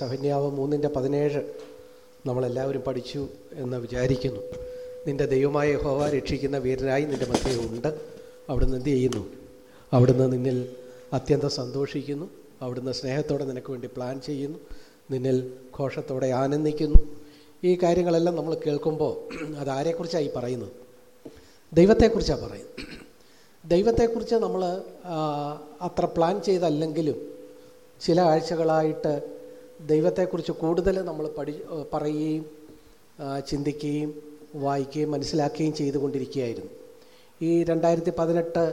സഹന്യാവ് മൂന്നിന്റെ പതിനേഴ് നമ്മളെല്ലാവരും പഠിച്ചു എന്ന് വിചാരിക്കുന്നു. നിന്റെ ദൈവമായ ഹോവ രക്ഷിക്കുന്ന വീരനായി നിന്റെ മധ്യേ ഉണ്ട്. അവിടുന്ന് എന്ത് ചെയ്യുന്നു? അവിടുന്ന് നിന്നിൽ അത്യന്തം സന്തോഷിക്കുന്നു. അവിടുന്ന് സ്നേഹത്തോടെ നിനക്ക് വേണ്ടി പ്ലാൻ ചെയ്യുന്നു. നിന്നിൽ ഘോഷത്തോടെ ആനന്ദിക്കുന്നു. ഈ കാര്യങ്ങളെല്ലാം നമ്മൾ കേൾക്കുമ്പോൾ അതാരെക്കുറിച്ചാണ് ഈ പറയുന്നത്? ദൈവത്തെക്കുറിച്ചാണ് പറയുന്നത്. ദൈവത്തെക്കുറിച്ച് നമ്മൾ അത്ര പ്ലാൻ ചെയ്തല്ലെങ്കിലും ചില ആഴ്ചകളായിട്ട് ദൈവത്തെക്കുറിച്ച് കൂടുതൽ നമ്മൾ പഠി പറയുകയും ചിന്തിക്കുകയും വായിക്കുകയും മനസ്സിലാക്കുകയും ചെയ്തുകൊണ്ടിരിക്കുകയായിരുന്നു. ഈ രണ്ടായിരത്തി പതിനെട്ട്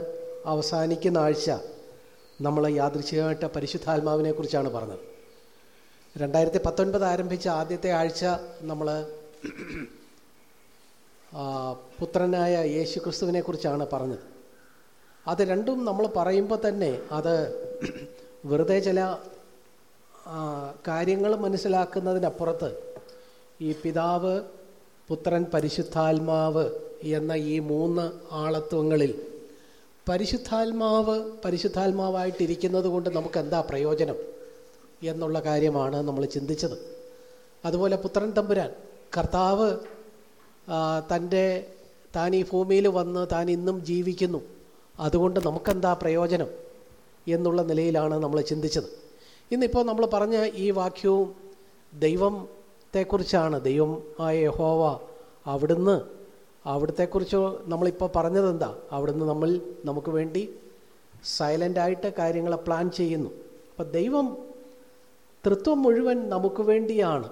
അവസാനിക്കുന്ന ആഴ്ച നമ്മൾ യാദൃശ്ചികമായിട്ട് പരിശുദ്ധാത്മാവിനെ കുറിച്ചാണ് പറഞ്ഞത്. രണ്ടായിരത്തി പത്തൊൻപത് ആരംഭിച്ച ആദ്യത്തെ ആഴ്ച നമ്മൾ പുത്രനായ യേശു ക്രിസ്തുവിനെ കുറിച്ചാണ് പറഞ്ഞത്. അത് രണ്ടും നമ്മൾ പറയുമ്പോൾ തന്നെ അത് വെറുതെ ചില കാര്യങ്ങൾ മനസ്സിലാക്കുന്നതിനപ്പുറത്ത് ഈ പിതാവ് പുത്രൻ പരിശുദ്ധാത്മാവ് എന്ന ഈ മൂന്ന് ആളത്വങ്ങളിൽ പരിശുദ്ധാത്മാവ് പരിശുദ്ധാത്മാവായിട്ടിരിക്കുന്നത് കൊണ്ട് നമുക്ക് എന്താ പ്രയോജനം എന്നുള്ള കാര്യമാണ് നമ്മൾ ചിന്തിച്ചത്. അതുപോലെ പുത്രൻ തമ്പുരാൻ കർത്താവ് തന്റെ താൻ ഈ ഭൂമിയിൽ വന്ന് താൻ ഇന്നും ജീവിക്കുന്നു. അതുകൊണ്ട് നമുക്കെന്താ പ്രയോജനം എന്നുള്ള നിലയിലാണ് നമ്മൾ ചിന്തിച്ചത്. ഇന്നിപ്പോൾ നമ്മൾ പറഞ്ഞ ഈ വാക്യവും ദൈവത്തെക്കുറിച്ചാണ് ദൈവം ആയ യഹോവ അവിടുന്ന് അവിടത്തെക്കുറിച്ച് നമ്മളിപ്പോൾ പറഞ്ഞത് എന്താ അവിടുന്ന് നമ്മൾ നമുക്ക് വേണ്ടി സൈലന്റായിട്ട് കാര്യങ്ങളെ പ്ലാൻ ചെയ്യുന്നു. അപ്പം ദൈവം തൃത്വം മുഴുവൻ നമുക്ക് വേണ്ടിയാണ്.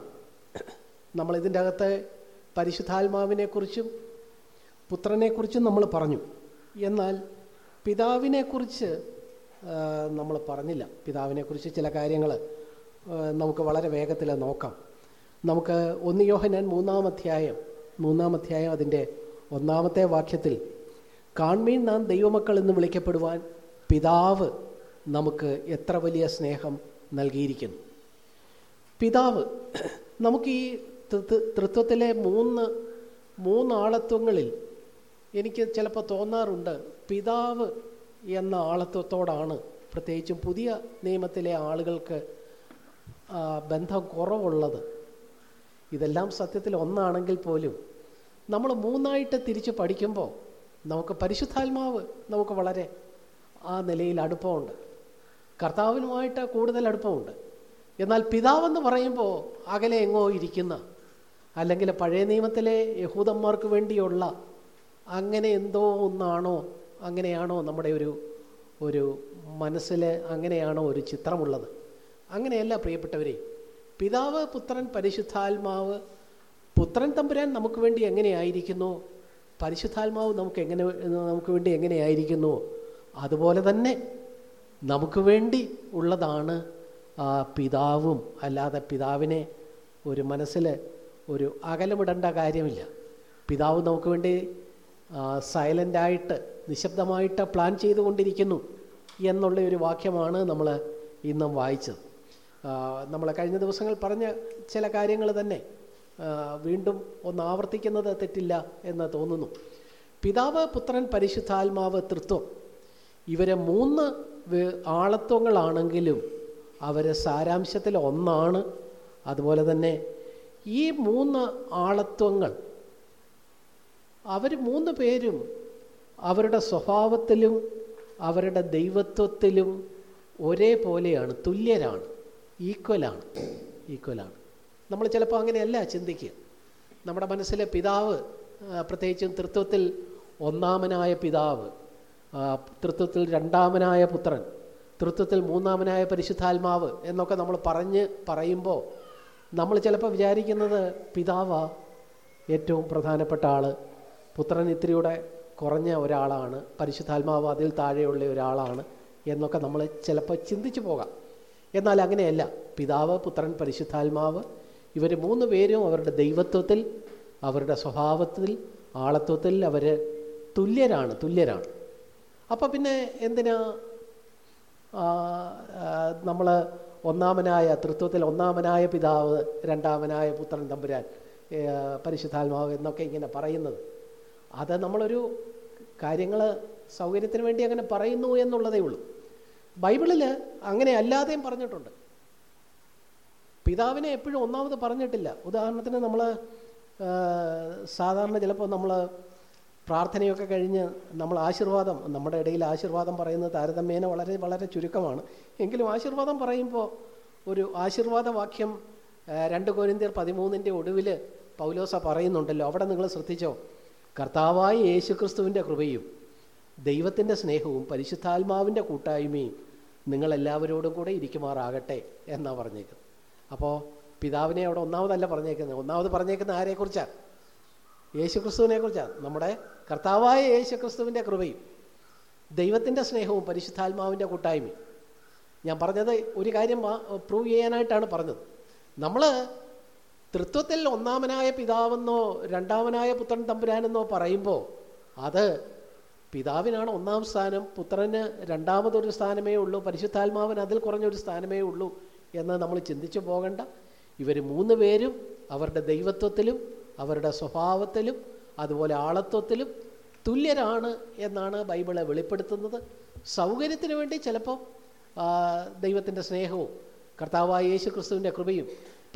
നമ്മളിതിന്റെ അകത്ത് പരിശുദ്ധാത്മാവിനെക്കുറിച്ചും പുത്രനെക്കുറിച്ചും നമ്മൾ പറഞ്ഞു. എന്നാൽ പിതാവിനെക്കുറിച്ച് നമ്മൾ പറഞ്ഞില്ല. പിതാവിനെക്കുറിച്ച് ചില കാര്യങ്ങൾ നമുക്ക് വളരെ വേഗത്തിൽ നോക്കാം. നമുക്ക് ഒന്ന് യോഹനാൻ മൂന്നാം അധ്യായം മൂന്നാം അധ്യായം അതിന്റെ ഒന്നാമത്തെ വാക്യത്തിൽ കാൺമീൻ നാം ദൈവമക്കൾ എന്ന് വിളിക്കപ്പെടുവാൻ പിതാവ് നമുക്ക് എത്ര വലിയ സ്നേഹം നൽകിയിരിക്കുന്നു. പിതാവ് നമുക്ക് ഈ തൃത്വത്തിലെ മൂന്ന് മൂന്നാളത്വങ്ങളിൽ എനിക്ക് ചിലപ്പോൾ തോന്നാറുണ്ട് പിതാവ് എന്ന ആളത്വത്തോടാണ് പ്രത്യേകിച്ചും പുതിയ നിയമത്തിലെ ആളുകൾക്ക് ബന്ധം കുറവുള്ളത്. ഇതെല്ലാം സത്യത്തിൽ ഒന്നാണെങ്കിൽ പോലും നമ്മൾ മൂന്നായിട്ട് തിരിച്ച് പഠിക്കുമ്പോൾ നമുക്ക് പരിശുദ്ധാത്മാവ് നമുക്ക് വളരെ ആ നിലയിൽ അടുപ്പമുണ്ട്. കർത്താവിനുമായിട്ട് കൂടുതൽ അടുപ്പമുണ്ട്. എന്നാൽ പിതാവെന്ന് പറയുമ്പോൾ അകലെ എങ്ങോ ഇരിക്കുന്ന അല്ലെങ്കിൽ പഴയ നിയമത്തിലെ യഹൂദന്മാർക്ക് വേണ്ടിയുള്ള അങ്ങനെ എന്തോ ഒന്നാണോ അങ്ങനെയാണോ നമ്മുടെ ഒരു ഒരു മനസ്സിൽ അങ്ങനെയാണോ ഒരു ചിത്രമുള്ളത്? അങ്ങനെയല്ല പ്രിയപ്പെട്ടവരെ പിതാവ് പുത്രൻ പരിശുദ്ധാത്മാവ് പുത്രൻ തമ്പുരാൻ നമുക്ക് വേണ്ടി എങ്ങനെയായിരിക്കുന്നു പരിശുദ്ധാത്മാവ് നമുക്ക് എങ്ങനെ നമുക്ക് വേണ്ടി എങ്ങനെയായിരിക്കുന്നു അതുപോലെ തന്നെ നമുക്ക് വേണ്ടി ഉള്ളതാണ് പിതാവും അല്ലാതെ പിതാവിനെ ഒരു മനസ്സിൽ ഒരു അകലമിടേണ്ട കാര്യമില്ല. പിതാവ് നമുക്ക് വേണ്ടി സൈലന്റായിട്ട് നിശബ്ദമായിട്ട് പ്ലാൻ ചെയ്തുകൊണ്ടിരിക്കുന്നു എന്നുള്ള ഒരു വാക്യമാണ് നമ്മൾ ഇന്നും വായിച്ചത്. നമ്മൾ കഴിഞ്ഞ ദിവസങ്ങൾ പറഞ്ഞ ചില കാര്യങ്ങൾ തന്നെ വീണ്ടും ഒന്ന് ആവർത്തിക്കുന്നത് തെറ്റില്ല എന്ന് തോന്നുന്നു. പിതാവ് പുത്രൻ പരിശുദ്ധാത്മാവ് തൃത്വം ഇവരെ മൂന്ന് ആളത്വങ്ങളാണെങ്കിലും അവരെ സാരാംശത്തിൽ ഒന്നാണ്. അതുപോലെ തന്നെ ഈ മൂന്ന് ആളത്വങ്ങൾ അവർ മൂന്ന് പേരും അവരുടെ സ്വഭാവത്തിലും അവരുടെ ദൈവത്വത്തിലും ഒരേപോലെയാണ് തുല്യരാണ് ഈക്വലാണ് ഈക്വലാണ്. നമ്മൾ ചിലപ്പോൾ അങ്ങനെയല്ല ചിന്തിക്കുക. നമ്മുടെ മനസ്സിലെ പിതാവ് പ്രത്യേകിച്ചും തൃത്വത്തിൽ ഒന്നാമനായ പിതാവ് തൃത്വത്തിൽ രണ്ടാമനായ പുത്രൻ തൃത്വത്തിൽ മൂന്നാമനായ പരിശുദ്ധാത്മാവ് എന്നൊക്കെ നമ്മൾ പറഞ്ഞ് പറയുമ്പോൾ നമ്മൾ ചിലപ്പോൾ വിചാരിക്കുന്നത് പിതാവ ഏറ്റവും പ്രധാനപ്പെട്ട ആൾ പുത്രൻ കുറഞ്ഞ ഒരാളാണ് പരിശുദ്ധാത്മാവ് അതിൽ താഴെയുള്ള ഒരാളാണ് എന്നൊക്കെ നമ്മൾ ചിലപ്പോൾ ചിന്തിച്ചു പോകാം. എന്നാൽ അങ്ങനെയല്ല. പിതാവ് പുത്രൻ പരിശുദ്ധാത്മാവ് ഇവർ മൂന്ന് പേരും അവരുടെ ദൈവത്വത്തിൽ അവരുടെ സ്വഭാവത്തിൽ ആളത്വത്തിൽ അവർ തുല്യരാണ് തുല്യരാണ്. അപ്പോൾ പിന്നെ എന്തിനാ നമ്മൾ ഒന്നാമനായ തൃത്വത്തിൽ ഒന്നാമനായ പിതാവ് രണ്ടാമനായ പുത്രൻ തമ്പുരാൻ പരിശുദ്ധാത്മാവ് എന്നൊക്കെ ഇങ്ങനെ പറയുന്നത്. അത് നമ്മളൊരു കാര്യങ്ങൾ സൗകര്യത്തിന് വേണ്ടി അങ്ങനെ പറയുന്നു എന്നുള്ളതേ ഉള്ളൂ. ബൈബിളിൽ അങ്ങനെ അല്ലാതെയും പറഞ്ഞിട്ടുണ്ട്. പിതാവിനെ എപ്പോഴും ഒന്നാമത് പറഞ്ഞിട്ടില്ല. ഉദാഹരണത്തിന് നമ്മൾ സാധാരണ ചിലപ്പോൾ നമ്മൾ പ്രാർത്ഥനയൊക്കെ കഴിഞ്ഞ് നമ്മൾ ആശീർവാദം നമ്മുടെ ഇടയിൽ ആശീർവാദം പറയുന്നത് താരതമ്യേന വളരെ വളരെ ചുരുക്കമാണ്. എങ്കിലും ആശീർവാദം പറയുമ്പോൾ ഒരു ആശീർവാദ വാക്യം ആ, രണ്ട് കോരിന്തിയർ പതിമൂന്നിന്റെ ഒടുവിൽ പൗലോസ പറയുന്നുണ്ടല്ലോ. അവിടെ നിങ്ങൾ ശ്രദ്ധിച്ചോ? കർത്താവായ യേശുക്രിസ്തുവിന്റെ കൃപയും ദൈവത്തിന്റെ സ്നേഹവും പരിശുദ്ധാത്മാവിന്റെ കൂട്ടായ്മയും നിങ്ങളെല്ലാവരോടും കൂടെ ഇരിക്കുമാറാകട്ടെ എന്നാണ് പറഞ്ഞേക്കുന്നത്. അപ്പോൾ പിതാവിനെ അവിടെ ഒന്നാമതല്ല പറഞ്ഞേക്കുന്നത്. ഒന്നാമത് പറഞ്ഞേക്കുന്ന ആരെക്കുറിച്ചാണ്? യേശുക്രിസ്തുവിനെ കുറിച്ചാണ് നമ്മുടെ കർത്താവായ യേശുക്രിസ്തുവിന്റെ കൃപയും ദൈവത്തിന്റെ സ്നേഹവും പരിശുദ്ധാത്മാവിന്റെ കൂട്ടായ്മയും. ഞാൻ പറഞ്ഞത് ഒരു കാര്യം പ്രൂവ് ചെയ്യാനായിട്ടാണ് പറഞ്ഞത്. നമ്മൾ തൃത്വത്തിൽ ഒന്നാമനായ പിതാവെന്നോ രണ്ടാമനായ പുത്രൻ തമ്പുരാനെന്നോ പറയുമ്പോൾ അത് പിതാവിനാണ് ഒന്നാം സ്ഥാനം പുത്രന് രണ്ടാമതൊരു സ്ഥാനമേ ഉള്ളൂ പരിശുദ്ധാത്മാവിന് അതിൽ കുറഞ്ഞൊരു സ്ഥാനമേ ഉള്ളൂ എന്ന് നമ്മൾ ചിന്തിച്ചു പോകണ്ട. ഇവർ മൂന്ന് പേരും അവരുടെ ദൈവത്വത്തിലും അവരുടെ സ്വഭാവത്തിലും അതുപോലെ ആളത്വത്തിലും തുല്യരാണ് എന്നാണ് ബൈബിളെ വെളിപ്പെടുത്തുന്നത്. സൗകര്യത്തിന് വേണ്ടി ചിലപ്പോൾ ദൈവത്തിന്റെ സ്നേഹവും കർത്താവായ യേശു ക്രിസ്തുവിന്റെ കൃപയും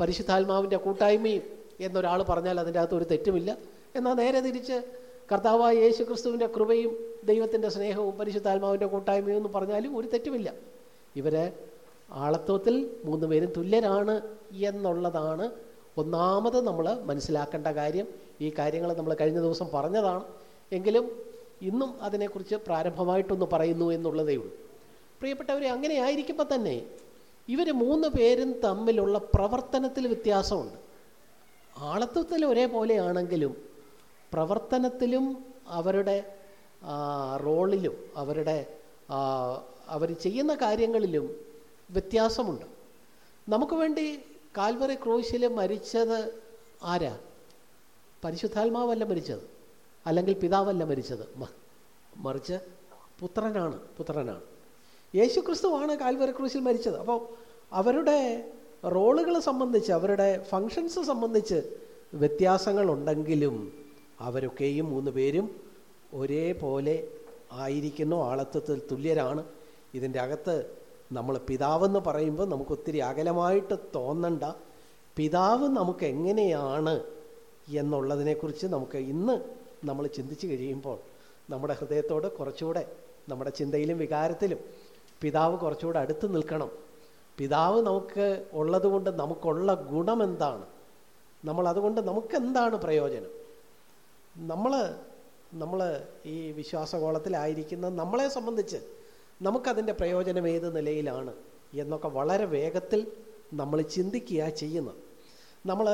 പരിശുദ്ധാത്മാവിന്റെ കൂട്ടായ്മയും എന്നൊരാൾ പറഞ്ഞാൽ അതിന്റെ അകത്ത് ഒരു തെറ്റുമില്ല. എന്നാൽ നേരെ തിരിച്ച് കർത്താവായ യേശു ക്രിസ്തുവിന്റെ കൃപയും ദൈവത്തിന്റെ സ്നേഹവും പരിശുദ്ധാത്മാവിന്റെ കൂട്ടായ്മയും എന്ന് പറഞ്ഞാലും ഒരു തെറ്റുമില്ല. ഇവരെ ആളത്വത്തിൽ മൂന്ന് പേരും തുല്യരാണ് എന്നുള്ളതാണ് ഒന്നാമത് നമ്മൾ മനസ്സിലാക്കേണ്ട കാര്യം. ഈ കാര്യങ്ങൾ നമ്മൾ കഴിഞ്ഞ ദിവസം പറഞ്ഞതാണ്. എങ്കിലും ഇന്നും അതിനെക്കുറിച്ച് പ്രാരംഭമായിട്ടൊന്ന് പറയുന്നു എന്നുള്ളതേ ഉള്ളൂ. പ്രിയപ്പെട്ടവരെ അങ്ങനെ ആയിരിക്കുമ്പോൾ തന്നെ ഇവർ മൂന്ന് പേരും തമ്മിലുള്ള പ്രവർത്തനത്തിൽ വ്യത്യാസമുണ്ട്. ആളത്വത്തിൽ ഒരേപോലെയാണെങ്കിലും പ്രവർത്തനത്തിലും അവരുടെ റോളിലും അവരുടെ അവർ ചെയ്യുന്ന കാര്യങ്ങളിലും വ്യത്യാസമുണ്ട്. നമുക്ക് വേണ്ടി കാൽവറി ക്രൂശിൽ മരിച്ചത് ആരാ? പരിശുദ്ധാത്മാവല്ല മരിച്ചത്. അല്ലെങ്കിൽ പിതാവല്ല മരിച്ചത്? മറിച്ച് പുത്രനാണ് പുത്രനാണ്. യേശു ക്രിസ്തുവാണ് കാൽവറി ക്രൂശിൽ മരിച്ചത്. അപ്പോൾ അവരുടെ റോളുകൾ സംബന്ധിച്ച് അവരുടെ ഫങ്ഷൻസ് സംബന്ധിച്ച് വ്യത്യാസങ്ങളുണ്ടെങ്കിലും അവരൊക്കെയും മൂന്ന് പേരും ഒരേപോലെ ആയിരിക്കുന്നു ആളത്വത്തിൽ തുല്യരാണ്. ഇതിന്റെ അകത്ത് നമ്മൾ പിതാവെന്ന് പറയുമ്പോൾ നമുക്ക് ഒത്തിരി അകലമായിട്ട് തോന്നണ്ട. പിതാവ് നമുക്ക് എങ്ങനെയാണ് എന്നുള്ളതിനെക്കുറിച്ച് നമുക്ക് ഇന്ന് നമ്മൾ ചിന്തിച്ച് കഴിയുമ്പോൾ നമ്മുടെ ഹൃദയത്തോട് കുറച്ചുകൂടെ നമ്മുടെ ചിന്തയിലും വികാരത്തിലും പിതാവ് കുറച്ചുകൂടെ അടുത്ത് നിൽക്കണം. പിതാവ് നമുക്ക് ഉള്ളതുകൊണ്ട് നമുക്കുള്ള ഗുണം എന്താണ് നമ്മൾ അതുകൊണ്ട് നമുക്കെന്താണ് പ്രയോജനം? നമ്മൾ നമ്മൾ ഈ വിശ്വാസകോളത്തിലായിരിക്കുന്ന നമ്മളെ സംബന്ധിച്ച് നമുക്കതിന്റെ പ്രയോജനം ഏത് നിലയിലാണ് എന്നൊക്കെ വളരെ വേഗത്തിൽ നമ്മൾ ചിന്തിക്കുക ചെയ്യുന്നത്. നമ്മൾ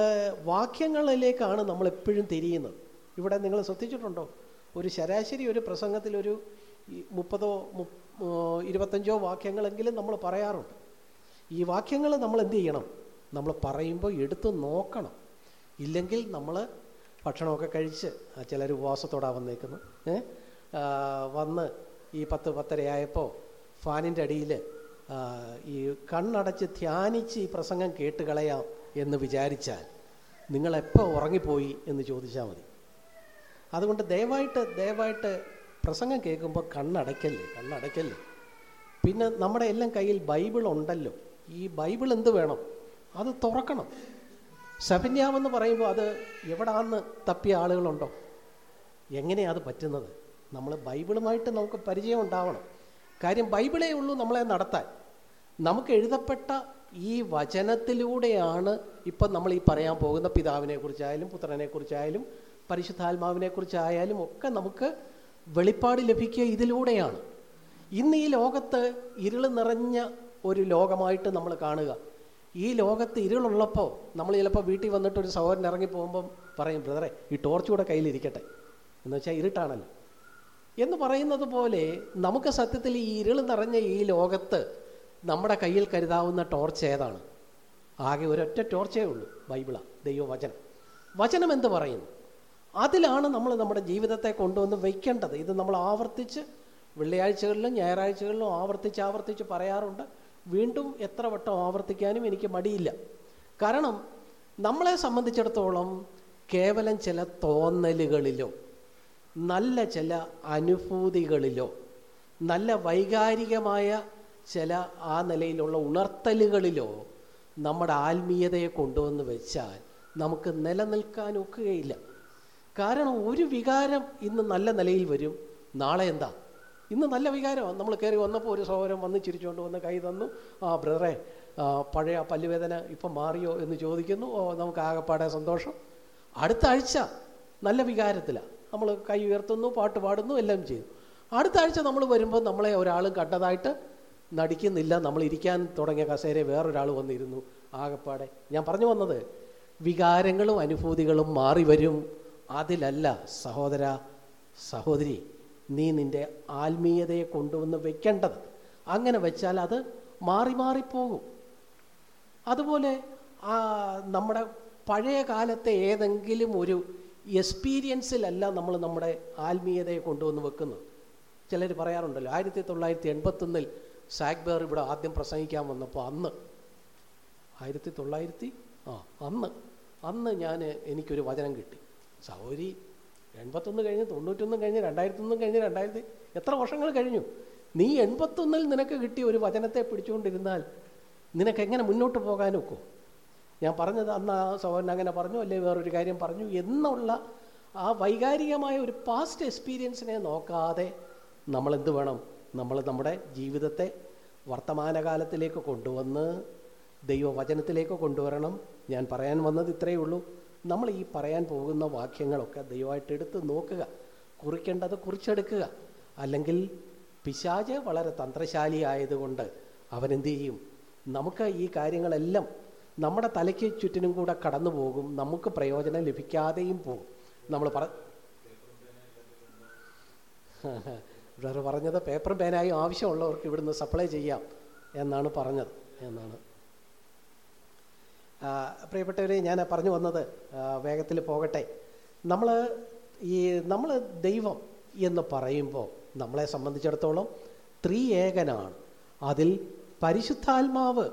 വാക്യങ്ങളിലേക്കാണ് നമ്മൾ എപ്പോഴും തിരിയുന്നത്. ഇവിടെ നിങ്ങൾ ശ്രദ്ധിച്ചിട്ടുണ്ടോ? ഒരു ശരാശരി ഒരു പ്രസംഗത്തിൽ ഒരു മുപ്പതോ ഇരുപത്തഞ്ചോ വാക്യങ്ങളെങ്കിലും നമ്മൾ പറയാറുണ്ട്. ഈ വാക്യങ്ങൾ നമ്മൾ എന്ത് ചെയ്യണം? നമ്മൾ പറയുമ്പോൾ എടുത്ത് നോക്കണം. ഇല്ലെങ്കിൽ നമ്മൾ ഭക്ഷണമൊക്കെ കഴിച്ച് ചിലർ ഉപവാസത്തോടാ വന്നേക്കുന്നത് വന്ന് ഈ പത്ത് പത്തരയായപ്പോൾ ഫാനിന്റെ അടിയിൽ ഈ കണ്ണടച്ച് ധ്യാനിച്ച് ഈ പ്രസംഗം കേട്ട് കളയാം എന്ന് വിചാരിച്ചാൽ നിങ്ങളെപ്പോൾ ഉറങ്ങിപ്പോയി എന്ന് ചോദിച്ചാൽ മതി. അതുകൊണ്ട് ദയവായിട്ട് ദയവായിട്ട് പ്രസംഗം കേൾക്കുമ്പോൾ കണ്ണടയ്ക്കല്ലേ കണ്ണടയ്ക്കല്ലേ? പിന്നെ നമ്മുടെ എല്ലാം കയ്യിൽ ബൈബിൾ ഉണ്ടല്ലോ. ഈ ബൈബിൾ എന്ത് വേണം? അത് തുറക്കണം. ശബന്യാമെന്ന് പറയുമ്പോൾ അത് എവിടാന്ന് തപ്പിയ ആളുകളുണ്ടോ? എങ്ങനെയാണ് അത് പറ്റുന്നത്? നമ്മൾ ബൈബിളുമായിട്ട് നമുക്ക് പരിചയം ഉണ്ടാവണം. കാര്യം ബൈബിളേ ഉള്ളൂ നമ്മളെ നടത്താൻ. നമുക്ക് എഴുതപ്പെട്ട ഈ വചനത്തിലൂടെയാണ് ഇപ്പം നമ്മൾ ഈ പറയാൻ പോകുന്ന പിതാവിനെ കുറിച്ചായാലും പുത്രനെ കുറിച്ചായാലും പരിശുദ്ധാത്മാവിനെ കുറിച്ചായാലും ഒക്കെ നമുക്ക് വെളിപ്പാട് ലഭിക്കുക ഇതിലൂടെയാണ്. ഇന്ന് ഈ ലോകത്ത് ഇരുൾ നിറഞ്ഞ ഒരു ലോകമായിട്ട് നമ്മൾ കാണുക. ഈ ലോകത്ത് ഇരുളുള്ളപ്പോൾ നമ്മൾ ചിലപ്പോൾ വീട്ടിൽ വന്നിട്ട് ഒരു സഹോദരൻ ഇറങ്ങി പോകുമ്പം പറയും ബ്രദറെ ഈ ടോർച്ച് കൂടെ കയ്യിലിരിക്കട്ടെ എന്ന് വെച്ചാൽ ഇരുട്ടാണല്ലോ. എന്ന് പറയുന്നത് പോലെ നമുക്ക് സത്യത്തിൽ ഈ ഇരുൾ നിറഞ്ഞ ഈ ലോകത്ത് നമ്മുടെ കയ്യിൽ കരുതാവുന്ന ടോർച്ച് ഏതാണ്? ആകെ ഒരൊറ്റ ടോർച്ചേ ഉള്ളൂ ബൈബിളാണ് ദൈവവചനം. വചനം എന്ത് പറയുന്നു? അതിലാണ് നമ്മൾ നമ്മുടെ ജീവിതത്തെ കൊണ്ടുവന്ന് വയ്ക്കേണ്ടത് ഇത് നമ്മൾ ആവർത്തിച്ച് വെള്ളിയാഴ്ചകളിലും ഞായറാഴ്ചകളിലും ആവർത്തിച്ച് ആവർത്തിച്ച് പറയാറുണ്ട്. വീണ്ടും എത്ര വട്ടം ആവർത്തിക്കാനും എനിക്ക് മടിയില്ല. കാരണം നമ്മളെ സംബന്ധിച്ചിടത്തോളം കേവലം ചില തോന്നലുകളിലോ നല്ല ചില അനുഭൂതികളിലോ നല്ല വൈകാരികമായ ചില ആ നിലയിലുള്ള ഉണർത്തലുകളിലോ നമ്മുടെ ആത്മീയതയെ കൊണ്ടുവന്ന് വെച്ചാൽ നമുക്ക് നിലനിൽക്കാൻ ഒക്കുകയില്ല. കാരണം ഒരു വികാരം ഇന്ന് നല്ല നിലയിൽ വരും. നാളെ എന്താ? ഇന്ന് നല്ല വികാരമാണ് നമ്മൾ കയറി വന്നപ്പോൾ ഒരു സഹോദരൻ വന്ന് ചിരിച്ചുകൊണ്ട് വന്ന് കൈ തന്നു. ആ ബ്രദറെ പഴയ പല്ലുവേദന ഇപ്പം മാറിയോ എന്ന് ചോദിക്കുന്നു. ഓ നമുക്ക് ആകെപ്പാടെ സന്തോഷം. അടുത്ത ആഴ്ച നല്ല വികാരത്തിലാണ് നമ്മൾ കൈ ഉയർത്തുന്നു പാട്ട് പാടുന്നു എല്ലാം ചെയ്തു. അടുത്ത ആഴ്ച നമ്മൾ വരുമ്പോൾ നമ്മളെ ഒരാളും കണ്ടതായിട്ട് നടിക്കുന്നില്ല. നമ്മൾ ഇരിക്കാൻ തുടങ്ങിയ കസേര വേറൊരാൾ വന്നിരുന്നു. ആകെപ്പാടെ ഞാൻ പറഞ്ഞു വന്നത് വികാരങ്ങളും അനുഭൂതികളും മാറി വരും. അതിലല്ല സഹോദര സഹോദരി നീ നിന്റെ ആത്മീയതയെ കൊണ്ടുവന്ന് വെക്കേണ്ടത്. അങ്ങനെ വെച്ചാൽ അത് മാറി മാറിപ്പോകും അതുപോലെ നമ്മുടെ പഴയ കാലത്തെ ഏതെങ്കിലും ഒരു എക്സ്പീരിയൻസിലല്ല നമ്മൾ നമ്മുടെ ആത്മീയതയെ കൊണ്ടുവന്ന് വെക്കുന്നത്. ചിലർ പറയാറുണ്ടല്ലോ ആയിരത്തി തൊള്ളായിരത്തി എൺപത്തൊന്നിൽ സാഗ്ബേർ ഇവിടെ ആദ്യം പ്രസംഗിക്കാൻ വന്നപ്പോൾ അന്ന്. ആയിരത്തി തൊള്ളായിരത്തി ആ അന്ന്. അന്ന് ഞാൻ എനിക്കൊരു വചനം കിട്ടി. സൗരി എൺപത്തൊന്ന് കഴിഞ്ഞ് തൊണ്ണൂറ്റൊന്നും കഴിഞ്ഞ് രണ്ടായിരത്തൊന്നും കഴിഞ്ഞ് രണ്ടായിരത്തി എത്ര വർഷങ്ങൾ കഴിഞ്ഞു? നീ എൺപത്തൊന്നിൽ നിനക്ക് കിട്ടിയ ഒരു വചനത്തെ പിടിച്ചുകൊണ്ടിരുന്നാൽ നിനക്ക് എങ്ങനെ മുന്നോട്ട് പോകാനൊക്കോ ഞാൻ പറഞ്ഞത് അന്ന് ആ സഹോദരൻ അങ്ങനെ പറഞ്ഞു അല്ലെ? വേറൊരു കാര്യം പറഞ്ഞു. എന്നുള്ള ആ വൈകാരികമായ ഒരു പാസ്റ്റ് എക്സ്പീരിയൻസിനെ നോക്കാതെ നമ്മളെന്ത് വേണം? നമ്മൾ നമ്മുടെ ജീവിതത്തെ വർത്തമാനകാലത്തിലേക്ക് കൊണ്ടുവന്ന് ദൈവവചനത്തിലേക്ക് കൊണ്ടുവരണം. ഞാൻ പറയാൻ വന്നത് ഇത്രയേ ഉള്ളൂ. നമ്മൾ ഈ പറയാൻ പോകുന്ന വാക്യങ്ങളൊക്കെ ദൈവമായിട്ട് എടുത്ത് നോക്കുക. കുറിക്കേണ്ടത് കുറിച്ചെടുക്കുക. അല്ലെങ്കിൽ പിശാജ് വളരെ തന്ത്രശാലിയായതുകൊണ്ട് അവനെന്ത് ചെയ്യും? നമുക്ക് ഈ കാര്യങ്ങളെല്ലാം നമ്മുടെ തലയ്ക്ക് ചുറ്റിനും കൂടെ കടന്നു പോകും. നമുക്ക് പ്രയോജനം ലഭിക്കാതെയും പോകും. നമ്മൾ പറ ബ്രദർ പറഞ്ഞത് പേപ്പർ പേനായും ആവശ്യമുള്ളവർക്ക് ഇവിടുന്ന് സപ്ലൈ ചെയ്യാം എന്നാണ് പറഞ്ഞത് എന്നാണ്. പ്രിയപ്പെട്ടവരെ ഞാൻ പറഞ്ഞു വന്നത് വേഗത്തിൽ പോകട്ടെ. നമ്മൾ ഈ നമ്മൾ ദൈവം എന്ന് പറയുമ്പോൾ നമ്മളെ സംബന്ധിച്ചിടത്തോളം ത്രിയേകനാണ്. അതിൽ പരിശുദ്ധാത്മാവ്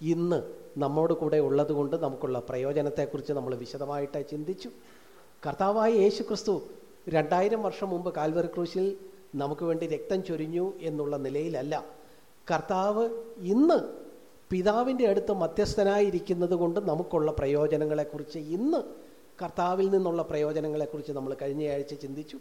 ഇന്ന് നമ്മോട് കൂടെ ഉള്ളതുകൊണ്ട് നമുക്കുള്ള പ്രയോജനത്തെക്കുറിച്ച് നമ്മൾ വിശദമായിട്ട് ചിന്തിച്ചു. കർത്താവായ യേശു ക്രിസ്തു രണ്ടായിരം വർഷം മുമ്പ് കാൽവറി ക്രൂശിൽ നമുക്ക് വേണ്ടി രക്തം ചൊരിഞ്ഞു എന്നുള്ള നിലയിലല്ല. കർത്താവ് ഇന്ന് പിതാവിന്റെ അടുത്ത് മധ്യസ്ഥനായിരിക്കുന്നത് കൊണ്ട് നമുക്കുള്ള പ്രയോജനങ്ങളെക്കുറിച്ച് ഇന്ന് കർത്താവിൽ നിന്നുള്ള പ്രയോജനങ്ങളെക്കുറിച്ച് നമ്മൾ കഴിഞ്ഞയാഴ്ച ചിന്തിച്ചു.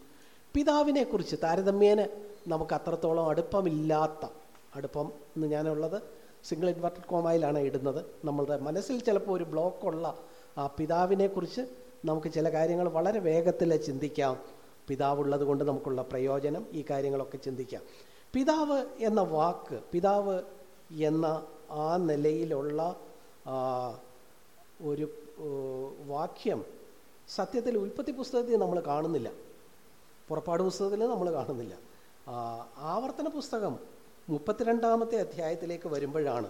പിതാവിനെക്കുറിച്ച് താരതമ്യേന നമുക്ക് അത്രത്തോളം അടുപ്പമില്ലാത്ത അടുപ്പം എന്ന് ഞാനുള്ളത് സിംഗിൾ ഇൻവെർട്ടഡ് കോമയിലാണ് ഇടുന്നത്. നമ്മളുടെ മനസ്സിൽ ചിലപ്പോൾ ഒരു ബ്ലോക്കുള്ള ആ പിതാവിനെക്കുറിച്ച് നമുക്ക് ചില കാര്യങ്ങൾ വളരെ വേഗത്തിൽ ചിന്തിക്കാം. പിതാവുള്ളത് കൊണ്ട് നമുക്കുള്ള പ്രയോജനം ഈ കാര്യങ്ങളൊക്കെ ചിന്തിക്കാം. പിതാവ് എന്ന വാക്ക് പിതാവ് എന്ന ആ നിലയിലുള്ള ഒരു വാക്യം സത്യത്തിൽ ഉൽപ്പത്തി പുസ്തകത്തിൽ നമ്മൾ കാണുന്നില്ല. പുറപ്പാട് പുസ്തകത്തിൽ നമ്മൾ കാണുന്നില്ല. ആവർത്തന പുസ്തകം മുപ്പത്തിരണ്ടാമത്തെ അധ്യായത്തിലേക്ക് വരുമ്പോഴാണ്.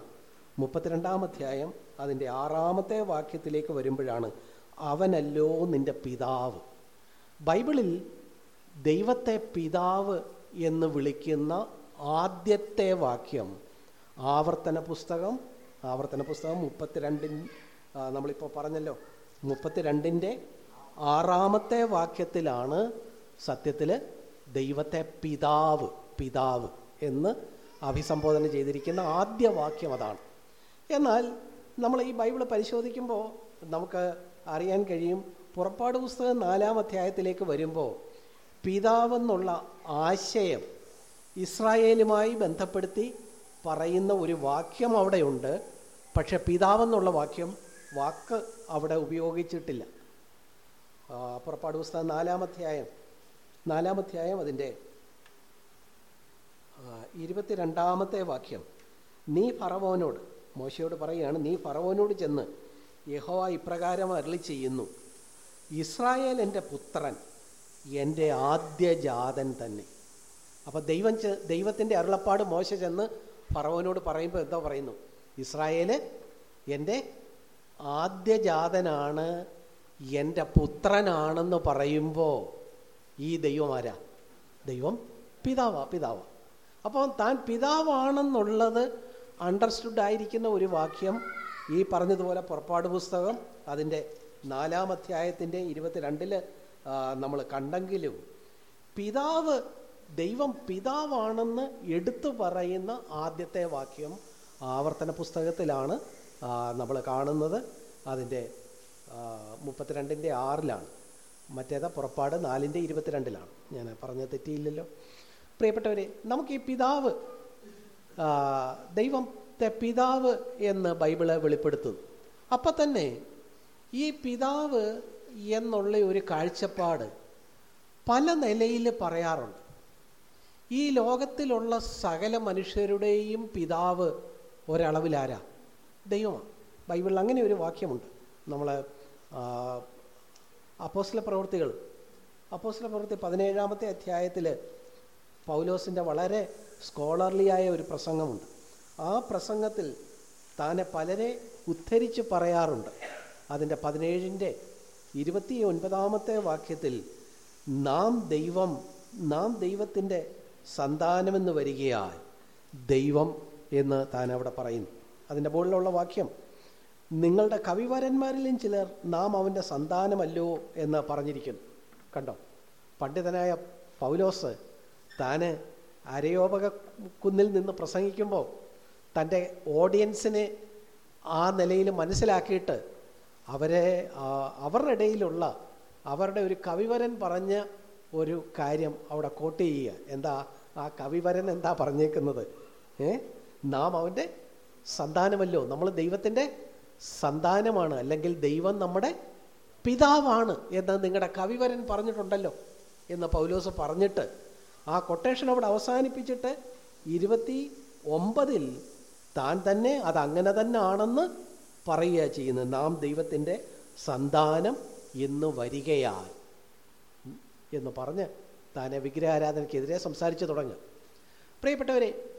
മുപ്പത്തിരണ്ടാം അധ്യായം അതിന്റെ ആറാമത്തെ വാക്യത്തിലേക്ക് വരുമ്പോഴാണ് അവനല്ലോ നിന്റെ പിതാവ്. ബൈബിളിൽ ദൈവത്തെ പിതാവ് എന്ന് വിളിക്കുന്ന ആദ്യത്തെ വാക്യം ആവർത്തന പുസ്തകം ആവർത്തന പുസ്തകം മുപ്പത്തിരണ്ടിൻ നമ്മളിപ്പോൾ പറഞ്ഞല്ലോ മുപ്പത്തിരണ്ടിന്റെ ആറാമത്തെ വാക്യത്തിലാണ് സത്യത്തിൽ ദൈവത്തെ പിതാവ് പിതാവ് എന്ന് അഭിസംബോധന ചെയ്തിരിക്കുന്ന ആദ്യ വാക്യം അതാണ്. എന്നാൽ നമ്മൾ ഈ ബൈബിൾ പരിശോധിക്കുമ്പോൾ നമുക്ക് അറിയാൻ കഴിയും പുറപ്പാട് പുസ്തകം നാലാം അധ്യായത്തിലേക്ക് വരുമ്പോൾ പിതാവെന്നുള്ള ആശയം ഇസ്രായേലുമായി ബന്ധപ്പെടുത്തി പറയുന്ന ഒരു വാക്യം അവിടെയുണ്ട്. പക്ഷെ പിതാവെന്നുള്ള വാക്യം വാക്ക് അവിടെ ഉപയോഗിച്ചിട്ടില്ല. പുറപ്പാട് പുസ്തകം നാലാമധ്യായം നാലാമധ്യായം അതിന്റെ ഇരുപത്തിരണ്ടാമത്തെ വാക്യം. നീ ഫറവോനോട് മോശയോട് പറയുകയാണ് നീ ഫറവോനോട് ചെന്ന് യഹോ ഇപ്രകാരം അരളി ചെയ്യുന്നു. ഇസ്രായേൽ എന്റെ പുത്രൻ എന്റെ ആദ്യജാതൻ തന്നെ. അപ്പോൾ ദൈവം ദൈവത്തിന്റെ അരുളപ്പാട് മോശ ചെന്ന് ഫറവോനോട് പറയുമ്പോൾ എന്താ പറയുന്നു? ഇസ്രായേൽ എന്റെ ആദ്യജാതനാണ് എന്റെ പുത്രനാണെന്ന് പറയുമ്പോൾ ഈ ദൈവം ആരാ? ദൈവം പിതാവാ പിതാവാ. അപ്പോൾ താൻ പിതാവാണെന്നുള്ളത് അണ്ടർസ്റ്റുഡ് ആയിരിക്കുന്ന ഒരു വാക്യം ഈ പറഞ്ഞതുപോലെ പുറപ്പാട് പുസ്തകം അതിന്റെ നാലാം അധ്യായത്തിന്റെ ഇരുപത്തിരണ്ടിൽ നമ്മൾ കണ്ടെങ്കിലും പിതാവ് ദൈവം പിതാവാണെന്ന് എടുത്തു പറയുന്ന ആദ്യത്തെ വാക്യം ആവർത്തന പുസ്തകത്തിലാണ് നമ്മൾ കാണുന്നത്. അതിന്റെ മുപ്പത്തിരണ്ടിന്റെ ആറിലാണ്. മറ്റേതാ പുറപ്പാട് നാലിന്റെ ഇരുപത്തിരണ്ടിലാണ്. ഞാൻ പറഞ്ഞ തെറ്റിയില്ലല്ലോ. പ്രിയപ്പെട്ടവരെ നമുക്ക് ഈ പിതാവ് ദൈവത്തെ പിതാവ് എന്ന് ബൈബിൾ വെളിപ്പെടുത്തുന്നു. അപ്പം തന്നെ ഈ പിതാവ് എന്നുള്ള ഒരു കാഴ്ചപ്പാട് പല നിലയിൽ പറയാറുണ്ട്. ഈ ലോകത്തിലുള്ള സകല മനുഷ്യരുടെയും പിതാവ് ഒരളവിലാരാ? ദൈവമാണ് ബൈബിളിൽ അങ്ങനെ ഒരു വാക്യമുണ്ട്. നമ്മൾ അപ്പോസ്ല പ്രവൃത്തികൾ. അപ്പോസ്ല പ്രവൃത്തി പതിനേഴാമത്തെ അധ്യായത്തിൽ പൗലോസിന്റെ വളരെ സ്കോളർലിയായ ഒരു പ്രസംഗമുണ്ട്. ആ പ്രസംഗത്തിൽ താനെ പലരെ ഉദ്ധരിച്ച് പറയാറുണ്ട്. അതിന്റെ പതിനേഴിന്റെ ഇരുപത്തി ഒൻപതാമത്തെ വാക്യത്തിൽ നാം ദൈവം നാം ദൈവത്തിന്റെ സന്താനമെന്ന് വരികയാൽ ദൈവം എന്ന് താൻ അവിടെ പറയുന്നു. അതിന്റെ മുകളിലുള്ള വാക്യം നിങ്ങളുടെ കവിവരന്മാരിലും ചിലർ നാം അവന്റെ സന്താനമല്ലോ എന്ന് പറഞ്ഞിരിക്കുന്നു. കണ്ടോ? പണ്ഡിതനായ പൗലോസ് താന് അരയോപക കുന്നിൽ നിന്ന് പ്രസംഗിക്കുമ്പോൾ തന്റെ ഓഡിയൻസിനെ ആ നിലയിൽ മനസ്സിലാക്കിയിട്ട് അവരെ അവരുടെ ഇടയിലുള്ള അവരുടെ ഒരു കവിവരൻ പറഞ്ഞ ഒരു കാര്യം അവിടെ കോട്ട് ചെയ്യുക. എന്താ? ആ കവിവരൻ എന്താ പറഞ്ഞേക്കുന്നത്? ഏ? നാം അവന്റെ സന്താനമല്ലോ. നമ്മൾ ദൈവത്തിന്റെ സന്താനമാണ്. അല്ലെങ്കിൽ ദൈവം നമ്മുടെ പിതാവാണ് എന്ന് നിങ്ങളുടെ കവിവരൻ പറഞ്ഞിട്ടുണ്ടല്ലോ എന്ന് പൗലോസ് പറഞ്ഞിട്ട് ആ കൊട്ടേഷൻ അവിടെ അവസാനിപ്പിച്ചിട്ട് ഇരുപത്തി ഒമ്പതിൽ താൻ തന്നെ അത് അങ്ങനെ തന്നെ ആണെന്ന് പറയുക ചെയ്യുന്നത്. നാം ദൈവത്തിന്റെ സന്താനം എന്ന് വരികയാൽ. എന്ന് പറഞ്ഞ് താനെ വിഗ്രഹാരാധനയ്ക്കെതിരെ സംസാരിച്ചു തുടങ്ങുക പ്രിയപ്പെട്ടവരെ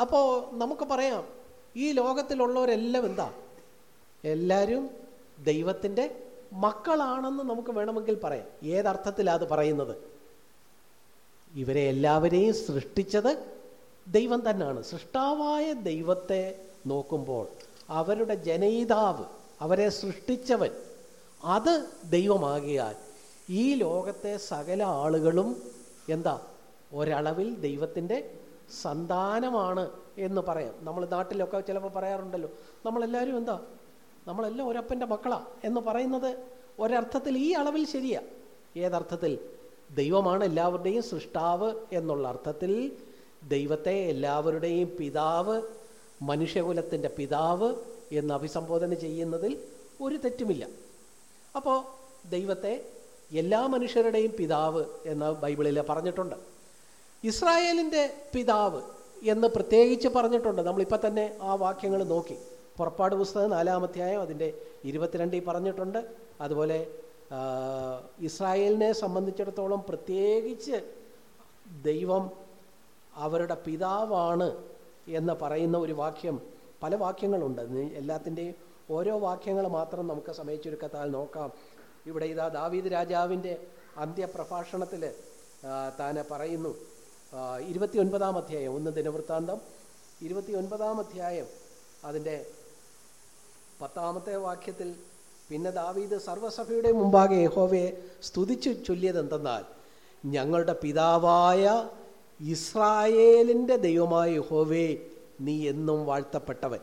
അപ്പോൾ നമുക്ക് പറയാം ഈ ലോകത്തിലുള്ളവരെല്ലാം എന്താ? എല്ലാവരും ദൈവത്തിന്റെ മക്കളാണെന്ന് നമുക്ക് വേണമെങ്കിൽ പറയാം. ഏതർത്ഥത്തിലാണ് അത് പറയുന്നത്? ഇവരെ എല്ലാവരെയും സൃഷ്ടിച്ചത് ദൈവം തന്നെയാണ്. സൃഷ്ടാവായ ദൈവത്തെ നോക്കുമ്പോൾ അവരുടെ ജനയിതാവ് അവരെ സൃഷ്ടിച്ചവൻ അത് ദൈവമാകിയാൽ ഈ ലോകത്തെ സകല ആളുകളും എന്താ? ഒരളവിൽ ദൈവത്തിന്റെ സന്താനമാണ് എന്ന് പറയാം. നമ്മൾ നാട്ടിലൊക്കെ ചിലപ്പോൾ പറയാറുണ്ടല്ലോ നമ്മളെല്ലാവരും എന്താ? നമ്മളെല്ലാം ഒരപ്പന്റെ മക്കളാ എന്ന് പറയുന്നത് ഒരർത്ഥത്തിൽ ഈ അളവിൽ ശരിയാ. ഏതർത്ഥത്തിൽ? ദൈവമാണ് എല്ലാവരുടെയും സൃഷ്ടാവ് എന്നുള്ള അർത്ഥത്തിൽ ദൈവത്തെ എല്ലാവരുടെയും പിതാവ് മനുഷ്യകുലത്തിന്റെ പിതാവ് എന്ന് അഭിസംബോധന ചെയ്യുന്നതിൽ ഒരു തെറ്റുമില്ല. അപ്പോൾ ദൈവത്തെ എല്ലാ മനുഷ്യരുടെയും പിതാവ് എന്ന് ബൈബിളിൽ പറഞ്ഞിട്ടുണ്ട്. ഇസ്രായേലിന്റെ പിതാവ് എന്ന് പ്രത്യേകിച്ച് പറഞ്ഞിട്ടുണ്ട്. നമ്മളിപ്പോൾ തന്നെ ആ വാക്യങ്ങൾ നോക്കി. പുറപ്പാട് പുസ്തകം നാലാമധ്യായം അതിന്റെ ഇരുപത്തിരണ്ടിൽ പറഞ്ഞിട്ടുണ്ട്. അതുപോലെ ഇസ്രായേലിനെ സംബന്ധിച്ചിടത്തോളം പ്രത്യേകിച്ച് ദൈവം അവരുടെ പിതാവാണ് എന്ന് പറയുന്ന ഒരു വാക്യം പല വാക്യങ്ങളുണ്ട്. എല്ലാത്തിന്റെയും ഓരോ വാക്യങ്ങൾ മാത്രം നമുക്ക് സമയച്ചുരുക്കത്താൽ നോക്കാം. ഇവിടെ ഇതാ ദാവീദ് രാജാവിന്റെ അന്ത്യപ്രഭാഷണത്തിൽ താൻ പറയുന്നു ഇരുപത്തി ഒൻപതാം അധ്യായം ഒന്ന് ദിനവൃത്താന്തം. ഇരുപത്തി ഒൻപതാം അധ്യായം അതിന്റെ പത്താമത്തെ വാക്യത്തിൽ പിന്നെ ദാവീദ് സർവസഭയുടെ മുമ്പാകെ യഹോവയെ സ്തുതിച്ചു ചൊല്ലിയത് എന്തെന്നാൽ ഞങ്ങളുടെ പിതാവായ ഇസ്രായേലിന്റെ ദൈവമായ യഹോവേ നീ എന്നും വാഴ്ത്തപ്പെട്ടവൻ.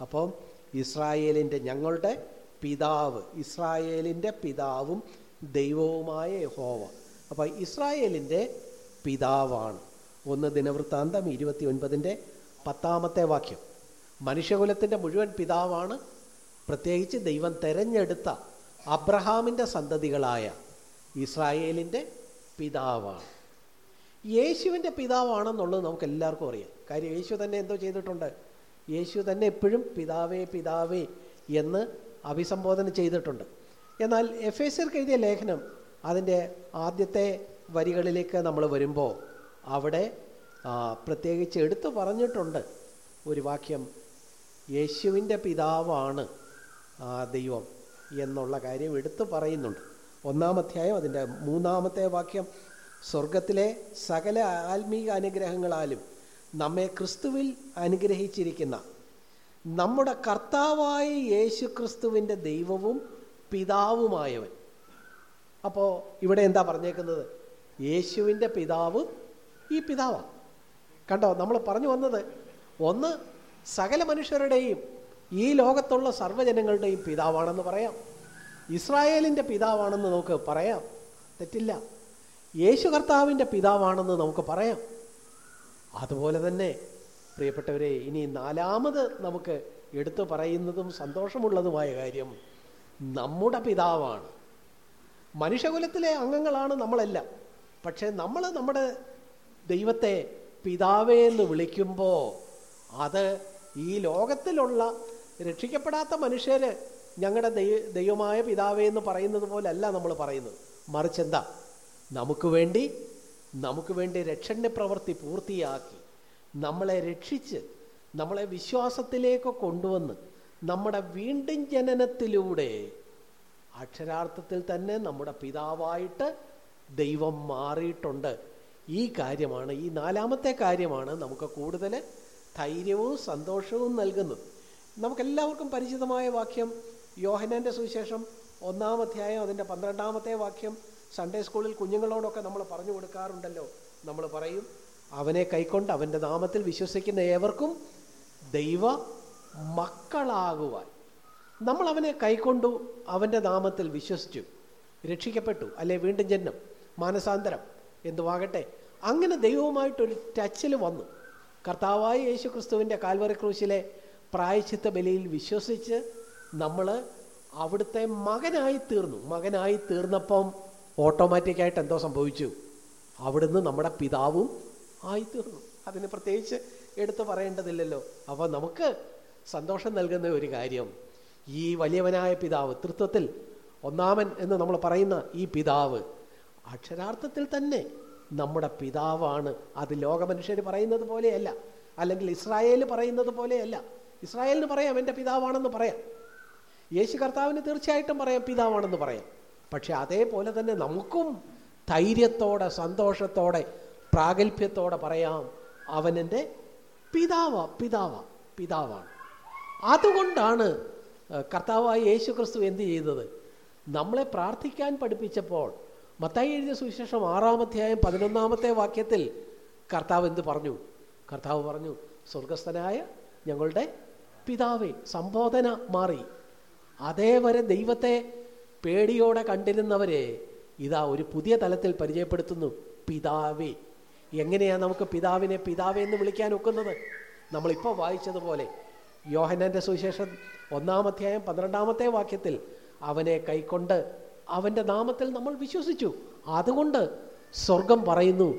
അപ്പം ഇസ്രായേലിന്റെ ഞങ്ങളുടെ പിതാവ് ഇസ്രായേലിന്റെ പിതാവും ദൈവവുമായ യഹോവ. അപ്പോൾ ഇസ്രായേലിന്റെ പിതാവാണ്. ഒന്ന് ദിനവൃത്താന്തം ഇരുപത്തി ഒൻപതിന്റെ പത്താമത്തെ വാക്യം. മനുഷ്യകുലത്തിന്റെ മുഴുവൻ പിതാവാണ്. പ്രത്യേകിച്ച് ദൈവം തെരഞ്ഞെടുത്ത അബ്രഹാമിന്റെ സന്തതികളായ ഇസ്രായേലിന്റെ പിതാവാണ്. യേശുവിന്റെ പിതാവാണെന്നുള്ളത് നമുക്ക് എല്ലാവർക്കും അറിയാം. കാര്യം യേശു തന്നെ എന്തോ ചെയ്തിട്ടുണ്ട്. യേശു തന്നെ എപ്പോഴും പിതാവേ പിതാവേ എന്ന് അഭിസംബോധന ചെയ്തിട്ടുണ്ട്. എന്നാൽ എഫ് എസ് എഴുതിയ ലേഖനം അതിന്റെ ആദ്യത്തെ വരികളിലേക്ക് നമ്മൾ വരുമ്പോൾ അവിടെ പ്രത്യേകിച്ച് എടുത്തു പറഞ്ഞിട്ടുണ്ട് ഒരു വാക്യം യേശുവിന്റെ പിതാവാണ് ദൈവം എന്നുള്ള കാര്യം എടുത്തു പറയുന്നുണ്ട്. ഒന്നാം അധ്യായം അതിന്റെ മൂന്നാമത്തെ വാക്യം സ്വർഗത്തിലെ സകല ആത്മീക അനുഗ്രഹങ്ങളാലും നമ്മെ ക്രിസ്തുവിൽ അനുഗ്രഹിച്ചിരിക്കുന്ന നമ്മുടെ കർത്താവായ യേശു ക്രിസ്തുവിന്റെ ദൈവവും പിതാവുമായവൻ. അപ്പോൾ ഇവിടെ എന്താ പറഞ്ഞേക്കുന്നത്? യേശുവിന്റെ പിതാവ് ഈ പിതാവാണ് കണ്ടോ നമ്മൾ പറഞ്ഞു വന്നത് ഒന്ന് സകല മനുഷ്യരുടെയും ഈ ലോകത്തുള്ള സർവജനങ്ങളുടെയും പിതാവാണെന്ന് പറയാം. ഇസ്രായേലിന്റെ പിതാവാണെന്ന് നമുക്ക് പറയാം. തെറ്റില്ല. യേശു കർത്താവിന്റെ പിതാവാണെന്ന് നമുക്ക് പറയാം. അതുപോലെ തന്നെ പ്രിയപ്പെട്ടവരെ ഇനി നാലാമത് നമുക്ക് എടുത്തു പറയുന്നതും സന്തോഷമുള്ളതുമായ കാര്യം നമ്മുടെ പിതാവാണ്. മനുഷ്യകുലത്തിലെ അംഗങ്ങളാണ് നമ്മളെല്ലാം. പക്ഷേ നമ്മൾ നമ്മുടെ ദൈവത്തെ പിതാവേ എന്ന് വിളിക്കുമ്പോൾ അത് ഈ ലോകത്തിലുള്ള രക്ഷിക്കപ്പെടാത്ത മനുഷ്യർ ഞങ്ങളുടെ ദൈവ ദൈവമായ പിതാവേ എന്ന് പറയുന്നത് പോലല്ല നമ്മൾ പറയുന്നത്. മറിച്ച് എന്താ? നമുക്ക് വേണ്ടി നമുക്ക് വേണ്ടി രക്ഷണ്യ പ്രവൃത്തി പൂർത്തിയാക്കി നമ്മളെ രക്ഷിച്ച് നമ്മളെ വിശ്വാസത്തിലേക്ക് കൊണ്ടുവന്ന് നമ്മുടെ വീണ്ടും ജനനത്തിലൂടെ അക്ഷരാർത്ഥത്തിൽ തന്നെ നമ്മുടെ പിതാവായിട്ട് ദൈവം മാറിയിട്ടുണ്ട്. ഈ കാര്യമാണ് ഈ നാലാമത്തെ കാര്യമാണ് നമുക്ക് കൂടുതൽ ധൈര്യവും സന്തോഷവും നൽകുന്നത്. നമുക്കെല്ലാവർക്കും പരിചിതമായ വാക്യം യോഹനന്റെ സുവിശേഷം ഒന്നാം അധ്യായം അതിന്റെ പന്ത്രണ്ടാമത്തെ വാക്യം സൺഡേ സ്കൂളിൽ കുഞ്ഞുങ്ങളോടൊക്കെ നമ്മൾ പറഞ്ഞു കൊടുക്കാറുണ്ടല്ലോ. നമ്മൾ പറയും അവനെ കൈക്കൊണ്ട് അവന്റെ നാമത്തിൽ വിശ്വസിക്കുന്ന ഏവർക്കും ദൈവ മക്കളാകുവാൻ. നമ്മൾ അവനെ കൈക്കൊണ്ടു അവന്റെ നാമത്തിൽ വിശ്വസിച്ചു രക്ഷിക്കപ്പെട്ടു അല്ലെ വീണ്ടും ജന്മം മാനസാന്തരം എന്തുവാകട്ടെ. അങ്ങനെ ദൈവവുമായിട്ടൊരു ടച്ചിൽ വന്നു. കർത്താവായ യേശു ക്രിസ്തുവിന്റെ കാൽവറി ക്രൂശിലെ പ്രായച്ചിത്ത ബലിയിൽ വിശ്വസിച്ച് നമ്മൾ അവിടുത്തെ മകനായി തീർന്നു. മകനായി തീർന്നപ്പം ഓട്ടോമാറ്റിക്കായിട്ട് എന്തോ സംഭവിച്ചു. അവിടുന്ന് നമ്മുടെ പിതാവും ആയി തീർന്നു അതിന് പ്രത്യേകിച്ച് എടുത്തു പറയേണ്ടതില്ലല്ലോ. അപ്പോൾ നമുക്ക് സന്തോഷം നൽകുന്ന ഒരു കാര്യം ഈ വലിയവനായ പിതാവ് തൃത്വത്തിൽ ഒന്നാമൻ എന്ന് നമ്മൾ പറയുന്ന ഈ പിതാവ് അക്ഷരാർത്ഥത്തിൽ തന്നെ നമ്മുടെ പിതാവാണ്. അത് ലോകമനുഷ്യർ പറയുന്നത് പോലെയല്ല. അല്ലെങ്കിൽ ഇസ്രായേൽ പറയുന്നത് പോലെയല്ല. ഇസ്രായേലിന് പറയാം എന്റെ പിതാവാണെന്ന് പറയാം. യേശു കർത്താവിന് തീർച്ചയായിട്ടും പറയാം പിതാവാണെന്ന് പറയാം. പക്ഷെ അതേപോലെ തന്നെ നമുക്കും ധൈര്യത്തോടെ സന്തോഷത്തോടെ പ്രാഗൽഭ്യത്തോടെ പറയാം അവനെന്റെ പിതാവ പിതാവ പിതാവാണ്. അതുകൊണ്ടാണ് കർത്താവായ യേശു ക്രിസ്തു എന്ത് ചെയ്തത്? നമ്മളെ പ്രാർത്ഥിക്കാൻ പഠിപ്പിച്ചപ്പോൾ മത്തായി എഴുതിയ സുവിശേഷം ആറാമധ്യായം പതിനൊന്നാമത്തെ വാക്യത്തിൽ കർത്താവ് എന്ത് പറഞ്ഞു? കർത്താവ് പറഞ്ഞു സ്വർഗസ്ഥനായ ഞങ്ങളുടെ പിതാവേ സംബോധന മാറി. അതേവരെ ദൈവത്തെ പേടിയോടെ കണ്ടിരുന്നവരെ ഇതാ ഒരു പുതിയ തലത്തിൽ പരിചയപ്പെടുത്തുന്നു പിതാവേ. എങ്ങനെയാണ് നമുക്ക് പിതാവിനെ പിതാവേ എന്ന് വിളിക്കാൻ ഒക്കുന്നത് നമ്മളിപ്പോൾ വായിച്ചതുപോലെ യോഹനന്റെ സുവിശേഷം ഒന്നാം അധ്യായം പന്ത്രണ്ടാമത്തെ വാക്യത്തിൽ അവനെ കൈക്കൊണ്ട് അവന്റെ നാമത്തിൽ നമ്മൾ വിശ്വസിച്ചു. അതുകൊണ്ട് സ്വർഗം പറയുന്നു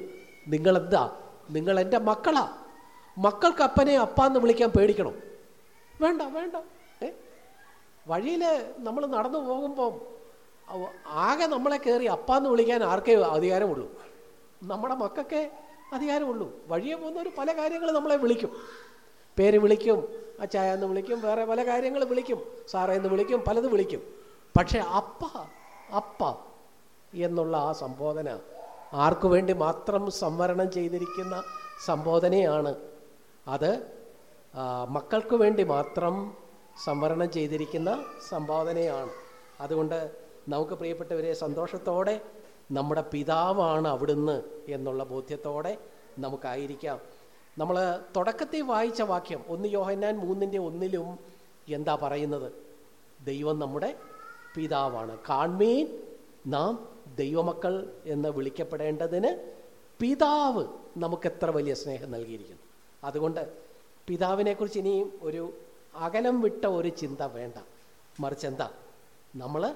നിങ്ങളെന്താ? നിങ്ങൾ എന്റെ മക്കളാ. മക്കൾക്ക് അപ്പനെ അപ്പാന്ന് വിളിക്കാൻ പേടിക്കണം? വേണ്ട വേണ്ട. ഏ? വഴിയിൽ നമ്മൾ നടന്നു പോകുമ്പം ആകെ നമ്മളെ കയറി അപ്പാന്ന് വിളിക്കാൻ ആർക്കേ അധികാരമുള്ളൂ? നമ്മുടെ മക്കൾക്ക് അധികാരമുള്ളൂ. വഴിയെ പോകുന്നവർ പല കാര്യങ്ങൾ നമ്മളെ വിളിക്കും. പേര് വിളിക്കും അച്ചായ എന്ന് വിളിക്കും വേറെ പല കാര്യങ്ങൾ വിളിക്കും. സാറേ എന്ന് വിളിക്കും പലത് വിളിക്കും. പക്ഷേ അപ്പ അപ്പ എന്നുള്ള ആ സംബോധന ആർക്കു വേണ്ടി മാത്രം സംവരണം ചെയ്തിരിക്കുന്ന സംബോധനയാണ് അത് മക്കൾക്ക് വേണ്ടി മാത്രം സംവരണം ചെയ്തിരിക്കുന്ന സംബോധനയാണ്. അതുകൊണ്ട് നമുക്ക് പ്രിയപ്പെട്ടവരെ സന്തോഷത്തോടെ നമ്മുടെ പിതാവാണ് അവിടുന്ന് എന്നുള്ള ബോധ്യത്തോടെ നമുക്കായിരിക്കാം. നമ്മൾ തുടക്കത്തിൽ വായിച്ച വാക്യം ഒന്ന് യോഹന്നാൻ മൂന്നിന്റെ ഒന്നിലും എന്താ പറയുന്നത്? ദൈവം നമ്മുടെ പിതാവാണ്. കാൺമീൻ നാം ദൈവമക്കൾ എന്ന് വിളിക്കപ്പെടേണ്ടതിന് പിതാവ് നമുക്ക് എത്ര വലിയ സ്നേഹം നൽകിയിരിക്കുന്നു. അതുകൊണ്ട് പിതാവിനെക്കുറിച്ച് ഇനിയും ഒരു അകലം വിട്ട ഒരു ചിന്ത വേണ്ട. മറിച്ച് എന്താ? നമ്മൾ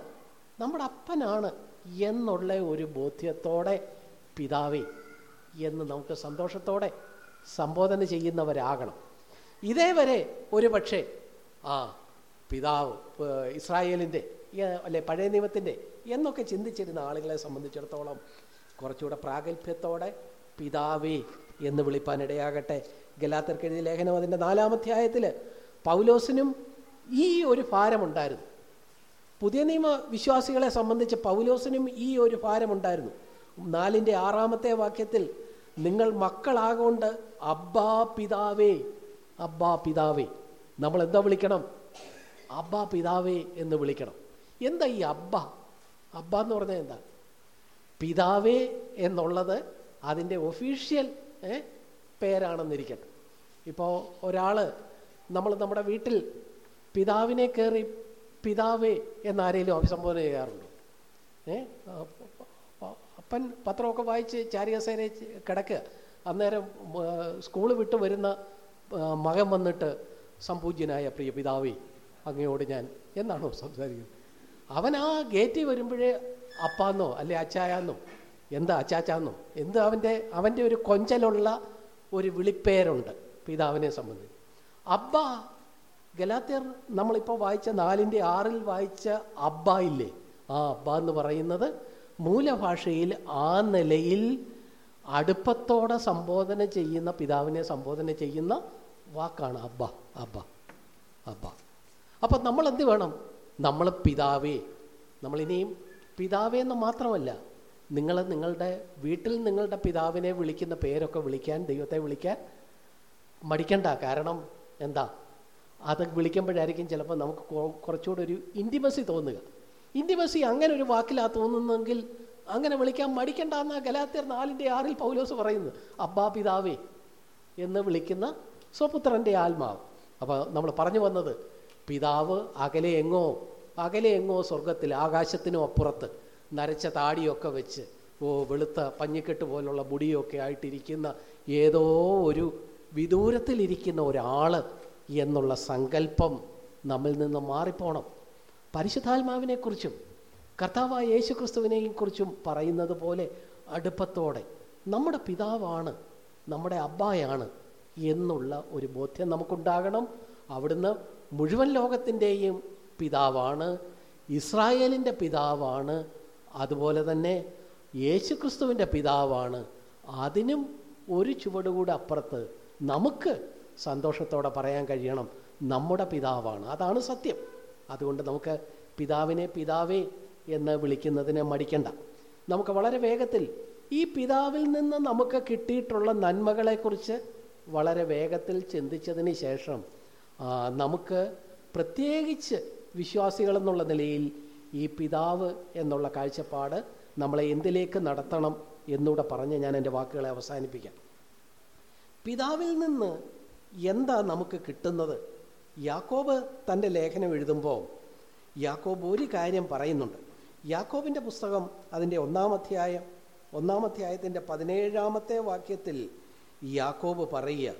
നമ്മുടെ അപ്പനാണ് എന്നുള്ള ഒരു ബോധ്യത്തോടെ പിതാവേ എന്ന് നമുക്ക് സന്തോഷത്തോടെ സംബോധന ചെയ്യുന്നവരാകണം. ഇതേ വരെ ഒരു പക്ഷേ ആ പിതാവ് ഇസ്രായേലിന്റെ അല്ലെ പഴയ നിയമത്തിന്റെ എന്നൊക്കെ ചിന്തിച്ചിരുന്ന ആളുകളെ സംബന്ധിച്ചിടത്തോളം കുറച്ചുകൂടെ പ്രാഗൽഭ്യത്തോടെ പിതാവേ എന്ന് വിളിപ്പാനിടയാകട്ടെ. ഗലാത്തർക്കെഴുതി ലേഖനം അതിന്റെ നാലാമധ്യായത്തിൽ പൗലോസിനും ഈ ഒരു ഭാരമുണ്ടായിരുന്നു. പുതിയ നിയമ വിശ്വാസികളെ സംബന്ധിച്ച് പൗലോസിനും ഈ ഒരു ഭാരമുണ്ടായിരുന്നു. നാലിന്റെ ആറാമത്തെ വാക്യത്തിൽ നിങ്ങൾ മക്കളാകൊണ്ട് അബ്ബാ പിതാവേ അബ്ബാ പിതാവേ. നമ്മൾ എന്താ വിളിക്കണം? അബ്ബാ പിതാവേ എന്ന് വിളിക്കണം. എന്താ ഈ അബ്ബ? അബ്ബ എന്ന് പറഞ്ഞാൽ എന്താ? പിതാവേ എന്നുള്ളത് അതിന്റെ ഒഫീഷ്യൽ പേരാണെന്നിരിക്കട്ടെ. ഇപ്പോൾ ഒരാൾ നമ്മൾ നമ്മുടെ വീട്ടിൽ പിതാവിനെ കയറി പിതാവേ എന്നാരെങ്കിലും അഭിസംബോധന ചെയ്യാറുണ്ടോ? ഏ? അപ്പൻ പത്രമൊക്കെ വായിച്ച് ചാരികസേന കിടക്കുക അന്നേരം സ്കൂൾ വിട്ട് വരുന്ന മകൻ വന്നിട്ട് സംപൂജ്യനായ പ്രിയ പിതാവേ അങ്ങയോട് ഞാൻ എന്നാണോ സംസാരിക്കുന്നത്? അവൻ ആ ഗേറ്റിൽ വരുമ്പോഴേ അപ്പാന്നോ അല്ലെ അച്ചായാന്നോ എന്താ അച്ചാച്ചാന്നോ എന്ത് അവന്റെ അവന്റെ ഒരു കൊഞ്ചലുള്ള ഒരു വിളിപ്പേരുണ്ട് പിതാവിനെ സംബന്ധിച്ച്. അബ്ബ ഗലാത്യർ നമ്മളിപ്പോൾ വായിച്ച നാലിന്റെ ആറിൽ വായിച്ച അബ്ബ ഇല്ലേ? ആ അബ്ബ എന്ന് പറയുന്നത് മൂലഭാഷയിൽ ആ നിലയിൽ അടുപ്പത്തോടെ സംബോധന ചെയ്യുന്ന പിതാവിനെ സംബോധന ചെയ്യുന്ന വാക്കാണ് അബ്ബ. അബ്ബ. അബ്ബ. അപ്പം നമ്മൾ എന്ത് വേണം? നമ്മൾ പിതാവേ. നമ്മളിനിയും പിതാവേ എന്ന് മാത്രമല്ല നിങ്ങൾ നിങ്ങളുടെ വീട്ടിൽ നിങ്ങളുടെ പിതാവിനെ വിളിക്കുന്ന പേരൊക്കെ വിളിക്കാൻ ദൈവത്തെ വിളിക്കാൻ മടിക്കണ്ട. കാരണം എന്താ? അത് വിളിക്കുമ്പോഴായിരിക്കും ചിലപ്പോൾ നമുക്ക് കുറച്ചുകൂടെ ഒരു ഇന്റിമസി തോന്നുക. ഇന്റിമസി അങ്ങനെ ഒരു വാക്കിലാ തോന്നുന്നെങ്കിൽ അങ്ങനെ വിളിക്കാൻ മടിക്കണ്ട എന്നാ ഗലാത്തിയർ നാലിന്റെ ആറിൽ പൗലോസ് പറയുന്നു അബ്ബാ പിതാവേ എന്ന് വിളിക്കുന്ന സ്വപുത്രന്റെ ആത്മാവ്. അപ്പോൾ നമ്മൾ പറഞ്ഞു വന്നത് പിതാവ് അകലെ എങ്ങോ അകലെ എങ്ങോ സ്വർഗത്തിൽ ആകാശത്തിനും അപ്പുറത്ത് നരച്ച താടിയൊക്കെ വെച്ച് ഓ വെളുത്ത പഞ്ഞിക്കെട്ട് പോലുള്ള മുടിയൊക്കെ ആയിട്ടിരിക്കുന്ന ഏതോ ഒരു വിദൂരത്തിലിരിക്കുന്ന ഒരാൾ എന്നുള്ള സങ്കല്പം നമ്മിൽ നിന്ന് മാറിപ്പോണം. പരിശുദ്ധാത്മാവിനെക്കുറിച്ചും കർത്താവായ യേശു ക്രിസ്തുവിനെയും കുറിച്ചും പറയുന്നത് പോലെ അടുപ്പത്തോടെ നമ്മുടെ പിതാവാണ് നമ്മുടെ അബ്ബായാണ് എന്നുള്ള ഒരു ബോധ്യം നമുക്കുണ്ടാകണം. അവിടുന്ന് മുഴുവൻ ലോകത്തിന്റെയും പിതാവാണ് ഇസ്രായേലിന്റെ പിതാവാണ് അതുപോലെ തന്നെ യേശുക്രിസ്തുവിന്റെ പിതാവാണ്. അതിനും ഒരു ചുവടുകൂടെ അപ്പുറത്ത് നമുക്ക് സന്തോഷത്തോടെ പറയാൻ കഴിയണം. നമ്മുടെ പിതാവാണ്. അതാണ് സത്യം. അതുകൊണ്ട് നമുക്ക് പിതാവിനെ പിതാവേ എന്ന് വിളിക്കുന്നതിനെ മടിക്കണ്ട. നമുക്ക് വളരെ വേഗത്തിൽ ഈ പിതാവിൽ നിന്ന് നമുക്ക് കിട്ടിയിട്ടുള്ള നന്മകളെക്കുറിച്ച് വളരെ വേഗത്തിൽ ചിന്തിച്ചതിന് ശേഷം നമുക്ക് പ്രത്യേകിച്ച് വിശ്വാസികളെന്നുള്ള നിലയിൽ ഈ പിതാവ് എന്നുള്ള കാഴ്ചപ്പാട് നമ്മളെ എന്തിലേക്ക് നടത്തണം എന്നൂടെ പറഞ്ഞ് ഞാൻ എന്റെ വാക്കുകളെ അവസാനിപ്പിക്കാം. പിതാവിൽ നിന്ന് എന്താ നമുക്ക് കിട്ടുന്നത്? യാക്കോബ് തന്റെ ലേഖനം എഴുതുമ്പോൾ യാക്കോബ് ഒരു കാര്യം പറയുന്നുണ്ട്. യാക്കോബിന്റെ പുസ്തകം അതിന്റെ ഒന്നാമധ്യായം ഒന്നാമധ്യായത്തിന്റെ പതിനേഴാമത്തെ വാക്യത്തിൽ യാക്കോബ് പറയുക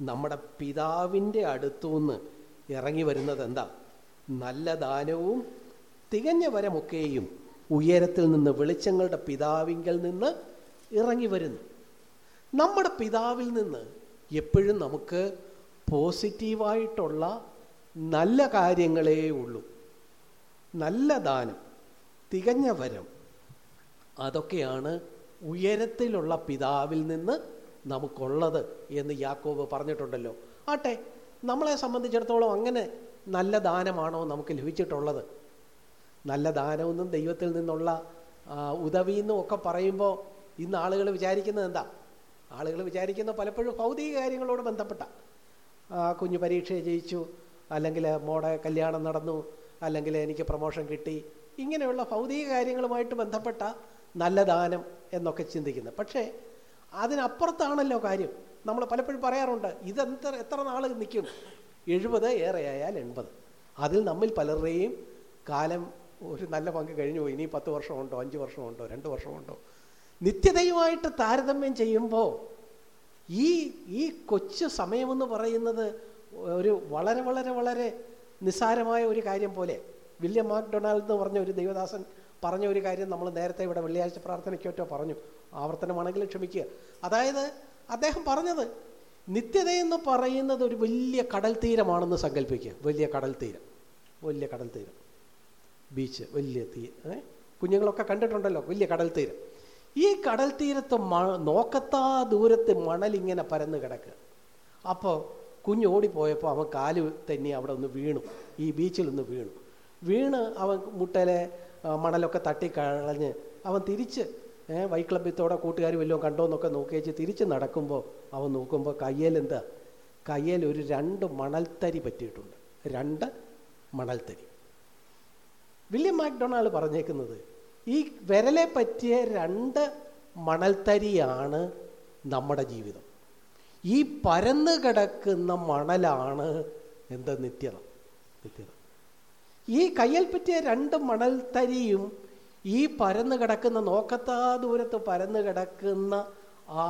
നമ്മുടെ പിതാവിന്റെ അടുത്തുനിന്ന് ഇറങ്ങി വരുന്നത് എന്താ? നല്ല ദാനവും തികഞ്ഞ വരമൊക്കെയും ഉയരത്തിൽ നിന്ന് വെളിച്ചങ്ങളുടെ പിതാവിങ്കിൽ നിന്ന് ഇറങ്ങി വരുന്നു. നമ്മുടെ പിതാവിൽ നിന്ന് എപ്പോഴും നമുക്ക് പോസിറ്റീവായിട്ടുള്ള നല്ല കാര്യങ്ങളേ ഉള്ളൂ. നല്ല ദാനം തികഞ്ഞ വരം അതൊക്കെയാണ് ഉയരത്തിലുള്ള പിതാവിൽ നിന്ന് നമുക്കുള്ളത് എന്ന് യാക്കോബ് പറഞ്ഞിട്ടുണ്ടല്ലോ. ആട്ടെ നമ്മളെ സംബന്ധിച്ചിടത്തോളം അങ്ങനെ നല്ല ദാനമാണോ നമുക്ക് ലഭിച്ചിട്ടുള്ളത്? നല്ല ദാനമെന്നും ദൈവത്തിൽ നിന്നുള്ള ഉദവിയെന്നും ഒക്കെ പറയുമ്പോൾ ഇന്ന് ആളുകൾ വിചാരിക്കുന്നത് എന്താ? ആളുകൾ വിചാരിക്കുന്ന പലപ്പോഴും ഭൗതിക കാര്യങ്ങളോട് ബന്ധപ്പെട്ട കുഞ്ഞു പരീക്ഷ ജയിച്ചു അല്ലെങ്കിൽ മോടെ കല്യാണം നടന്നു അല്ലെങ്കിൽ എനിക്ക് പ്രൊമോഷൻ കിട്ടി. ഇങ്ങനെയുള്ള ഭൗതിക കാര്യങ്ങളുമായിട്ട് ബന്ധപ്പെട്ട നല്ല ദാനം എന്നൊക്കെ ചിന്തിക്കുന്നത് പക്ഷേ അതിനപ്പുറത്താണല്ലോ കാര്യം. നമ്മൾ പലപ്പോഴും പറയാറുണ്ട് ഇതെന്ത എത്ര നാൾ നിൽക്കും? എഴുപത് ഏറെയായാൽ എൺപത്. അതിൽ നമ്മിൽ പലരുടെയും കാലം ഒരു നല്ല പങ്ക് കഴിഞ്ഞു പോയി ഇനി പത്ത് വർഷമുണ്ടോ അഞ്ച് വർഷമുണ്ടോ രണ്ട് വർഷമുണ്ടോ നിത്യതയുമായിട്ട് താരതമ്യം ചെയ്യുമ്പോൾ ഈ ഈ കൊച്ചു സമയമെന്ന് പറയുന്നത് ഒരു വളരെ വളരെ വളരെ നിസ്സാരമായ ഒരു കാര്യം പോലെ. വില്യം മാക് ഡൊണാൾഡ് എന്ന് പറഞ്ഞ ഒരു ദൈവദാസൻ പറഞ്ഞ ഒരു കാര്യം നമ്മൾ നേരത്തെ ഇവിടെ വെള്ളിയാഴ്ച പ്രാർത്ഥനയ്ക്കോറ്റോ പറഞ്ഞു. ആവർത്തനമാണെങ്കിൽ ക്ഷമിക്കുക. അതായത് അദ്ദേഹം പറഞ്ഞത് നിത്യതയെന്ന് പറയുന്നത് ഒരു വലിയ കടൽ തീരമാണെന്ന് സങ്കല്പിക്കുക. വലിയ കടൽ തീരം. വലിയ കടൽ തീരം. ബീച്ച് വലിയ തീ കുഞ്ഞുങ്ങളൊക്കെ കണ്ടിട്ടുണ്ടല്ലോ വലിയ കടൽ തീരം. ഈ കടൽ തീരത്ത് മ നോക്കത്താ ദൂരത്ത് മണലിങ്ങനെ പരന്ന് കിടക്കുക അപ്പോൾ കുഞ്ഞ് ഓടിപ്പോയപ്പോൾ അവൻ കാൽ തന്നെ അവിടെ ഒന്ന് വീണു. ഈ ബീച്ചിൽ ഒന്ന് വീണു. വീണ് അവൻ മുട്ടയിലെ മണലൊക്കെ തട്ടി തട്ടിക്കളഞ്ഞ് അവൻ തിരിച്ച് വൈക്ലബ്യത്തോടെ കൂട്ടുകാർ വല്ലതും കണ്ടോ എന്നൊക്കെ നോക്കിയേച്ച് തിരിച്ച് നടക്കുമ്പോൾ അവൻ നോക്കുമ്പോൾ കയ്യിൽ എന്താ? കയ്യിൽ ഒരു രണ്ട് മണൽത്തരി പറ്റിയിട്ടുണ്ട്. രണ്ട് മണൽത്തരി. വില്യം മാക്ഡൊണാൾഡ് പറഞ്ഞേക്കുന്നത് ഈ വിരലെ പറ്റിയ രണ്ട് മണൽത്തരിയാണ് നമ്മുടെ ജീവിതം. ഈ പരന്നു കിടക്കുന്ന മണലാണ് എന്ത് നിത്യത? നിത്യത. ഈ കയ്യിൽ പറ്റിയ രണ്ട് മണൽത്തരിയും ഈ പരന്ന് കിടക്കുന്ന നോക്കത്താ ദൂരത്ത് പരന്ന് കിടക്കുന്ന ആ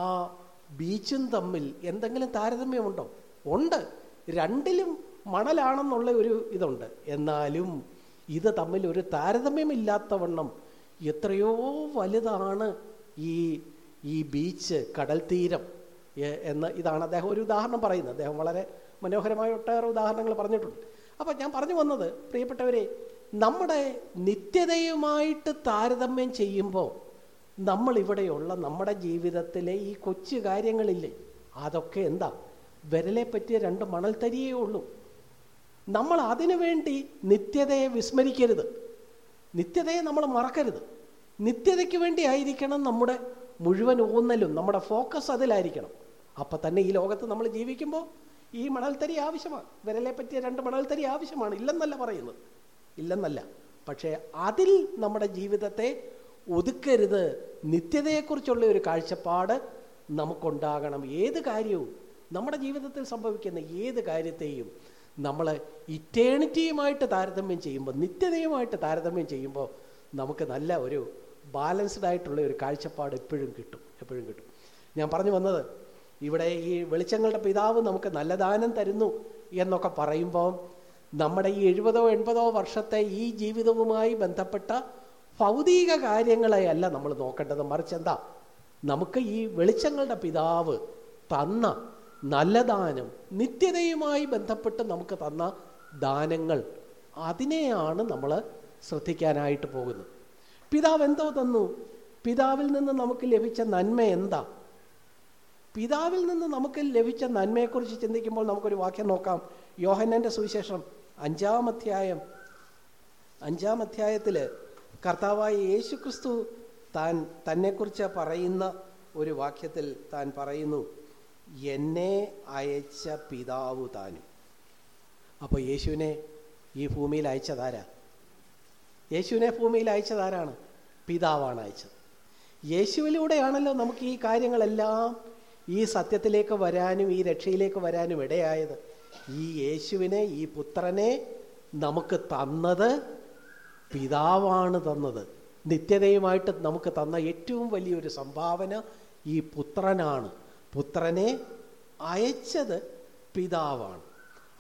ബീച്ചും തമ്മിൽ എന്തെങ്കിലും താരതമ്യമുണ്ടോ? ഉണ്ട്. രണ്ടിലും മണലാണെന്നുള്ള ഒരു ഇതുണ്ട്. എന്നാലും ഇത് തമ്മിൽ ഒരു താരതമ്യമില്ലാത്തവണ്ണം എത്രയോ വലുതാണ് ഈ ഈ ബീച്ച് കടൽ തീരം എന്ന ഇതാണ് അദ്ദേഹം ഒരു ഉദാഹരണം പറയുന്നത്. അദ്ദേഹം വളരെ മനോഹരമായ ഒട്ടേറെ ഉദാഹരണങ്ങൾ പറഞ്ഞിട്ടുണ്ട്. അപ്പം ഞാൻ പറഞ്ഞു വന്നത് പ്രിയപ്പെട്ടവരെ നമ്മുടെ നിത്യതയുമായിട്ട് താരതമ്യം ചെയ്യുമ്പോൾ നമ്മളിവിടെയുള്ള നമ്മുടെ ജീവിതത്തിലെ ഈ കൊച്ചു കാര്യങ്ങളില്ലേ അതൊക്കെ എന്താ? വിരലെ പറ്റിയ രണ്ട് മണൽത്തരിയേ ഉള്ളൂ. നമ്മൾ അതിനു വേണ്ടി നിത്യതയെ വിസ്മരിക്കരുത്. നിത്യതയെ നമ്മൾ മറക്കരുത്. നിത്യതയ്ക്ക് വേണ്ടി ആയിരിക്കണം നമ്മുടെ മുഴുവൻ ഊന്നലും നമ്മുടെ ഫോക്കസ് അതിലായിരിക്കണം. അപ്പം തന്നെ ഈ ലോകത്ത് നമ്മൾ ജീവിക്കുമ്പോൾ ഈ മണൽത്തരി ആവശ്യമാണ്. വിരലെ പറ്റിയ രണ്ട് മണൽത്തരി ആവശ്യമാണ്. ഇല്ലെന്നല്ല പറയുന്നത്. ഇല്ലെന്നല്ല. പക്ഷേ അതിൽ നമ്മുടെ ജീവിതത്തെ ഒതുക്കരുത്. നിത്യതയെക്കുറിച്ചുള്ള ഒരു കാഴ്ചപ്പാട് നമുക്കുണ്ടാകണം. ഏത് കാര്യവും നമ്മുടെ ജീവിതത്തിൽ സംഭവിക്കുന്ന ഏത് കാര്യത്തെയും നമ്മൾ ഇറ്റേണിറ്റിയുമായിട്ട് താരതമ്യം ചെയ്യുമ്പോൾ നിത്യതയുമായിട്ട് താരതമ്യം ചെയ്യുമ്പോൾ നമുക്ക് നല്ല ഒരു ബാലൻസ്ഡ് ആയിട്ടുള്ള ഒരു കാഴ്ചപ്പാട് എപ്പോഴും കിട്ടും എപ്പോഴും കിട്ടും. ഞാൻ പറഞ്ഞു വന്നത് ഇവിടെ ഈ വെളിച്ചങ്ങളുടെ പിതാവ് നമുക്ക് നല്ല ദാനം തരുന്നു എന്നൊക്കെ പറയുമ്പോൾ നമ്മുടെ ഈ എഴുപതോ എൺപതോ വർഷത്തെ ഈ ജീവിതവുമായി ബന്ധപ്പെട്ട ഭൗതിക കാര്യങ്ങളെയല്ല നമ്മൾ നോക്കേണ്ടത്. മറിച്ച് എന്താ? നമുക്ക് ഈ വെളിച്ചങ്ങളുടെ പിതാവ് തന്ന നല്ല ദാനം നിത്യതയുമായി ബന്ധപ്പെട്ട് നമുക്ക് തന്ന ദാനങ്ങൾ അതിനെയാണ് നമ്മൾ ശ്രദ്ധിക്കാനായിട്ട് പോകുന്നത്. പിതാവ് എന്തോ തന്നു? പിതാവിൽ നിന്ന് നമുക്ക് ലഭിച്ച നന്മ എന്താ? പിതാവിൽ നിന്ന് നമുക്ക് ലഭിച്ച നന്മയെക്കുറിച്ച് ചിന്തിക്കുമ്പോൾ നമുക്കൊരു വാക്യം നോക്കാം. യോഹന്നന്റെ സുവിശേഷം അഞ്ചാം അധ്യായം. അഞ്ചാം അധ്യായത്തിൽ കർത്താവായ യേശു ക്രിസ്തു താൻ തന്നെക്കുറിച്ച് പറയുന്ന ഒരു വാക്യത്തിൽ താൻ പറയുന്നു എന്നെ അയച്ച പിതാവ് താനും. അപ്പോൾ യേശുവിനെ ഈ ഭൂമിയിൽ അയച്ചതാരാ യേശുവിനെ ഭൂമിയിൽ അയച്ചതാരാണ് പിതാവാണ് അയച്ചത്. യേശുവിലൂടെയാണല്ലോ നമുക്ക് ഈ കാര്യങ്ങളെല്ലാം ഈ സത്യത്തിലേക്ക് വരാനും ഈ രക്ഷയിലേക്ക് വരാനും ഇടയായത്. ഈ യേശുവിനെ ഈ പുത്രനെ നമുക്ക് തന്നത് പിതാവാണ് തന്നത്. നിത്യതയുമായിട്ട് നമുക്ക് തന്ന ഏറ്റവും വലിയൊരു സംഭാവന ഈ പുത്രനാണ്. പുത്രനെ അയച്ചത് പിതാവാണ്.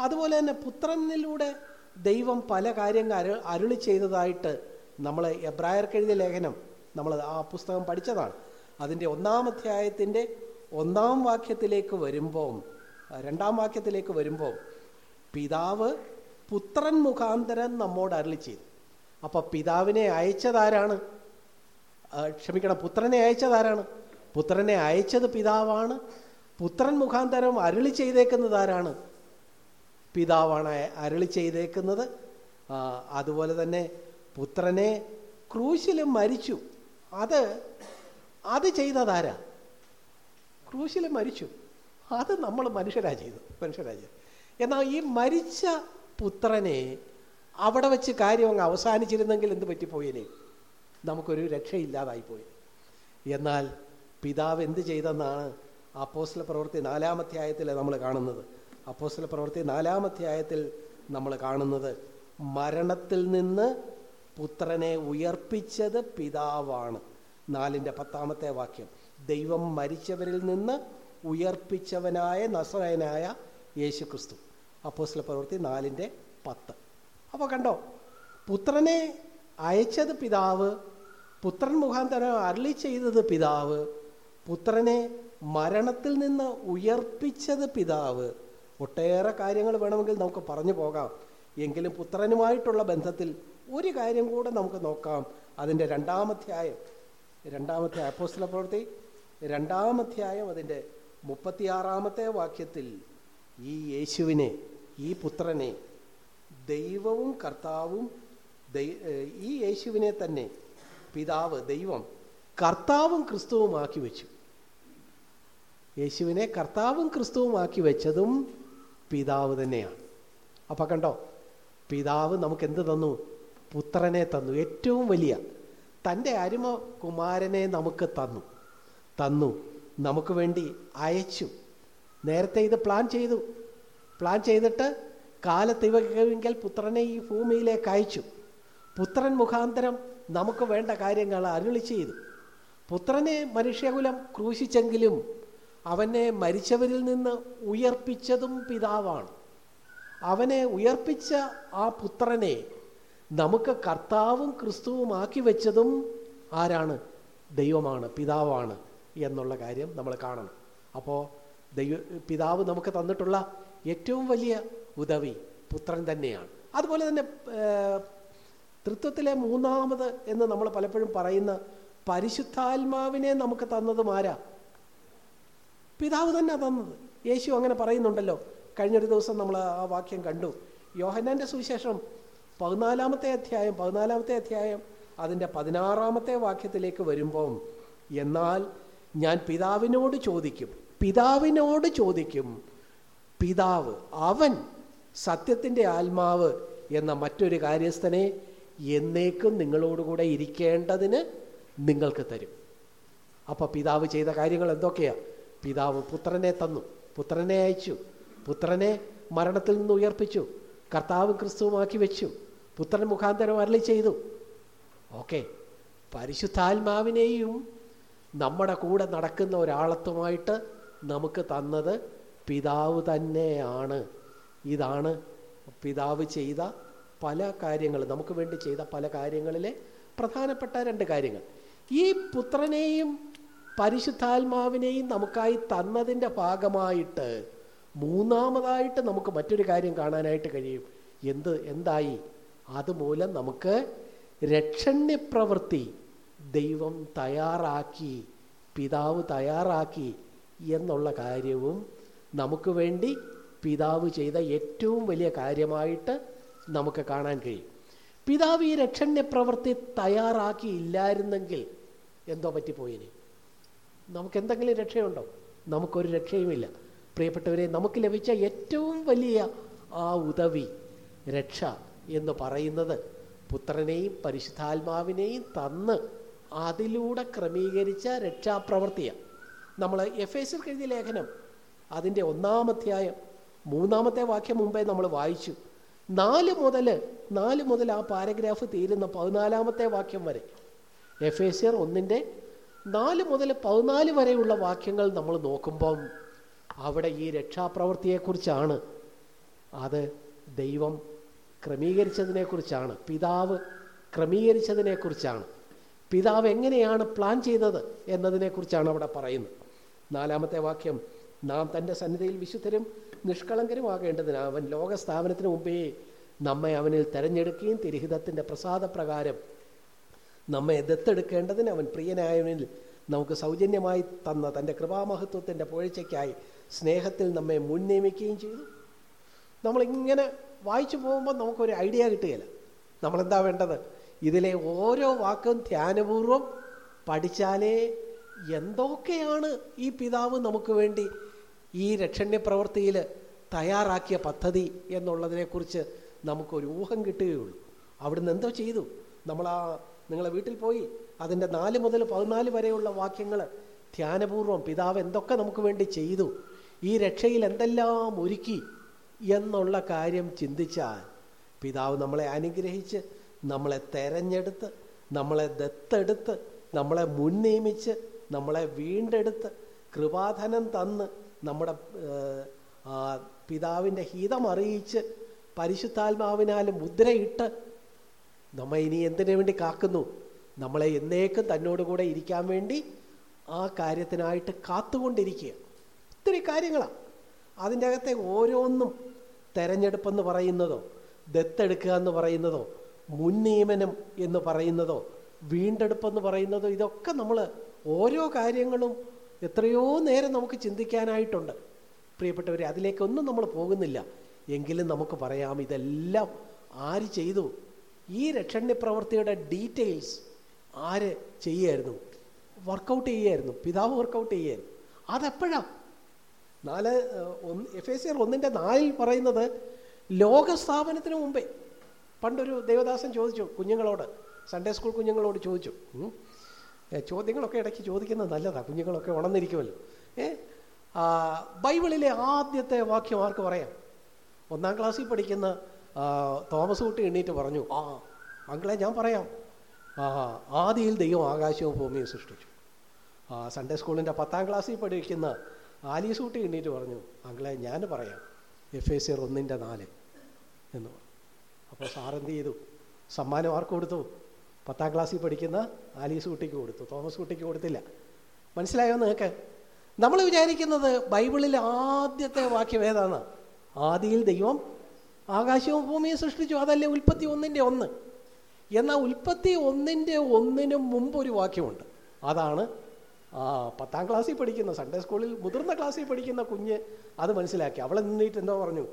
അതുപോലെ തന്നെ പുത്രനിലൂടെ ദൈവം പല കാര്യങ്ങൾ അരു അരുളി ചെയ്തതായിട്ട് നമ്മൾ എബ്രായർക്കെഴുതിയ ലേഖനം നമ്മൾ ആ പുസ്തകം പഠിച്ചതാണ്. അതിന്റെ ഒന്നാം അധ്യായത്തിന്റെ ഒന്നാം വാക്യത്തിലേക്ക് വരുമ്പോൾ രണ്ടാം വാക്യത്തിലേക്ക് വരുമ്പോൾ പിതാവ് പുത്രൻ മുഖാന്തരം നമ്മോട് അരുളി ചെയ്തു. അപ്പോൾ പിതാവിനെ അയച്ചതാരാണ്? ക്ഷമിക്കണം പുത്രനെ അയച്ചതാരാണ്? പുത്രനെ അയച്ചത് പിതാവാണ്. പുത്രൻ മുഖാന്തരം അരുളി ചെയ്തേക്കുന്നത് ആരാണ്? പിതാവാണ് അരുളി ചെയ്തേക്കുന്നത്. അതുപോലെ തന്നെ പുത്രനെ ക്രൂശിൽ മരിച്ചു. അത് അത് ചെയ്തതാരാ ക്രൂശിൽ മരിച്ചു. അത് നമ്മൾ മനുഷ്യരാ ചെയ്തു മനുഷ്യരാ ചെയ്തു എന്നാൽ ഈ മരിച്ച പുത്രനെ അവിടെ വെച്ച് കാര്യം അങ്ങ് അവസാനിച്ചിരുന്നെങ്കിൽ എന്ത് പറ്റിപ്പോയേനെ? നമുക്കൊരു രക്ഷയില്ലാതായി പോയി എന്നാൽ പിതാവ് എന്ത് ചെയ്തെന്നാണ് അപ്പോസ്ല പ്രവൃത്തി നാലാമധ്യായത്തിൽ നമ്മൾ കാണുന്നത്. അപ്പോസ്ല പ്രവൃത്തി നാലാമധ്യായത്തിൽ നമ്മൾ കാണുന്നത് മരണത്തിൽ നിന്ന് പുത്രനെ ഉയർപ്പിച്ചത് പിതാവാണ്. നാലിന്റെ പത്താമത്തെ വാക്യം ദൈവം മരിച്ചവരിൽ നിന്ന് ഉയർപ്പിച്ചവനായ നസറയനായ യേശു ക്രിസ്തു അപ്പോസ്ല പ്രവൃത്തി നാലിന്റെ പത്ത്. അപ്പോൾ കണ്ടോ പുത്രനെ അയച്ചത് പിതാവ് പുത്രൻ മുഖാന്തരം അരളി ചെയ്തത് പിതാവ് പുത്രനെ മരണത്തിൽ നിന്ന് ഉയർപ്പിച്ചത് പിതാവ്. ഒട്ടേറെ കാര്യങ്ങൾ വേണമെങ്കിൽ നമുക്ക് പറഞ്ഞു പോകാം. എങ്കിലും പുത്രനുമായിട്ടുള്ള ബന്ധത്തിൽ ഒരു കാര്യം കൂടെ നമുക്ക് നോക്കാം. അതിന്റെ രണ്ടാമധ്യായം രണ്ടാമത്തെ അപ്പോസ്റ്റല പ്രവൃത്തി രണ്ടാമധ്യായം അതിന്റെ മുപ്പത്തിയാറാമത്തെ വാക്യത്തിൽ ഈ യേശുവിനെ ഈ പുത്രനെ ദൈവവും കർത്താവും ഈ യേശുവിനെ തന്നെ പിതാവ് ദൈവം കർത്താവും ക്രിസ്തുവുമാക്കി വെച്ചു. യേശുവിനെ കർത്താവും ക്രിസ്തുവുമാക്കി വെച്ചതും പിതാവ് തന്നെയാണ്. അപ്പം കണ്ടോ പിതാവ് നമുക്ക് എന്ത് തന്നു? പുത്രനെ തന്നു. ഏറ്റവും വലിയ തന്റെ അരുമ കുമാരനെ നമുക്ക് തന്നു. തന്നു. നമുക്ക് വേണ്ടി അയച്ചു. നേരത്തെ ഇത് പ്ലാൻ ചെയ്തു. പ്ലാൻ ചെയ്തിട്ട് കാലത്തിവകെങ്കിൽ പുത്രനെ ഈ ഭൂമിയിലേക്ക് അയച്ചു. പുത്രൻ മുഖാന്തരം നമുക്ക് വേണ്ട കാര്യങ്ങൾ അരുളി ചെയ്തു. പുത്രനെ മനുഷ്യകുലം ക്രൂശിച്ചെങ്കിലും അവനെ മരിച്ചവരിൽ നിന്ന് ഉയർപ്പിച്ചതും പിതാവാണ്. അവനെ ഉയർപ്പിച്ച ആ പുത്രനെ നമുക്ക് കർത്താവും ക്രിസ്തുവുമാക്കി വെച്ചതും ആരാണ്? ദൈവമാണ് പിതാവാണ് എന്നുള്ള കാര്യം നമ്മൾ കാണണം. അപ്പോൾ ദൈവ പിതാവ് നമുക്ക് തന്നിട്ടുള്ള ഏറ്റവും വലിയ ഉദവി പുത്രൻ തന്നെയാണ്. അതുപോലെ തന്നെ തൃത്വത്തിലെ മൂന്നാമത് എന്ന് നമ്മൾ പലപ്പോഴും പറയുന്ന പരിശുദ്ധാത്മാവിനെ നമുക്ക് തന്നതും ആരാ? പിതാവ് തന്നെ തന്നത്. യേശു അങ്ങനെ പറയുന്നുണ്ടല്ലോ. കഴിഞ്ഞൊരു ദിവസം നമ്മൾ ആ വാക്യം കണ്ടു. യോഹനാന്റെ സുവിശേഷം പതിനാലാമത്തെ അധ്യായം പതിനാലാമത്തെ അധ്യായം അതിന്റെ പതിനാറാമത്തെ വാക്യത്തിലേക്ക് വരുമ്പം എന്നാൽ ഞാൻ പിതാവിനോട് ചോദിക്കും. പിതാവിനോട് ചോദിക്കും പിതാവ് അവൻ സത്യത്തിന്റെ ആത്മാവ് എന്ന മറ്റൊരു കാര്യസ്ഥനെ എന്നേക്കും നിങ്ങളോടുകൂടെ ഇരിക്കേണ്ടതിന് നിങ്ങൾക്ക് തരും. അപ്പോൾ പിതാവ് ചെയ്ത കാര്യങ്ങൾ എന്തൊക്കെയാ? പിതാവ് പുത്രനെ തന്നു. പുത്രനെ അയച്ചു. പുത്രനെ മരണത്തിൽ നിന്ന് ഉയർപ്പിച്ചു. കർത്താവും ക്രിസ്തുവുമാക്കി വെച്ചു. പുത്രൻ മുഖാന്തരം അരളി ചെയ്തു. ഓക്കെ. പരിശുദ്ധാത്മാവിനെയും നമ്മുടെ കൂടെ നടക്കുന്ന ഒരാളത്വമായിട്ട് നമുക്ക് തന്നത് പിതാവ് തന്നെയാണ്. ഇതാണ് പിതാവ് ചെയ്ത പല കാര്യങ്ങൾ. നമുക്ക് വേണ്ടി ചെയ്ത പല കാര്യങ്ങളിലെ പ്രധാനപ്പെട്ട രണ്ട് കാര്യങ്ങൾ. ഈ പുത്രനെയും പരിശുദ്ധാത്മാവിനെയും നമുക്കായി തന്നതിന്റെ ഭാഗമായിട്ട് മൂന്നാമതായിട്ട് നമുക്ക് മറ്റൊരു കാര്യം കാണാനായിട്ട് കഴിയും. എന്ത്? എന്തായി? അതുമൂലം നമുക്ക് രക്ഷണ്യപ്രവൃത്തി ദൈവം തയ്യാറാക്കി പിതാവ് തയ്യാറാക്കി എന്നുള്ള കാര്യവും നമുക്ക് വേണ്ടി പിതാവ് ചെയ്ത ഏറ്റവും വലിയ കാര്യമായിട്ട് നമുക്ക് കാണാൻ കഴിയും. പിതാവ് ഈ രക്ഷണ്യപ്രവൃത്തി തയ്യാറാക്കിയില്ലായിരുന്നെങ്കിൽ എന്തോ പറ്റിപ്പോയിനി? നമുക്ക് എന്തെങ്കിലും രക്ഷയുണ്ടോ? നമുക്കൊരു രക്ഷയുമില്ല. പ്രിയപ്പെട്ടവരെ നമുക്ക് ലഭിച്ച ഏറ്റവും വലിയ ആ ഉദവി രക്ഷ എന്ന് പറയുന്നത് പുത്രനെയും പരിശുദ്ധാത്മാവിനെയും തന്ന് അതിലൂടെ ക്രമീകരിച്ച രക്ഷാപ്രവർത്തിയാണ് നമ്മൾ എഫ് എസ് എഴുതിയ ലേഖനം അതിന്റെ ഒന്നാമധ്യായം മൂന്നാമത്തെ വാക്യം മുമ്പേ നമ്മൾ വായിച്ചു. നാല് മുതൽ നാല് മുതൽ ആ പാരഗ്രാഫ് തീരുന്ന പതിനാലാമത്തെ വാക്യം വരെ. എഫ് എസ് ആർ ഒന്നിന്റെ നാല് മുതൽ പതിനാല് വരെയുള്ള വാക്യങ്ങൾ നമ്മൾ നോക്കുമ്പം അവിടെ ഈ രക്ഷാപ്രവൃത്തിയെക്കുറിച്ചാണ് അത് ദൈവം ക്രമീകരിച്ചതിനെക്കുറിച്ചാണ്. പിതാവ് ക്രമീകരിച്ചതിനെക്കുറിച്ചാണ്. പിതാവ് എങ്ങനെയാണ് പ്ലാൻ ചെയ്തത് എന്നതിനെക്കുറിച്ചാണ് അവിടെ പറയുന്നത്. നാലാമത്തെ വാക്യം നാം തന്റെ സന്നിധിയിൽ വിശുദ്ധരും നിഷ്കളങ്കരും ആകേണ്ടതിന് അവൻ ലോകസ്ഥാപനത്തിന് മുമ്പേ നമ്മെ അവനിൽ തെരഞ്ഞെടുക്കുകയും തിരഹിതത്തിന്റെ പ്രസാദപ്രകാരം നമ്മെ ദത്തെടുക്കേണ്ടതിന് അവൻ പ്രിയനായവനിൽ നമുക്ക് സൗജന്യമായി തന്ന തന്റെ കൃപാമഹത്വത്തിന്റെ പുഴച്ചയ്ക്കായി സ്നേഹത്തിൽ നമ്മെ മുൻ നിയമിക്കുകയും ചെയ്തു. നമ്മളിങ്ങനെ വായിച്ചു പോകുമ്പോൾ നമുക്കൊരു ഐഡിയ കിട്ടുകയില്ല. നമ്മളെന്താ വേണ്ടത്? ഇതിലെ ഓരോ വാക്കും ധ്യാനപൂർവം പഠിച്ചാലേ എന്തൊക്കെയാണ് ഈ പിതാവ് നമുക്ക് വേണ്ടി ഈ രക്ഷണ്യ പ്രവൃത്തിയിൽ തയ്യാറാക്കിയ പദ്ധതി എന്നുള്ളതിനെക്കുറിച്ച് നമുക്കൊരു ഊഹം കിട്ടുകയുള്ളൂ. അവിടുന്ന് എന്തോ ചെയ്തു. നമ്മൾ ആ നിങ്ങളെ വീട്ടിൽ പോയി അതിന്റെ നാല് മുതൽ പതിനാല് വരെയുള്ള വാക്യങ്ങൾ ധ്യാനപൂർവം പിതാവ് എന്തൊക്കെ നമുക്ക് വേണ്ടി ചെയ്തു? ഈ രക്ഷയിൽ എന്തെല്ലാം ഒരുക്കി? എന്നുള്ള കാര്യം ചിന്തിച്ചാൽ പിതാവ് നമ്മളെ അനുഗ്രഹിച്ച് നമ്മളെ തെരഞ്ഞെടുത്ത് നമ്മളെ ദത്തെടുത്ത് നമ്മളെ മുൻ നിയമിച്ച് നമ്മളെ വീണ്ടെടുത്ത് കൃപാധനം തന്ന് നമ്മുടെ പിതാവിന്റെ ഹിതം അറിയിച്ച് മുദ്രയിട്ട് നമ്മെ ഇനി എന്തിനു വേണ്ടി കാക്കുന്നു? നമ്മളെ എന്നേക്കും തന്നോടുകൂടെ ഇരിക്കാൻ വേണ്ടി ആ കാര്യത്തിനായിട്ട് കാത്തുകൊണ്ടിരിക്കുക. ഒത്തിരി കാര്യങ്ങളാണ് അതിന്റെ അകത്തെ ഓരോന്നും തെരഞ്ഞെടുപ്പെന്ന് പറയുന്നതോ ദത്തെടുക്കുക എന്ന് പറയുന്നതോ മുൻ നിയമനം എന്ന് പറയുന്നതോ വീണ്ടെടുപ്പെന്ന് പറയുന്നതോ ഇതൊക്കെ നമ്മൾ ഓരോ കാര്യങ്ങളും എത്രയോ നേരം നമുക്ക് ചിന്തിക്കാനായിട്ടുണ്ട്. പ്രിയപ്പെട്ടവരെ അതിലേക്കൊന്നും നമ്മൾ പോകുന്നില്ല. എങ്കിലും നമുക്ക് പറയാം ഇതെല്ലാം ആര് ചെയ്തു? ഈ രക്ഷണ്യ പ്രവൃത്തിയുടെ ഡീറ്റെയിൽസ് ആര് ചെയ്യായിരുന്നു? വർക്കൗട്ട് ചെയ്യായിരുന്നു. പിതാവ് വർക്കൗട്ട് ചെയ്യായിരുന്നു അതെപ്പോഴാ? നാല് ഒന്ന് എഫ് എസ് ആർ ഒന്നിന്റെ നാലിൽ പറയുന്നത് ലോകസ്ഥാപനത്തിന് മുമ്പേ. പണ്ടൊരു ദേവദാസൻ ചോദിച്ചു കുഞ്ഞുങ്ങളോട് സൺഡേ സ്കൂൾ കുഞ്ഞുങ്ങളോട് ചോദിച്ചു ചോദ്യങ്ങളൊക്കെ ഇടയ്ക്ക് ചോദിക്കുന്നത് നല്ലതാണ് കുഞ്ഞുങ്ങളൊക്കെ ഉണർന്നിരിക്കുമല്ലോ. ഏ ബൈബിളിലെ ആദ്യത്തെ വാക്യം ആർക്ക് പറയാം? ഒന്നാം ക്ലാസ്സിൽ പഠിക്കുന്ന തോമസ് കുട്ടി എണ്ണീറ്റ് പറഞ്ഞു ആ മക്കളെ ഞാൻ പറയാം. ആ ആദിയിൽ ദൈവം ആകാശവും ഭൂമിയും സൃഷ്ടിച്ചു. ആ സൺഡേ സ്കൂളിന്റെ പത്താം ക്ലാസ്സിൽ പഠിക്കുന്ന ആലീസ് കുട്ടി എണ്ണീറ്റ് പറഞ്ഞു മക്കളെ ഞാൻ പറയാം എഫ് എ സി ഒന്നിന്റെ നാല് എന്ന് പറഞ്ഞു. അപ്പോൾ സാറെന്ത് ചെയ്തു? സമ്മാനം ആർക്ക് കൊടുത്തു? പത്താം ക്ലാസ്സിൽ പഠിക്കുന്ന ആലീസ് കുട്ടിക്ക് കൊടുത്തു. തോമസ് കുട്ടിക്ക് കൊടുത്തില്ല. മനസ്സിലായോ നിങ്ങൾക്ക്? നമ്മൾ വിചാരിക്കുന്നത് ബൈബിളിലെ ആദ്യത്തെ വാക്യം ഏതാണ്? ആദിയിൽ ദൈവം ആകാശവും ഭൂമിയും സൃഷ്ടിച്ചു. അതല്ലേ ഉൽപ്പത്തി ഒന്നിന്റെ ഒന്ന്? എന്നാൽ ഉൽപ്പത്തി ഒന്നിന്റെ ഒന്നിനും മുമ്പ് ഒരു വാക്യമുണ്ട്. അതാണ് ആ പത്താം ക്ലാസ്സിൽ പഠിക്കുന്ന സൺഡേ സ്കൂളിൽ മുതിർന്ന ക്ലാസ്സിൽ പഠിക്കുന്ന കുഞ്ഞ് അത് മനസ്സിലാക്കി. അവൾ നിന്നിട്ട് എന്തോ പറഞ്ഞു?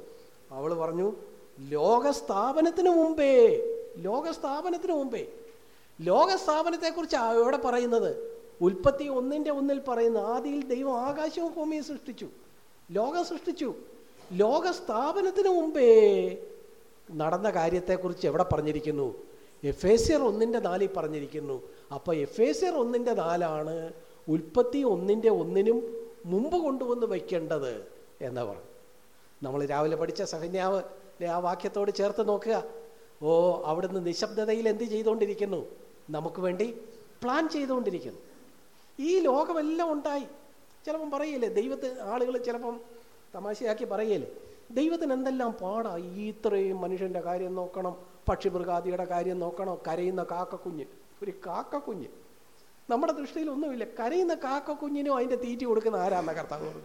അവൾ പറഞ്ഞു ലോകസ്ഥാപനത്തിന് മുമ്പേ ലോകസ്ഥാപനത്തിന് മുമ്പേ ലോകസ്ഥാപനത്തെക്കുറിച്ച് എവിടെ പറയുന്നത് ഉൽപ്പത്തി ഒന്നിന്റെ ഒന്നിൽ പറയുന്ന ആദിയിൽ ദൈവം ആകാശവും ഭൂമിയും സൃഷ്ടിച്ചു. ലോകം സൃഷ്ടിച്ചു. ലോകസ്ഥാപനത്തിന് മുമ്പേ നടന്ന കാര്യത്തെക്കുറിച്ച് എവിടെ പറഞ്ഞിരിക്കുന്നു? എഫ് എ സിയർ ഒന്നിന്റെ നാലിൽ പറഞ്ഞിരിക്കുന്നു. അപ്പോൾ എഫ് എ സിയർ ഒന്നിന്റെ നാലാണ് ഉൽപ്പത്തി ഒന്നിന്റെ ഒന്നിനും മുമ്പ് കൊണ്ടുവന്ന് വയ്ക്കേണ്ടത് എന്ന് പറഞ്ഞു. നമ്മൾ രാവിലെ പഠിച്ച സഹന്യാവ് ആ വാക്യത്തോട് ചേർത്ത് നോക്കുക. ഓ അവിടുന്ന് നിശബ്ദതയിൽ എന്ത് ചെയ്തുകൊണ്ടിരിക്കുന്നു? നമുക്ക് വേണ്ടി പ്ലാൻ ചെയ്തുകൊണ്ടിരിക്കുന്നു. ഈ ലോകമെല്ലാം ഉണ്ടായി. ചിലപ്പം പറയില്ലേ ദൈവത്തെ ആളുകൾ ചിലപ്പം തമാശയാക്കി പറയല്ലേ ദൈവത്തിന് എന്തെല്ലാം പാടാ ഇത്രയും മനുഷ്യന്റെ കാര്യം നോക്കണം പക്ഷി പക്ഷിമൃഗാദിയുടെ കാര്യം നോക്കണം കരയുന്ന കാക്കക്കുഞ്ഞ്. ഒരു കാക്കക്കുഞ്ഞ്. നമ്മുടെ ദൃഷ്ടിയിൽ ഒന്നുമില്ല. കരയുന്ന കാക്കക്കുഞ്ഞിനും അതിന്റെ തീറ്റി കൊടുക്കുന്ന ആരാന്ന കർത്താവ് അപ്പൊ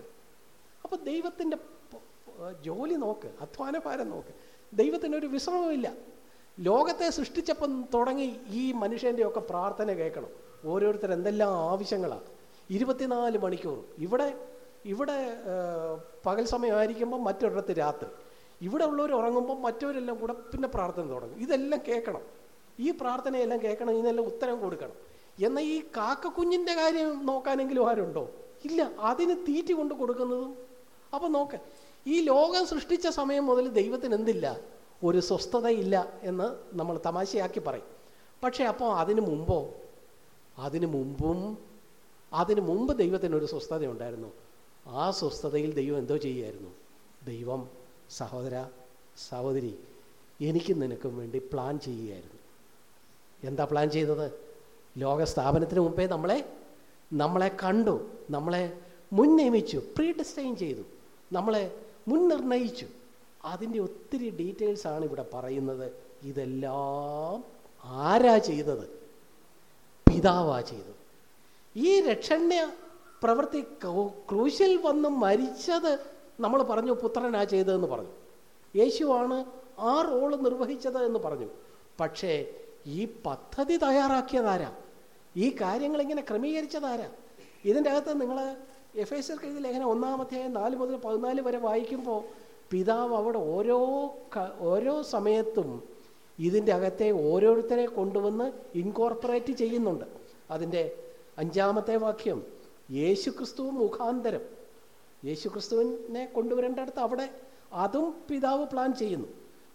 അപ്പോൾ ദൈവത്തിന്റെ ജോലി നോക്ക് അധ്വാനഭാരം നോക്ക്. ദൈവത്തിനൊരു വിശ്രമമില്ല ലോകത്തെ സൃഷ്ടിച്ചപ്പം തുടങ്ങി ഈ മനുഷ്യന്റെയൊക്കെ പ്രാർത്ഥന കേൾക്കണം. ഓരോരുത്തർ എന്തെല്ലാം ആവശ്യങ്ങളാണ് ഇരുപത്തിനാല് മണിക്കൂർ. ഇവിടെ ഇവിടെ പകൽ സമയമായിരിക്കുമ്പോൾ മറ്റൊരിടത്ത് രാത്രി. ഇവിടെ ഉള്ളവർ ഉറങ്ങുമ്പോൾ മറ്റവരെല്ലാം കൂടെ പിന്നെ പ്രാർത്ഥന തുടങ്ങും. ഇതെല്ലാം കേൾക്കണം. ഈ പ്രാർത്ഥനയെല്ലാം കേൾക്കണം ഇതിനെല്ലാം ഉത്തരം കൊടുക്കണം. എന്നാൽ ഈ കാക്കക്കുഞ്ഞിന്റെ കാര്യം നോക്കാനെങ്കിലും ആരുണ്ടോ? ഇല്ല. അതിന് തീറ്റി കൊണ്ട് കൊടുക്കുന്നതും? അപ്പം നോക്ക് ഈ ലോകം സൃഷ്ടിച്ച സമയം മുതൽ ദൈവത്തിന് എന്തില്ല? ഒരു സ്വസ്ഥതയില്ല എന്ന് നമ്മൾ തമാശയാക്കി പറയും. പക്ഷേ അപ്പോൾ അതിനു മുമ്പോ? അതിനു മുമ്പും അതിനു മുമ്പ് ദൈവത്തിനൊരു സ്വസ്ഥത ഉണ്ടായിരുന്നു ആ സ്വസ്ഥതയിൽ ദൈവം എന്തോ ചെയ്യുമായിരുന്നു ദൈവം സഹോദര സഹോദരി എനിക്കും നിനക്കും വേണ്ടി പ്ലാൻ ചെയ്യുകയായിരുന്നു. എന്താ പ്ലാൻ ചെയ്തത്? ലോക സ്ഥാപനത്തിന് മുമ്പേ നമ്മളെ നമ്മളെ കണ്ടു നമ്മളെ മുൻ നിയമിച്ചു പ്രീ ഡിസ്റ്റൈൻ ചെയ്തു നമ്മളെ മുൻനിർണയിച്ചു. അതിന്റെ ഒത്തിരി ഡീറ്റെയിൽസ് ആണ് ഇവിടെ പറയുന്നത്. ഇതെല്ലാം ആരാ ചെയ്തത്? പിതാവാ ചെയ്തത്. ഈ രക്ഷണ്യ പ്രവൃത്തി ക്രൂ- ക്രൂശിൽ വന്ന് മരിച്ചത് നമ്മൾ പറഞ്ഞു പുത്രനാ ചെയ്തതെന്ന് പറഞ്ഞു. യേശുവാണ് ആ റോൾ നിർവഹിച്ചത് എന്ന് പറഞ്ഞു. പക്ഷേ ഈ പദ്ധതി തയ്യാറാക്കിയതാരാ? ഈ കാര്യങ്ങളിങ്ങനെ ക്രമീകരിച്ചതാരാ? ഇതിന്റെ അകത്ത് നിങ്ങൾ എഫ് എസ് എൽ എഴുതി ലേഖനം ഒന്നാമധ്യായം നാല് മുതൽ പതിനാല് വരെ വായിക്കുമ്പോൾ പിതാവ് അവിടെ ഓരോ ഓരോ സമയത്തും ഇതിന്റെ അകത്തെ ഓരോരുത്തരെ കൊണ്ടുവന്ന് ഇൻകോർപ്പറേറ്റ് ചെയ്യുന്നുണ്ട്. അതിന്റെ അഞ്ചാമത്തെ വാക്യം യേശുക്രിസ്തു മുഖാന്തരം. യേശുക്രിസ്തുവിനെ കൊണ്ടുവരേണ്ടടുത്ത് അവിടെ അതും പിതാവ് പ്ലാൻ ചെയ്യുന്നു.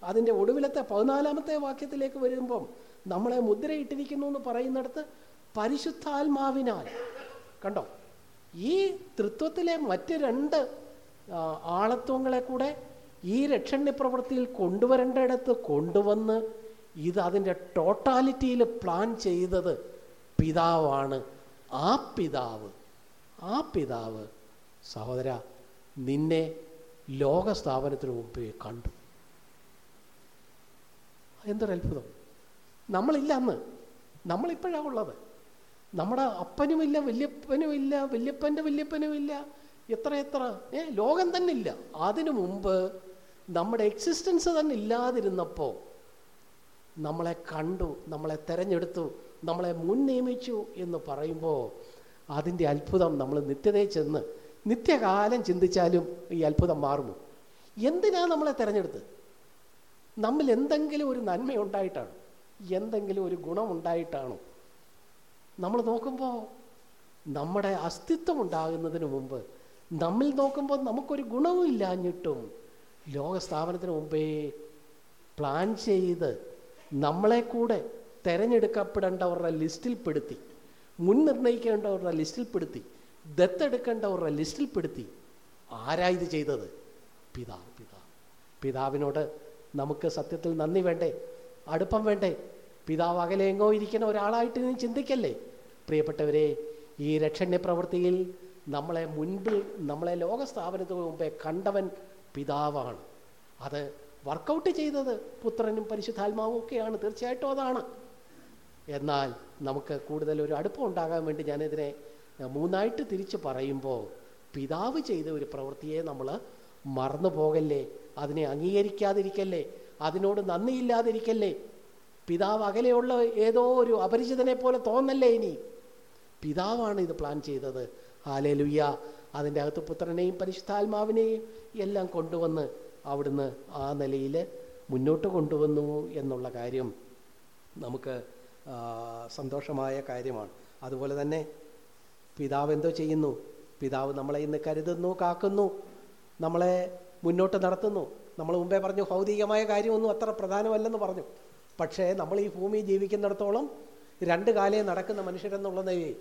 അതിന്റെ ഒടുവിലത്തെ പതിനാലാമത്തെ വാക്യത്തിലേക്ക് വരുമ്പം നമ്മളെ മുദ്രയിട്ടിരിക്കുന്നു എന്ന് പറയുന്നിടത്ത് പരിശുദ്ധാത്മാവിനാൽ. കണ്ടോ? ഈ തൃത്വത്തിലെ മറ്റ് രണ്ട് ആളത്വങ്ങളെ കൂടെ ഈ രക്ഷണ്യ പ്രവൃത്തിയിൽ കൊണ്ടുവരേണ്ടയിടത്ത് കൊണ്ടുവന്ന് ഇത് അതിന്റെ ടോട്ടാലിറ്റിയിൽ പ്ലാൻ ചെയ്തത് പിതാവാണ്. ആ പിതാവ് ആ പിതാവ് സഹോദര നിന്നെ ലോകസ്ഥാപനത്തിന് മുമ്പേ കണ്ടു. എന്തൊരു അത്ഭുതം. നമ്മളില്ല അന്ന്. നമ്മളിപ്പോഴാണ് ഉള്ളത്. നമ്മുടെ അപ്പനുമില്ല വല്യപ്പനുമില്ല വല്യപ്പന്റെ വല്യപ്പനുമില്ല എത്ര എത്ര. ഏ ലോകം തന്നെ ഇല്ല അതിനു മുമ്പ് നമ്മുടെ എക്സിസ്റ്റൻസ് തന്നെ ഇല്ലാതിരുന്നപ്പോൾ നമ്മളെ കണ്ടു നമ്മളെ തിരഞ്ഞെടുത്തു നമ്മളെ മുൻ നിയമിച്ചു എന്ന് പറയുമ്പോൾ അതിന്റെ അത്ഭുതം നമ്മൾ നിത്യതയിൽ ചെന്ന് നിത്യകാലം ചിന്തിച്ചാലും ഈ അത്ഭുതം മാറുമോ? എന്തിനാണ് നമ്മളെ തെരഞ്ഞെടുത്ത്? നമ്മിൽ എന്തെങ്കിലും ഒരു നന്മയുണ്ടായിട്ടാണ്? എന്തെങ്കിലും ഒരു ഗുണമുണ്ടായിട്ടാണോ? നമ്മൾ നോക്കുമ്പോൾ നമ്മുടെ അസ്തിത്വം ഉണ്ടാകുന്നതിന് മുമ്പ് നമ്മൾ നോക്കുമ്പോൾ നമുക്കൊരു ഗുണവും ഇല്ലാഞ്ഞിട്ടും ലോകസ്ഥാപനത്തിന് മുമ്പേ പ്ലാൻ ചെയ്ത് നമ്മളെ കൂടെ തിരഞ്ഞെടുക്കപ്പെടേണ്ടവരുടെ ലിസ്റ്റിൽപ്പെടുത്തി മുൻ നിർണയിക്കേണ്ടവരുടെ ലിസ്റ്റിൽപ്പെടുത്തി ദത്തെടുക്കേണ്ടവരുടെ ലിസ്റ്റിൽപ്പെടുത്തി ആരാ ഇത് ചെയ്തത്? പിതാവ് പിതാവ്. പിതാവിനോട് നമുക്ക് സത്യത്തിൽ നന്ദി വേണ്ടേ? അടുപ്പം വേണ്ടേ? പിതാവ് അകലെയെങ്ങോ ഇരിക്കുന്ന ഒരാളായിട്ട് നീ ചിന്തിക്കല്ലേ? പ്രിയപ്പെട്ടവരെ ഈ രക്ഷണ്യ പ്രവൃത്തിയിൽ നമ്മളെ മുൻപിൽ നമ്മളെ ലോകസ്ഥാപനത്തിന് മുമ്പേ കണ്ടവൻ പിതാവാണ്. അത് വർക്കൗട്ട് ചെയ്തത് പുത്രനും പരിശുദ്ധാത്മാവും ഒക്കെയാണ് തീർച്ചയായിട്ടും അതാണ്. എന്നാൽ നമുക്ക് കൂടുതൽ ഒരു അടുപ്പം ഉണ്ടാകാൻ വേണ്ടി ഞാനിതിനെ മൂന്നായിട്ട് തിരിച്ച് പറയുമ്പോൾ പിതാവ് ചെയ്ത ഒരു പ്രവൃത്തിയെ നമ്മൾ മറന്നു പോകല്ലേ? അതിനെ അംഗീകരിക്കാതിരിക്കല്ലേ? അതിനോട് നന്ദിയില്ലാതിരിക്കല്ലേ? പിതാവ് അകലെയുള്ള ഏതോ ഒരു അപരിചിതനെ പോലെ തോന്നല്ലേ ഇനി? പിതാവാണ് ഇത് പ്ലാൻ ചെയ്തത്. ആലേലുയ്യ അതിന്റെ അകത്ത് പുത്രനെയും പരിശുദ്ധാത്മാവിനെയും എല്ലാം കൊണ്ടുവന്ന് അവിടുന്ന് ആ നിലയിൽ മുന്നോട്ട് കൊണ്ടുവന്നു എന്നുള്ള കാര്യം നമുക്ക് സന്തോഷമായ കാര്യമാണ്. അതുപോലെ തന്നെ പിതാവ് എന്തോ ചെയ്യുന്നു. പിതാവ് നമ്മളെ ഇന്ന് കരുതുന്നു കാക്കുന്നു നമ്മളെ മുന്നോട്ട് നടത്തുന്നു. നമ്മൾ മുമ്പേ പറഞ്ഞു ഭൗതികമായ കാര്യമൊന്നും അത്ര പ്രധാനമല്ലെന്ന് പറഞ്ഞു. പക്ഷേ നമ്മൾ ഈ ഭൂമി ജീവിക്കുന്നിടത്തോളം രണ്ട് കാലേ നടക്കുന്ന മനുഷ്യരെന്നുള്ള നിലയിൽ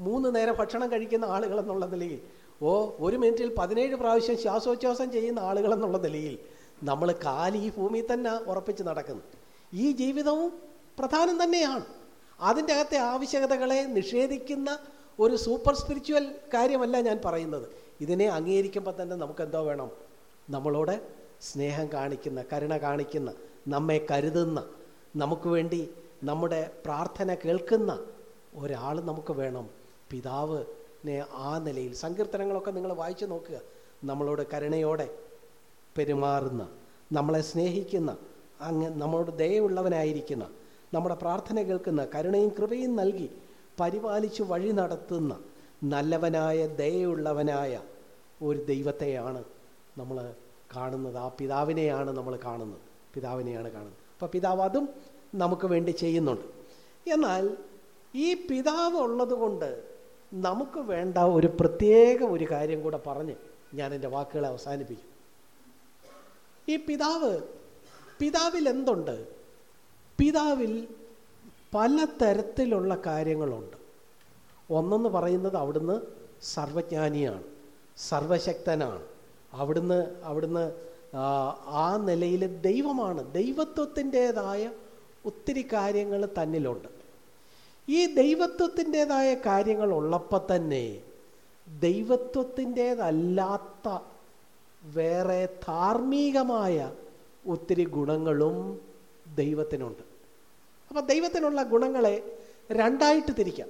മൂന്ന് നേരം ഭക്ഷണം കഴിക്കുന്ന ആളുകൾ എന്നുള്ള നിലയിൽ ഓ ഒരു മിനിറ്റിൽ പതിനേഴ് പ്രാവശ്യം ശ്വാസോച്ഛ്വാസം ചെയ്യുന്ന ആളുകൾ എന്നുള്ള നിലയിൽ നമ്മൾ കാൽ ഈ ഭൂമിയിൽ തന്നെ ഉറപ്പിച്ച് നടക്കുന്നു. ഈ ജീവിതവും പ്രധാനം തന്നെയാണ്. അതിന്റെ അകത്തെ ആവശ്യകതകളെ നിഷേധിക്കുന്ന ഒരു സൂപ്പർ സ്പിരിച്വൽ കാര്യമല്ല ഞാൻ പറയുന്നത്. ഇതിനെ അംഗീകരിക്കുമ്പോൾ തന്നെ നമുക്കെന്തോ വേണം? നമ്മളോട് സ്നേഹം കാണിക്കുന്ന കരുണ കാണിക്കുന്ന നമ്മെ കരുതുന്ന നമുക്ക് വേണ്ടി നമ്മുടെ പ്രാർത്ഥന കേൾക്കുന്ന ഒരാൾ നമുക്ക് വേണം. പിതാവിനെ ആ നിലയിൽ സങ്കീർത്തനങ്ങളൊക്കെ നിങ്ങൾ വായിച്ചു നോക്കുക. നമ്മളോട് കരുണയോടെ പെരുമാറുന്ന നമ്മളെ സ്നേഹിക്കുന്ന അങ്ങ് നമ്മളോട് ദയയുള്ളവനായിരിക്കുന്ന നമ്മുടെ പ്രാർത്ഥന കേൾക്കുന്ന കരുണയും കൃപയും നൽകി പരിപാലിച്ച് വഴി നടത്തുന്ന നല്ലവനായ ദയയുള്ളവനായ ഒരു ദൈവത്തെയാണ് നമ്മൾ കാണുന്നത്. ആ പിതാവിനെയാണ് നമ്മൾ കാണുന്നത്. പിതാവിനെയാണ് കാണുന്നത്. അപ്പോൾ പിതാവ് അതും നമുക്ക് വേണ്ടി ചെയ്യുന്നുണ്ട്. എന്നാൽ ഈ പിതാവ് ഉള്ളതുകൊണ്ട് നമുക്ക് വേണ്ട ഒരു പ്രത്യേക ഒരു കാര്യം കൂടെ പറഞ്ഞ് ഞാൻ എന്റെ വാക്കുകളെ അവസാനിപ്പിക്കും. ഈ പിതാവ് പിതാവിൽ എന്തുണ്ട്? പിതാവിൽ പല തരത്തിലുള്ള കാര്യങ്ങളുണ്ട്. ഒന്നെന്ന് പറയുന്നത് അവിടുന്ന് സർവജ്ഞാനിയാണ് സർവശക്തനാണ്. അവിടുന്ന് അവിടുന്ന് ആ, നിലയിൽ ദൈവമാണ്. ദൈവത്വത്തിന്റെതായ ഒത്തിരി കാര്യങ്ങൾ തന്നിലുണ്ട്. ഈ ദൈവത്വത്തിന്റെതായ കാര്യങ്ങൾ ഉള്ളപ്പോൾ തന്നെ ദൈവത്വത്തിന്റേതല്ലാത്ത വേറെ ധാർമ്മികമായ ഒത്തിരി ഗുണങ്ങളും ദൈവത്തിനുണ്ട്. അപ്പം ദൈവത്തിനുള്ള ഗുണങ്ങളെ രണ്ടായിട്ട് തിരിക്കാം.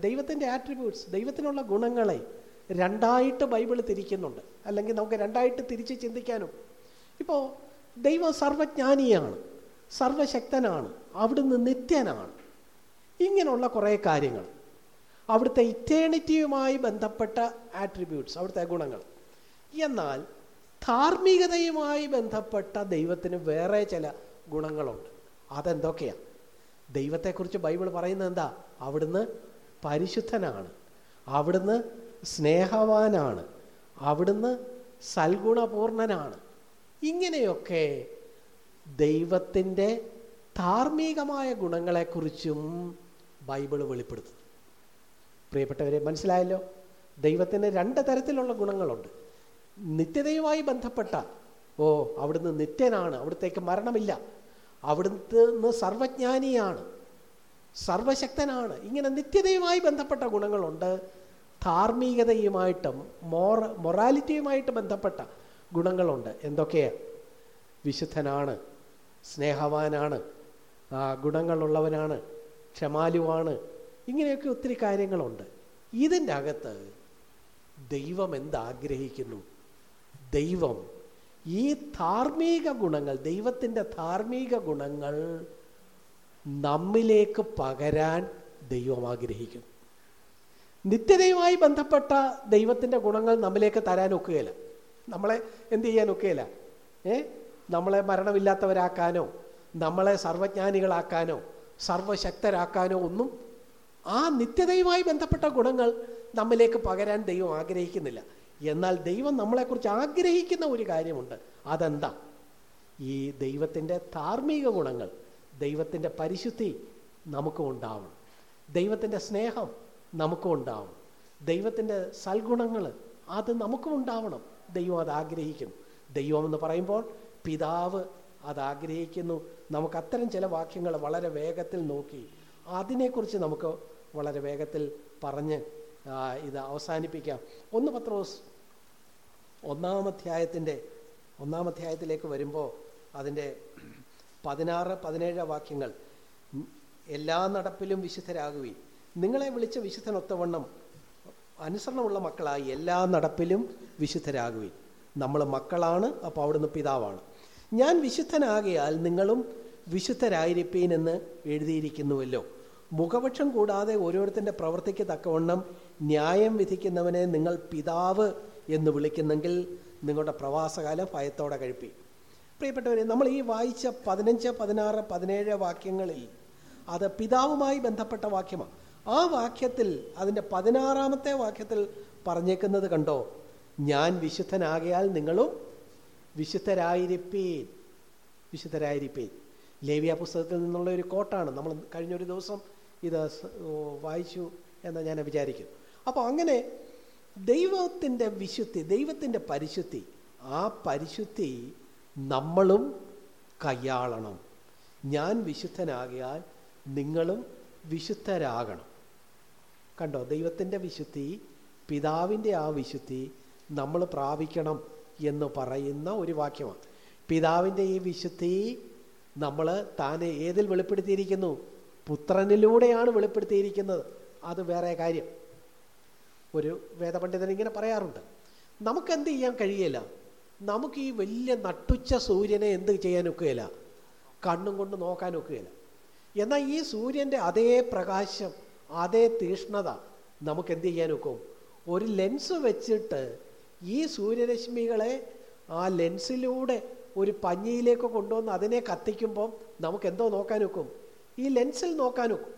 ദൈവത്തിന്റെ ആട്രിബ്യൂട്ട്സ് ദൈവത്തിനുള്ള ഗുണങ്ങളെ രണ്ടായിട്ട് ബൈബിൾ തിരിക്കുന്നുണ്ട്. അല്ലെങ്കിൽ നമുക്ക് രണ്ടായിട്ട് തിരിച്ച് ചിന്തിക്കാനും. ഇപ്പോൾ ദൈവം സർവജ്ഞാനിയാണ് സർവശക്തനാണ് അവിടുന്ന് നിത്യനാണ്. ഇങ്ങനെയുള്ള കുറേ കാര്യങ്ങൾ. അവിടുത്തെ ഇറ്റേണിറ്റിയുമായി ബന്ധപ്പെട്ട ആട്രിബ്യൂട്ട്സ് അവിടുത്തെ ഗുണങ്ങൾ. എന്നാൽ ധാർമ്മികതയുമായി ബന്ധപ്പെട്ട ദൈവത്തിന് വേറെ ചില ഗുണങ്ങളുണ്ട്. അതെന്തൊക്കെയാണ് ദൈവത്തെക്കുറിച്ച് ബൈബിൾ പറയുന്നത് എന്താ? അവിടുന്ന് പരിശുദ്ധനാണ്. അവിടുന്ന് സ്നേഹവാനാണ്. അവിടുന്ന് സൽഗുണപൂർണനാണ്. ഇങ്ങനെയൊക്കെ ദൈവത്തിന്റെ ധാർമ്മികമായ ഗുണങ്ങളെക്കുറിച്ചും ബൈബിൾ വെളിപ്പെടുത്തുന്നു. പ്രിയപ്പെട്ടവരെ മനസ്സിലായല്ലോ? ദൈവത്തിന് രണ്ട് തരത്തിലുള്ള ഗുണങ്ങളുണ്ട്. നിത്യതയുമായി ബന്ധപ്പെട്ട ഓ അവിടുന്ന് നിത്യനാണ് അവിടത്തേക്ക് മരണമില്ല. അവിടുന്ന് സർവജ്ഞാനിയാണ് സർവശക്തനാണ്. ഇങ്ങനെ നിത്യതയുമായി ബന്ധപ്പെട്ട ഗുണങ്ങളുണ്ട്. ധാർമ്മികതയുമായിട്ടും മോറ മൊറാലിറ്റിയുമായിട്ട് ബന്ധപ്പെട്ട ഗുണങ്ങളുണ്ട്. എന്തൊക്കെയാണ് വിശുദ്ധനാണ് സ്നേഹവാനാണ് ഗുണങ്ങളുള്ളവനാണ് ക്ഷമാലുവാണ്. ഇങ്ങനെയൊക്കെ ഒത്തിരി കാര്യങ്ങളുണ്ട്. ഇതിന്റെ അകത്ത് ദൈവം എന്താഗ്രഹിക്കുന്നു? ദൈവം ഈ ധാർമ്മിക ഗുണങ്ങൾ ദൈവത്തിന്റെ ധാർമ്മിക ഗുണങ്ങൾ നമ്മിലേക്ക് പകരാൻ ദൈവം ആഗ്രഹിക്കുന്നു. നിത്യതയുമായി ബന്ധപ്പെട്ട ദൈവത്തിന്റെ ഗുണങ്ങൾ നമ്മിലേക്ക് തരാൻ ഒക്കുകയില്ല. നമ്മളെ എന്ത് ചെയ്യാൻ ഒക്കുകയില്ല? ഏ? നമ്മളെ മരണമില്ലാത്തവരാക്കാനോ നമ്മളെ സർവജ്ഞാനികളാക്കാനോ സർവശക്തരാക്കാനോ ഒന്നും ആ നിത്യതയുമായി ബന്ധപ്പെട്ട ഗുണങ്ങൾ നമ്മിലേക്ക് പകരാൻ ദൈവം ആഗ്രഹിക്കുന്നില്ല. എന്നാൽ ദൈവം നമ്മളെക്കുറിച്ച് ആഗ്രഹിക്കുന്ന ഒരു കാര്യമുണ്ട്. അതെന്താ? ഈ ദൈവത്തിന്റെ ധാർമ്മിക ഗുണങ്ങൾ ദൈവത്തിന്റെ പരിശുദ്ധി നമുക്കും ഉണ്ടാവണം. ദൈവത്തിന്റെ സ്നേഹം നമുക്കും ഉണ്ടാവണം. ദൈവത്തിന്റെ സൽഗുണങ്ങൾ അത് നമുക്കും ഉണ്ടാവണം. ദൈവം അത് ആഗ്രഹിക്കുന്നു. ദൈവം എന്ന് പറയുമ്പോൾ പിതാവ് അത് ആഗ്രഹിക്കുന്നു. നമുക്ക് അത്തരം ചില വാക്യങ്ങൾ വളരെ വേഗത്തിൽ നോക്കി അതിനെക്കുറിച്ച് നമുക്ക് വളരെ വേഗത്തിൽ പറഞ്ഞ് ഇത് അവസാനിപ്പിക്കാം. ഒന്ന് പത്രോസ് ഒന്നാം അധ്യായത്തിന്റെ ഒന്നാം അധ്യായത്തിലേക്ക് വരുമ്പോൾ അതിന്റെ പതിനാറ് പതിനേഴ് വാക്യങ്ങൾ എല്ലാ നടപ്പിലും വിശുദ്ധരാകുകയും നിങ്ങളെ വിളിച്ച വിശുദ്ധനൊത്തവണ്ണം അനുസരണമുള്ള മക്കളായി എല്ലാ നടപ്പിലും വിശുദ്ധരാകുകയും നമ്മൾ മക്കളാണ് അപ്പോൾ അവിടുന്ന് പിതാവാണ്. ഞാൻ വിശുദ്ധനാകിയാൽ നിങ്ങളും വിശുദ്ധരായിരിപ്പീൻ എന്ന് എഴുതിയിരിക്കുന്നുവല്ലോ. മുഖപക്ഷം കൂടാതെ ഓരോരുത്തന്റെ പ്രവൃത്തിക്ക് തക്കവണ്ണം ന്യായം വിധിക്കുന്നവനെ നിങ്ങൾ പിതാവ് എന്ന് വിളിക്കുന്നെങ്കിൽ നിങ്ങളുടെ പ്രവാസകാലം ഭയത്തോടെ കഴിപ്പി. പ്രിയപ്പെട്ടവരെ നമ്മൾ ഈ വായിച്ച പതിനഞ്ച് പതിനാറ് പതിനേഴ് വാക്യങ്ങളിൽ അത് പിതാവുമായി ബന്ധപ്പെട്ട വാക്യമാണ് ആ വാക്യത്തിൽ അതിന്റെ പതിനാറാമത്തെ വാക്യത്തിൽ പറഞ്ഞേക്കുന്നത് കണ്ടോ? ഞാൻ വിശുദ്ധനാകിയാൽ നിങ്ങളും വിശുദ്ധരായിരിപ്പീൻ. വിശുദ്ധരായിരിപ്പീൻ. ലേവിയ പുസ്തകത്തിൽ നിന്നുള്ള ഒരു കോട്ടാണ്. നമ്മൾ കഴിഞ്ഞൊരു ദിവസം ഇത് വായിച്ചു എന്ന് ഞാൻ വിചാരിക്കും. അപ്പോൾ അങ്ങനെ ദൈവത്തിന്റെ വിശുദ്ധി ദൈവത്തിന്റെ പരിശുദ്ധി ആ പരിശുദ്ധി നമ്മളും കയ്യാളണം ഞാൻ വിശുദ്ധനാകിയാൽ നിങ്ങളും വിശുദ്ധരാകണം. കണ്ടോ? ദൈവത്തിന്റെ വിശുദ്ധി പിതാവിന്റെ ആ വിശുദ്ധി നമ്മൾ പ്രാപിക്കണം എന്ന് പറയുന്ന ഒരു വാക്യമാണ്. പിതാവിന്റെ ഈ വിശുദ്ധി നമ്മൾ താനെ ഏതിൽ വെളിപ്പെടുത്തിയിരിക്കുന്നു? പുത്രനിലൂടെയാണ് വെളിപ്പെടുത്തിയിരിക്കുന്നത്. അത് വേറെ കാര്യം. ഒരു വേദപണ്ഡിതൻ ഇങ്ങനെ പറയാറുണ്ട്. നമുക്ക് എന്ത് ചെയ്യാൻ കഴിയില്ല നമുക്ക് ഈ വലിയ നട്ടുച്ച സൂര്യനെ എന്ത് ചെയ്യാൻ ഒക്കുകയില്ല കണ്ണും കൊണ്ട് നോക്കാൻ ഒക്കുകയില്ല എന്നാൽ ഈ സൂര്യന്റെ അതേ പ്രകാശം അതേ തീഷ്ണത നമുക്ക് എന്ത് ചെയ്യാൻ ഒക്കും? ഒരു ലെൻസ് വെച്ചിട്ട് ഈ സൂര്യരശ്മികളെ ആ ലെൻസിലൂടെ ഒരു പഞ്ഞിയിലേക്ക് കൊണ്ടുവന്ന് അതിനെ കത്തിക്കുമ്പം നമുക്ക് എന്തോ നോക്കാൻ ഒക്കും? ഈ ലെൻസിൽ നോക്കാനൊക്കും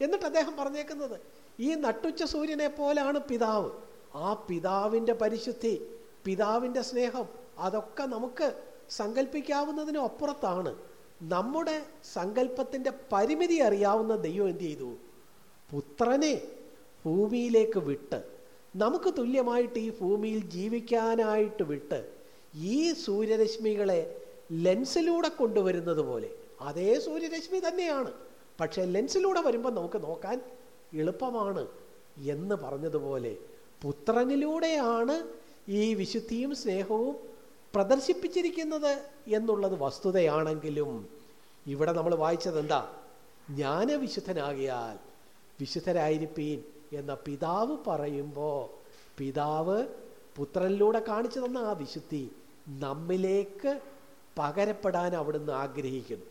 എന്നിട്ട് അദ്ദേഹം പറഞ്ഞേക്കുന്നത് ഈ നട്ടുച്ച സൂര്യനെ പോലാണ് പിതാവ്. ആ പിതാവിന്റെ പരിശുദ്ധി പിതാവിന്റെ സ്നേഹം അതൊക്കെ നമുക്ക് സങ്കല്പിക്കാവുന്നതിനും അപ്പുറത്താണ്. നമ്മുടെ സങ്കല്പത്തിന്റെ പരിമിതി അറിയാവുന്ന ദൈവം എന്ത് ചെയ്തു? പുത്രനെ ഭൂമിയിലേക്ക് വിട്ട് നമുക്ക് തുല്യമായിട്ട് ഈ ഭൂമിയിൽ ജീവിക്കാനായിട്ട് വിട്ട് ഈ സൂര്യരശ്മികളെ ലെൻസിലൂടെ കൊണ്ടുവരുന്നത് പോലെ. അതേ സൂര്യരശ്മി തന്നെയാണ്. പക്ഷേ ലെൻസിലൂടെ വരുമ്പോൾ നമുക്ക് നോക്കാൻ എളുപ്പമാണ് എന്ന് പറഞ്ഞതുപോലെ പുത്രനിലൂടെയാണ് ഈ വിശുദ്ധിയും സ്നേഹവും പ്രദർശിപ്പിച്ചിരിക്കുന്നത് എന്നുള്ളത് വസ്തുതയാണെങ്കിലും ഇവിടെ നമ്മൾ വായിച്ചത് എന്താ? ജ്ഞാനവിശുദ്ധനാകിയാൽ വിശുദ്ധരായിരിപ്പീൻ എന്ന പിതാവ് പറയുമ്പോൾ പിതാവ് പുത്രനിലൂടെ കാണിച്ചു തന്ന ആ വിശുദ്ധി നമ്മിലേക്ക് പകരപ്പെടാൻ അവിടുന്ന് ആഗ്രഹിക്കുന്നു.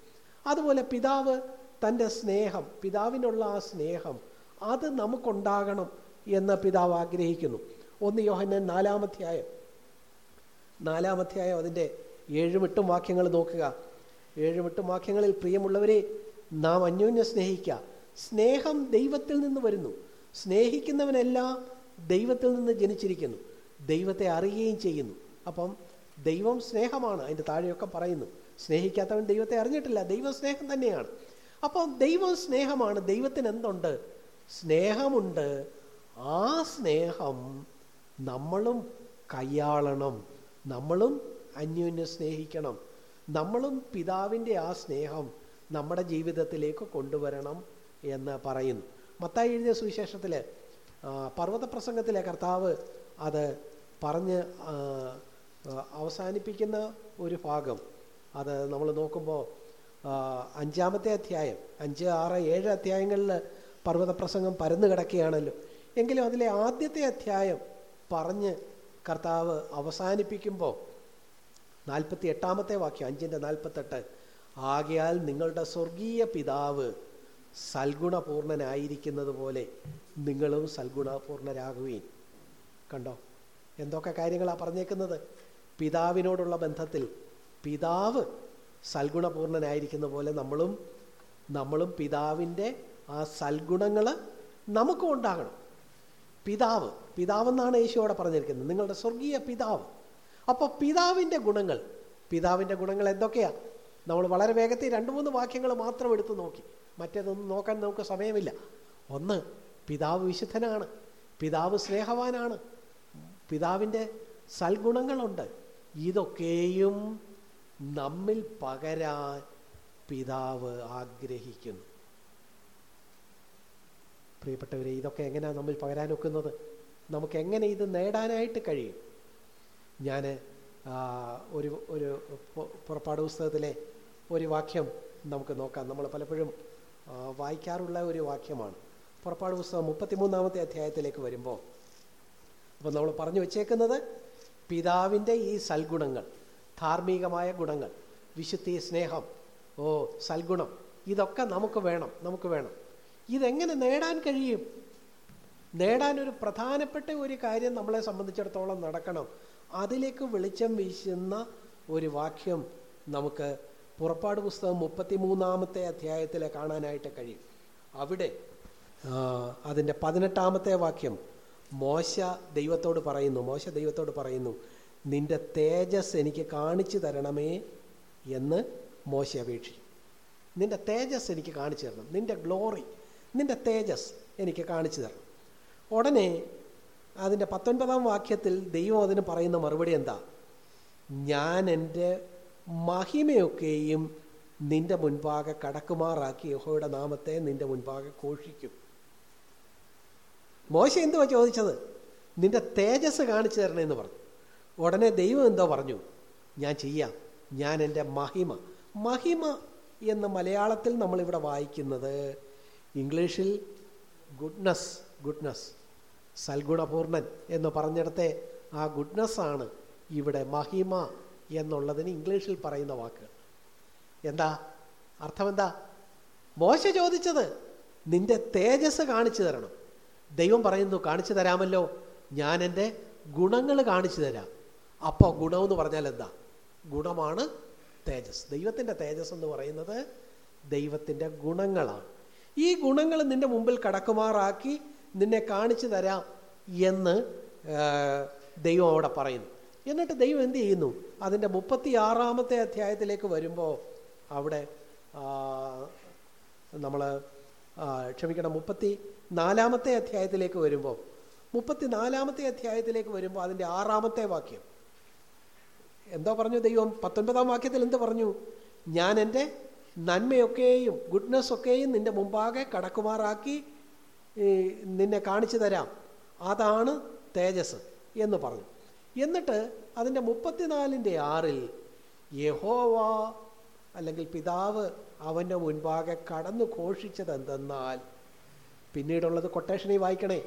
അതുപോലെ പിതാവ് തന്റെ സ്നേഹം പിതാവിനുള്ള ആ സ്നേഹം അത് നമുക്കുണ്ടാകണം എന്ന് പിതാവ് ആഗ്രഹിക്കുന്നു. ഒന്ന് യോഹന്നൻ നാലാമധ്യായം. നാലാമധ്യായം അതിന്റെ ഏഴുമെട്ടും വാക്യങ്ങൾ നോക്കുക. ഏഴുമെട്ടും വാക്യങ്ങളിൽ പ്രിയമുള്ളവരെ നാം അന്യോന്യം സ്നേഹിക്കുക. സ്നേഹം ദൈവത്തിൽ നിന്ന് വരുന്നു. സ്നേഹിക്കുന്നവനെല്ലാം ദൈവത്തിൽ നിന്ന് ജനിച്ചിരിക്കുന്നു. ദൈവത്തെ അറിയുകയും ചെയ്യുന്നു. അപ്പം ദൈവം സ്നേഹമാണ് അതിന്റെ താഴെയൊക്കെ പറയുന്നു. സ്നേഹിക്കാത്തവൻ ദൈവത്തെ അറിഞ്ഞിട്ടില്ല ദൈവം സ്നേഹം തന്നെയാണ്. അപ്പം ദൈവം സ്നേഹമാണ് ദൈവത്തിന് എന്തുണ്ട്? സ്നേഹമുണ്ട്. ആ സ്നേഹം നമ്മളും കയ്യാളണം നമ്മളും അന്യോന്യം സ്നേഹിക്കണം. നമ്മളും പിതാവിന്റെ ആ സ്നേഹം നമ്മുടെ ജീവിതത്തിലേക്ക് കൊണ്ടുവരണം എന്ന് പറയുന്നു. മത്തായി എഴുതിയ സുവിശേഷത്തിൽ പർവത പ്രസംഗത്തിലെ കർത്താവ് അത് പറഞ്ഞ് അവസാനിപ്പിക്കുന്ന ഒരു ഭാഗം. അത് നമ്മൾ നോക്കുമ്പോൾ അഞ്ചാമത്തെ അധ്യായം അഞ്ച് ആറ് ഏഴ് അധ്യായങ്ങളിൽ പർവത പ്രസംഗം പരന്നു കിടക്കുകയാണല്ലോ. എങ്കിലും അതിലെ ആദ്യത്തെ അധ്യായം പറഞ്ഞ് കർത്താവ് അവസാനിപ്പിക്കുമ്പോൾ നാൽപ്പത്തി എട്ടാമത്തെ വാക്യം അഞ്ചിന്റെ നാൽപ്പത്തെട്ട് ആകയാൽ നിങ്ങളുടെ സ്വർഗീയ പിതാവ് സൽഗുണപൂർണനായിരിക്കുന്നത് പോലെ നിങ്ങളും സൽഗുണപൂർണരാകുകയും കണ്ടോ? എന്തൊക്കെ കാര്യങ്ങളാണ് പറഞ്ഞേക്കുന്നത്? പിതാവിനോടുള്ള ബന്ധത്തിൽ പിതാവ് സൽഗുണപൂർണനായിരിക്കുന്ന പോലെ നമ്മളും നമ്മളും പിതാവിന്റെ ആ സൽഗുണങ്ങൾ നമുക്കും ഉണ്ടാകണം. പിതാവ് പിതാവെന്നാണ് യേശുവോടെ പറഞ്ഞിരിക്കുന്നത്. നിങ്ങളുടെ സ്വർഗീയ പിതാവ്. അപ്പോൾ പിതാവിന്റെ ഗുണങ്ങൾ പിതാവിന്റെ ഗുണങ്ങൾ എന്തൊക്കെയാണ് നമ്മൾ വളരെ വേഗത്തിൽ രണ്ട് മൂന്ന് വാക്യങ്ങൾ മാത്രം എടുത്തു നോക്കി. മറ്റേതൊന്നും നോക്കാൻ നമുക്ക് സമയമില്ല. ഒന്ന് പിതാവ് വിശുദ്ധനാണ്. പിതാവ് സ്നേഹവാനാണ്. പിതാവിന്റെ സൽഗുണങ്ങളുണ്ട്. ഇതൊക്കെയും നമ്മിൽ പകരാൻ പിതാവ് ആഗ്രഹിക്കുന്നു. പ്രിയപ്പെട്ടവരെ ഇതൊക്കെ എങ്ങനെയാണ് നമ്മൾ പകരാൻ ഒക്കുന്നത് നമുക്ക് എങ്ങനെ ഇത് നേടാനായിട്ട് കഴിയും? ഞാൻ ഒരു ഒരു പുറപ്പാട് പുസ്തകത്തിലെ ഒരു വാക്യം നമുക്ക് നോക്കാം. നമ്മൾ പലപ്പോഴും വായിക്കാറുള്ള ഒരു വാക്യമാണ്. പുറപ്പാട് പുസ്തകം മുപ്പത്തിമൂന്നാമത്തെ അധ്യായത്തിലേക്ക് വരുമ്പോൾ അപ്പോൾ നമ്മൾ പറഞ്ഞു വച്ചേക്കുന്നത് പിതാവിന്റെ ഈ സൽഗുണങ്ങൾ ധാർമ്മികമായ ഗുണങ്ങൾ വിശുദ്ധി സ്നേഹം ഓ സൽഗുണം ഇതൊക്കെ നമുക്ക് വേണം നമുക്ക് വേണം. ഇതെങ്ങനെ നേടാൻ കഴിയും? നേടാൻ ഒരു പ്രധാനപ്പെട്ട ഒരു കാര്യം നമ്മളെ സംബന്ധിച്ചിടത്തോളം നടക്കണം. അതിലേക്ക് വെളിച്ചം വീശുന്ന ഒരു വാക്യം നമുക്ക് പുറപ്പാട് പുസ്തകം മുപ്പത്തിമൂന്നാമത്തെ അധ്യായത്തിൽ കാണാനായിട്ട് കഴിയും. അവിടെ അതിന്റെ പതിനെട്ടാമത്തെ വാക്യം മോശ ദൈവത്തോട് പറയുന്നു മോശ ദൈവത്തോട് പറയുന്നു നിന്റെ തേജസ് എനിക്ക് കാണിച്ചു തരണമേ എന്ന് മോശ അപേക്ഷിച്ചു. നിന്റെ തേജസ് എനിക്ക് കാണിച്ചു തരണം. നിന്റെ ഗ്ലോറി നിന്റെ തേജസ് എനിക്ക് കാണിച്ചു തരണം. ഉടനെ അതിന്റെ പത്തൊൻപതാം വാക്യത്തിൽ ദൈവം അതിന് പറയുന്ന മറുപടി എന്താ? ഞാൻ എന്റെ മഹിമയൊക്കെയും നിന്റെ മുൻപാകെ കടക്കുമാറാക്കി യഹോയുടെ നാമത്തെ നിന്റെ മുൻപാകെ ഘോഷിക്കും. മോശം എന്തുവാ ചോദിച്ചത്? നിന്റെ തേജസ് കാണിച്ചു തരണമെന്ന് പറഞ്ഞു. ഉടനെ ദൈവം എന്തോ പറഞ്ഞു? ഞാൻ ചെയ്യാം. ഞാൻ എന്റെ മഹിമ. മഹിമ എന്ന് മലയാളത്തിൽ നമ്മളിവിടെ വായിക്കുന്നത് ഇംഗ്ലീഷിൽ ഗുഡ്നസ് ഗുഡ്നസ് സൽഗുണപൂർണൻ എന്ന് പറഞ്ഞിടത്തെ ആ ഗുഡ്നസ്സാണ് ഇവിടെ മഹിമ എന്നുള്ളതിന് ഇംഗ്ലീഷിൽ പറയുന്ന വാക്ക്. എന്താ? അർത്ഥമെന്താ? മോശ ചോദിച്ചത് നിന്റെ തേജസ് കാണിച്ചു തരണം. ദൈവം പറയുന്നു കാണിച്ചു തരാമല്ലോ. ഞാൻ എന്റെ ഗുണങ്ങൾ കാണിച്ചു തരാം. അപ്പോൾ ഗുണമെന്ന് പറഞ്ഞാൽ എന്താ? ഗുണമാണ് തേജസ്. ദൈവത്തിന്റെ തേജസ് എന്ന് പറയുന്നത് ദൈവത്തിന്റെ ഗുണങ്ങളാണ്. ഈ ഗുണങ്ങൾ നിന്റെ മുമ്പിൽ കടക്കുമാറാക്കി നിന്നെ കാണിച്ചു തരാം എന്ന് ദൈവം അവിടെ പറയുന്നു. എന്നിട്ട് ദൈവം എന്ത് ചെയ്യുന്നു? അതിന്റെ മുപ്പത്തി ആറാമത്തെ അധ്യായത്തിലേക്ക് വരുമ്പോൾ അവിടെ നമ്മൾ ക്ഷമിക്കണം മുപ്പത്തി നാലാമത്തെ അധ്യായത്തിലേക്ക് വരുമ്പോൾ മുപ്പത്തി നാലാമത്തെ അധ്യായത്തിലേക്ക് വരുമ്പോൾ അതിന്റെ ആറാമത്തെ വാക്യം. എന്തോ പറഞ്ഞു ദൈവം? പത്തൊൻപതാം വാക്യത്തിൽ എന്ത് പറഞ്ഞു? ഞാൻ എന്റെ നന്മയൊക്കെയും ഗുഡ്നെസ് ഒക്കെയും നിന്റെ മുമ്പാകെ കടക്കുമാറാക്കി നിന്നെ കാണിച്ചു തരാം. അതാണ് തേജസ് എന്ന് പറഞ്ഞു. എന്നിട്ട് അതിന്റെ മുപ്പത്തിനാലിന്റെ ആറിൽ യഹോവ അല്ലെങ്കിൽ പിതാവ് അവന്റെ മുൻപാകെ കടന്നു ഘോഷിച്ചത് എന്തെന്നാൽ പിന്നീടുള്ളത് കൊട്ടേഷനിൽ വായിക്കണേ.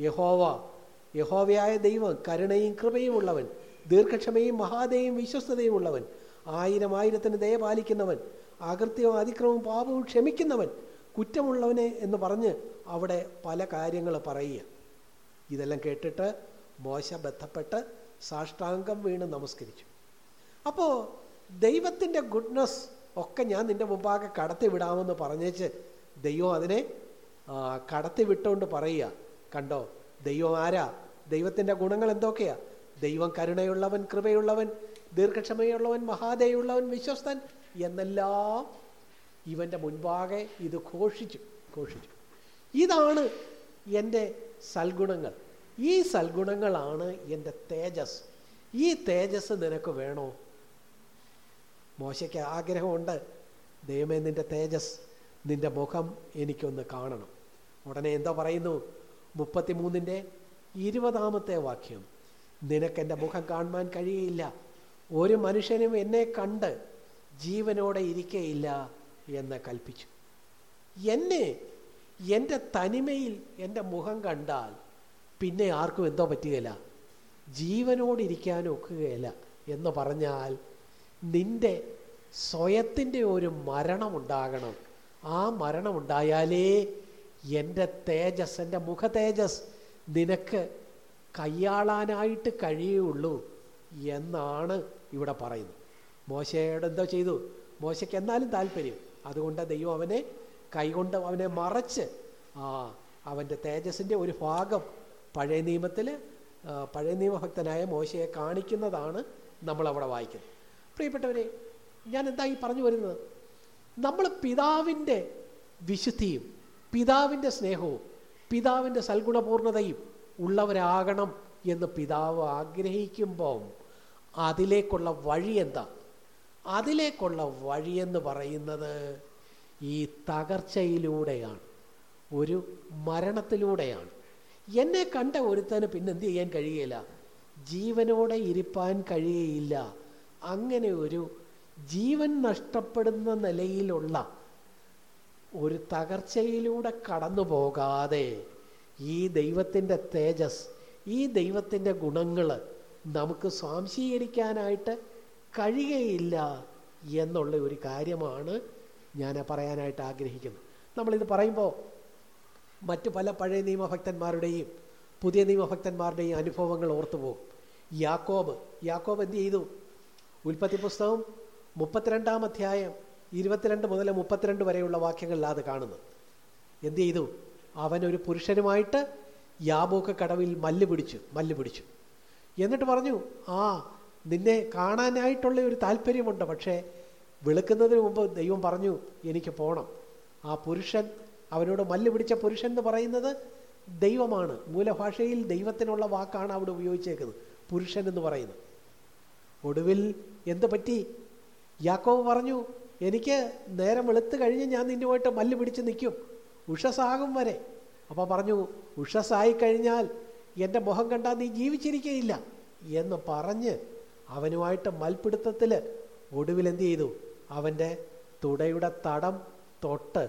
യഹോവ യഹോവയായ ദൈവം കരുണയും കൃപയും ഉള്ളവൻ ദീർഘക്ഷമയും മഹാദയും വിശ്വസ്തതയും ഉള്ളവൻ ആയിരം ആയിരത്തിന് ദയ പാലിക്കുന്നവൻ അകൃത്യവും അതിക്രമവും പാപവും ക്ഷമിക്കുന്നവൻ കുറ്റമുള്ളവനെ എന്ന് പറഞ്ഞ് അവിടെ പല കാര്യങ്ങൾ പറയുക. ഇതെല്ലാം കേട്ടിട്ട് മോശ ബന്ധപ്പെട്ട് സാഷ്ടാംഗം വീണ് നമസ്കരിച്ചു. അപ്പോൾ ദൈവത്തിന്റെ ഗുഡ്നസ് ഒക്കെ ഞാൻ നിന്റെ മുമ്പാകെ കടത്തി വിടാമെന്ന് പറഞ്ഞേച്ച് ദൈവം അതിനെ കടത്തിവിട്ടുകൊണ്ട് കടത്തി വിട്ടുകൊണ്ട് പറയുക. കണ്ടോ? ദൈവം ആരാ? ദൈവത്തിന്റെ ഗുണങ്ങൾ എന്തൊക്കെയാ? ദൈവം കരുണയുള്ളവൻ കൃപയുള്ളവൻ ദീർഘക്ഷമയുള്ളവൻ മഹാദയുള്ളവൻ വിശ്വസ്തൻ എന്നെല്ലാം ഇവന്റെ മുൻപാകെ ഇത് ഘോഷിച്ചു ഘോഷിച്ചു. ഇതാണ് എന്റെ സൽഗുണങ്ങൾ. ഈ സൽഗുണങ്ങളാണ് എന്റെ തേജസ്. ഈ തേജസ് നിനക്ക് വേണോ? മോശയ്ക്ക് ആഗ്രഹമുണ്ട് ദൈവമേ നിന്റെ തേജസ് നിന്റെ മുഖം എനിക്കൊന്ന് കാണണം. ഉടനെ എന്താ പറയുന്നു? മുപ്പത്തിമൂന്നിന്റെ ഇരുപതാമത്തെ വാക്യം. നിനക്കെന്റെ മുഖം കാണുവാൻ കഴിയില്ല. ഒരു മനുഷ്യനും എന്നെ കണ്ട് ജീവനോടെ ഇരിക്കയില്ല എന്ന് കൽപ്പിച്ചു. എന്നെ എന്റെ തനിമയിൽ എന്റെ മുഖം കണ്ടാൽ പിന്നെ ആർക്കും എന്തോ പറ്റുകയില്ല. ജീവനോടിരിക്കാൻ ഒക്കുകയില്ല എന്ന് പറഞ്ഞാൽ നിന്റെ സ്വയത്തിന്റെ ഒരു മരണമുണ്ടാകണം. ആ മരണമുണ്ടായാലേ എന്റെ തേജസ് എന്റെ മുഖ തേജസ് നിനക്ക് കയ്യാളാനായിട്ട് കഴിയുള്ളൂ എന്നാണ് ഇവിടെ പറയുന്നത്. മോശയോട് എന്തോ ചെയ്തു. മോശയ്ക്ക് എന്നാലും താല്പര്യം. അതുകൊണ്ട് ദൈവം അവനെ കൈകൊണ്ട് അവനെ മറച്ച് ആ അവന്റെ തേജസ്സിന്റെ ഒരു ഭാഗം പഴയ നിയമത്തിൽ പഴയ നിയമഭക്തനായ മോശയെ കാണിക്കുന്നതാണ് നമ്മളവിടെ വായിക്കുന്നത്. പ്രിയപ്പെട്ടവരെ ഞാൻ എന്താ ഈ പറഞ്ഞു വരുന്നത്? നമ്മൾ പിതാവിന്റെ വിശുദ്ധിയും പിതാവിന്റെ സ്നേഹവും പിതാവിന്റെ സൽഗുണപൂർണതയും ഉള്ളവരാകണം എന്ന് പിതാവ് ആഗ്രഹിക്കുമ്പം അതിലേക്കുള്ള വഴി എന്താ? അതിലേക്കുള്ള വഴിയെന്ന് പറയുന്നത് ഈ തകർച്ചയിലൂടെയാണ്. ഒരു മരണത്തിലൂടെയാണ്. എന്നെ കണ്ട ഒരുത്തന് പിന്നെ എന്ത് ചെയ്യാൻ കഴിയില്ല ജീവനോടെ ഇരിപ്പാൻ കഴിയയില്ല അങ്ങനെ ഒരു ജീവൻ നഷ്ടപ്പെടുന്ന നിലയിലുള്ള ഒരു തകർച്ചയിലൂടെ കടന്നു പോകാതെ ഈ ദൈവത്തിന്റെ തേജസ് ഈ ദൈവത്തിന്റെ ഗുണങ്ങൾ നമുക്ക് സ്വാംശീകരിക്കാനായിട്ട് കഴിയുകയില്ല എന്നുള്ള ഒരു കാര്യമാണ് ഞാൻ പറയാനായിട്ട് ആഗ്രഹിക്കുന്നത്. നമ്മളിത് പറയുമ്പോൾ മറ്റു പല പഴയ നിയമഭക്തന്മാരുടെയും പുതിയ നിയമഭക്തന്മാരുടെയും അനുഭവങ്ങൾ ഓർത്തു പോകും. യാക്കോബ് യാക്കോബ് എന്ത് ചെയ്തു? ഉൽപ്പത്തി പുസ്തകം മുപ്പത്തിരണ്ടാം അധ്യായം ഇരുപത്തിരണ്ട് മുതൽ മുപ്പത്തിരണ്ട് വരെയുള്ള വാക്യങ്ങളിലാണ് അത് കാണുന്നത് എന്ത് ചെയ്തു? അവനൊരു പുരുഷനുമായിട്ട് യാബോക്ക് കടവിൽ മല്ല് പിടിച്ചു മല്ല് പിടിച്ചു. എന്നിട്ട് പറഞ്ഞു ആ നിന്നെ കാണാനായിട്ടുള്ള ഒരു താല്പര്യമുണ്ട് പക്ഷേ വിളിക്കുന്നതിന് മുമ്പ് ദൈവം പറഞ്ഞു എനിക്ക് പോകണം ആ പുരുഷൻ അവനോട് മല്ല് പിടിച്ച പുരുഷൻ എന്ന് പറയുന്നത് ദൈവമാണ്. മൂലഭാഷയിൽ ദൈവത്തിനുള്ള വാക്കാണ് അവിടെ ഉപയോഗിച്ചേക്കുന്നത് പുരുഷൻ എന്ന് പറയുന്നത്. ഒടുവിൽ എന്ത് പറ്റി? യാക്കോവ് പറഞ്ഞു എനിക്ക് നേരം വെളുത്ത് കഴിഞ്ഞ് ഞാൻ നിന്നുമായിട്ട് മല്ല് പിടിച്ച് നിൽക്കും ഉഷസാകും വരെ. അപ്പോൾ പറഞ്ഞു ഉഷസായി കഴിഞ്ഞാൽ എന്റെ മുഖം കണ്ടാൽ നീ ജീവിച്ചിരിക്കുകയില്ല എന്ന് പറഞ്ഞ് അവനുമായിട്ട് മൽപിടുത്തത്തിൽ ഒടുവിൽ എന്ത് ചെയ്തു? അവന്റെ തുടയുടെ തടം തൊട്ട്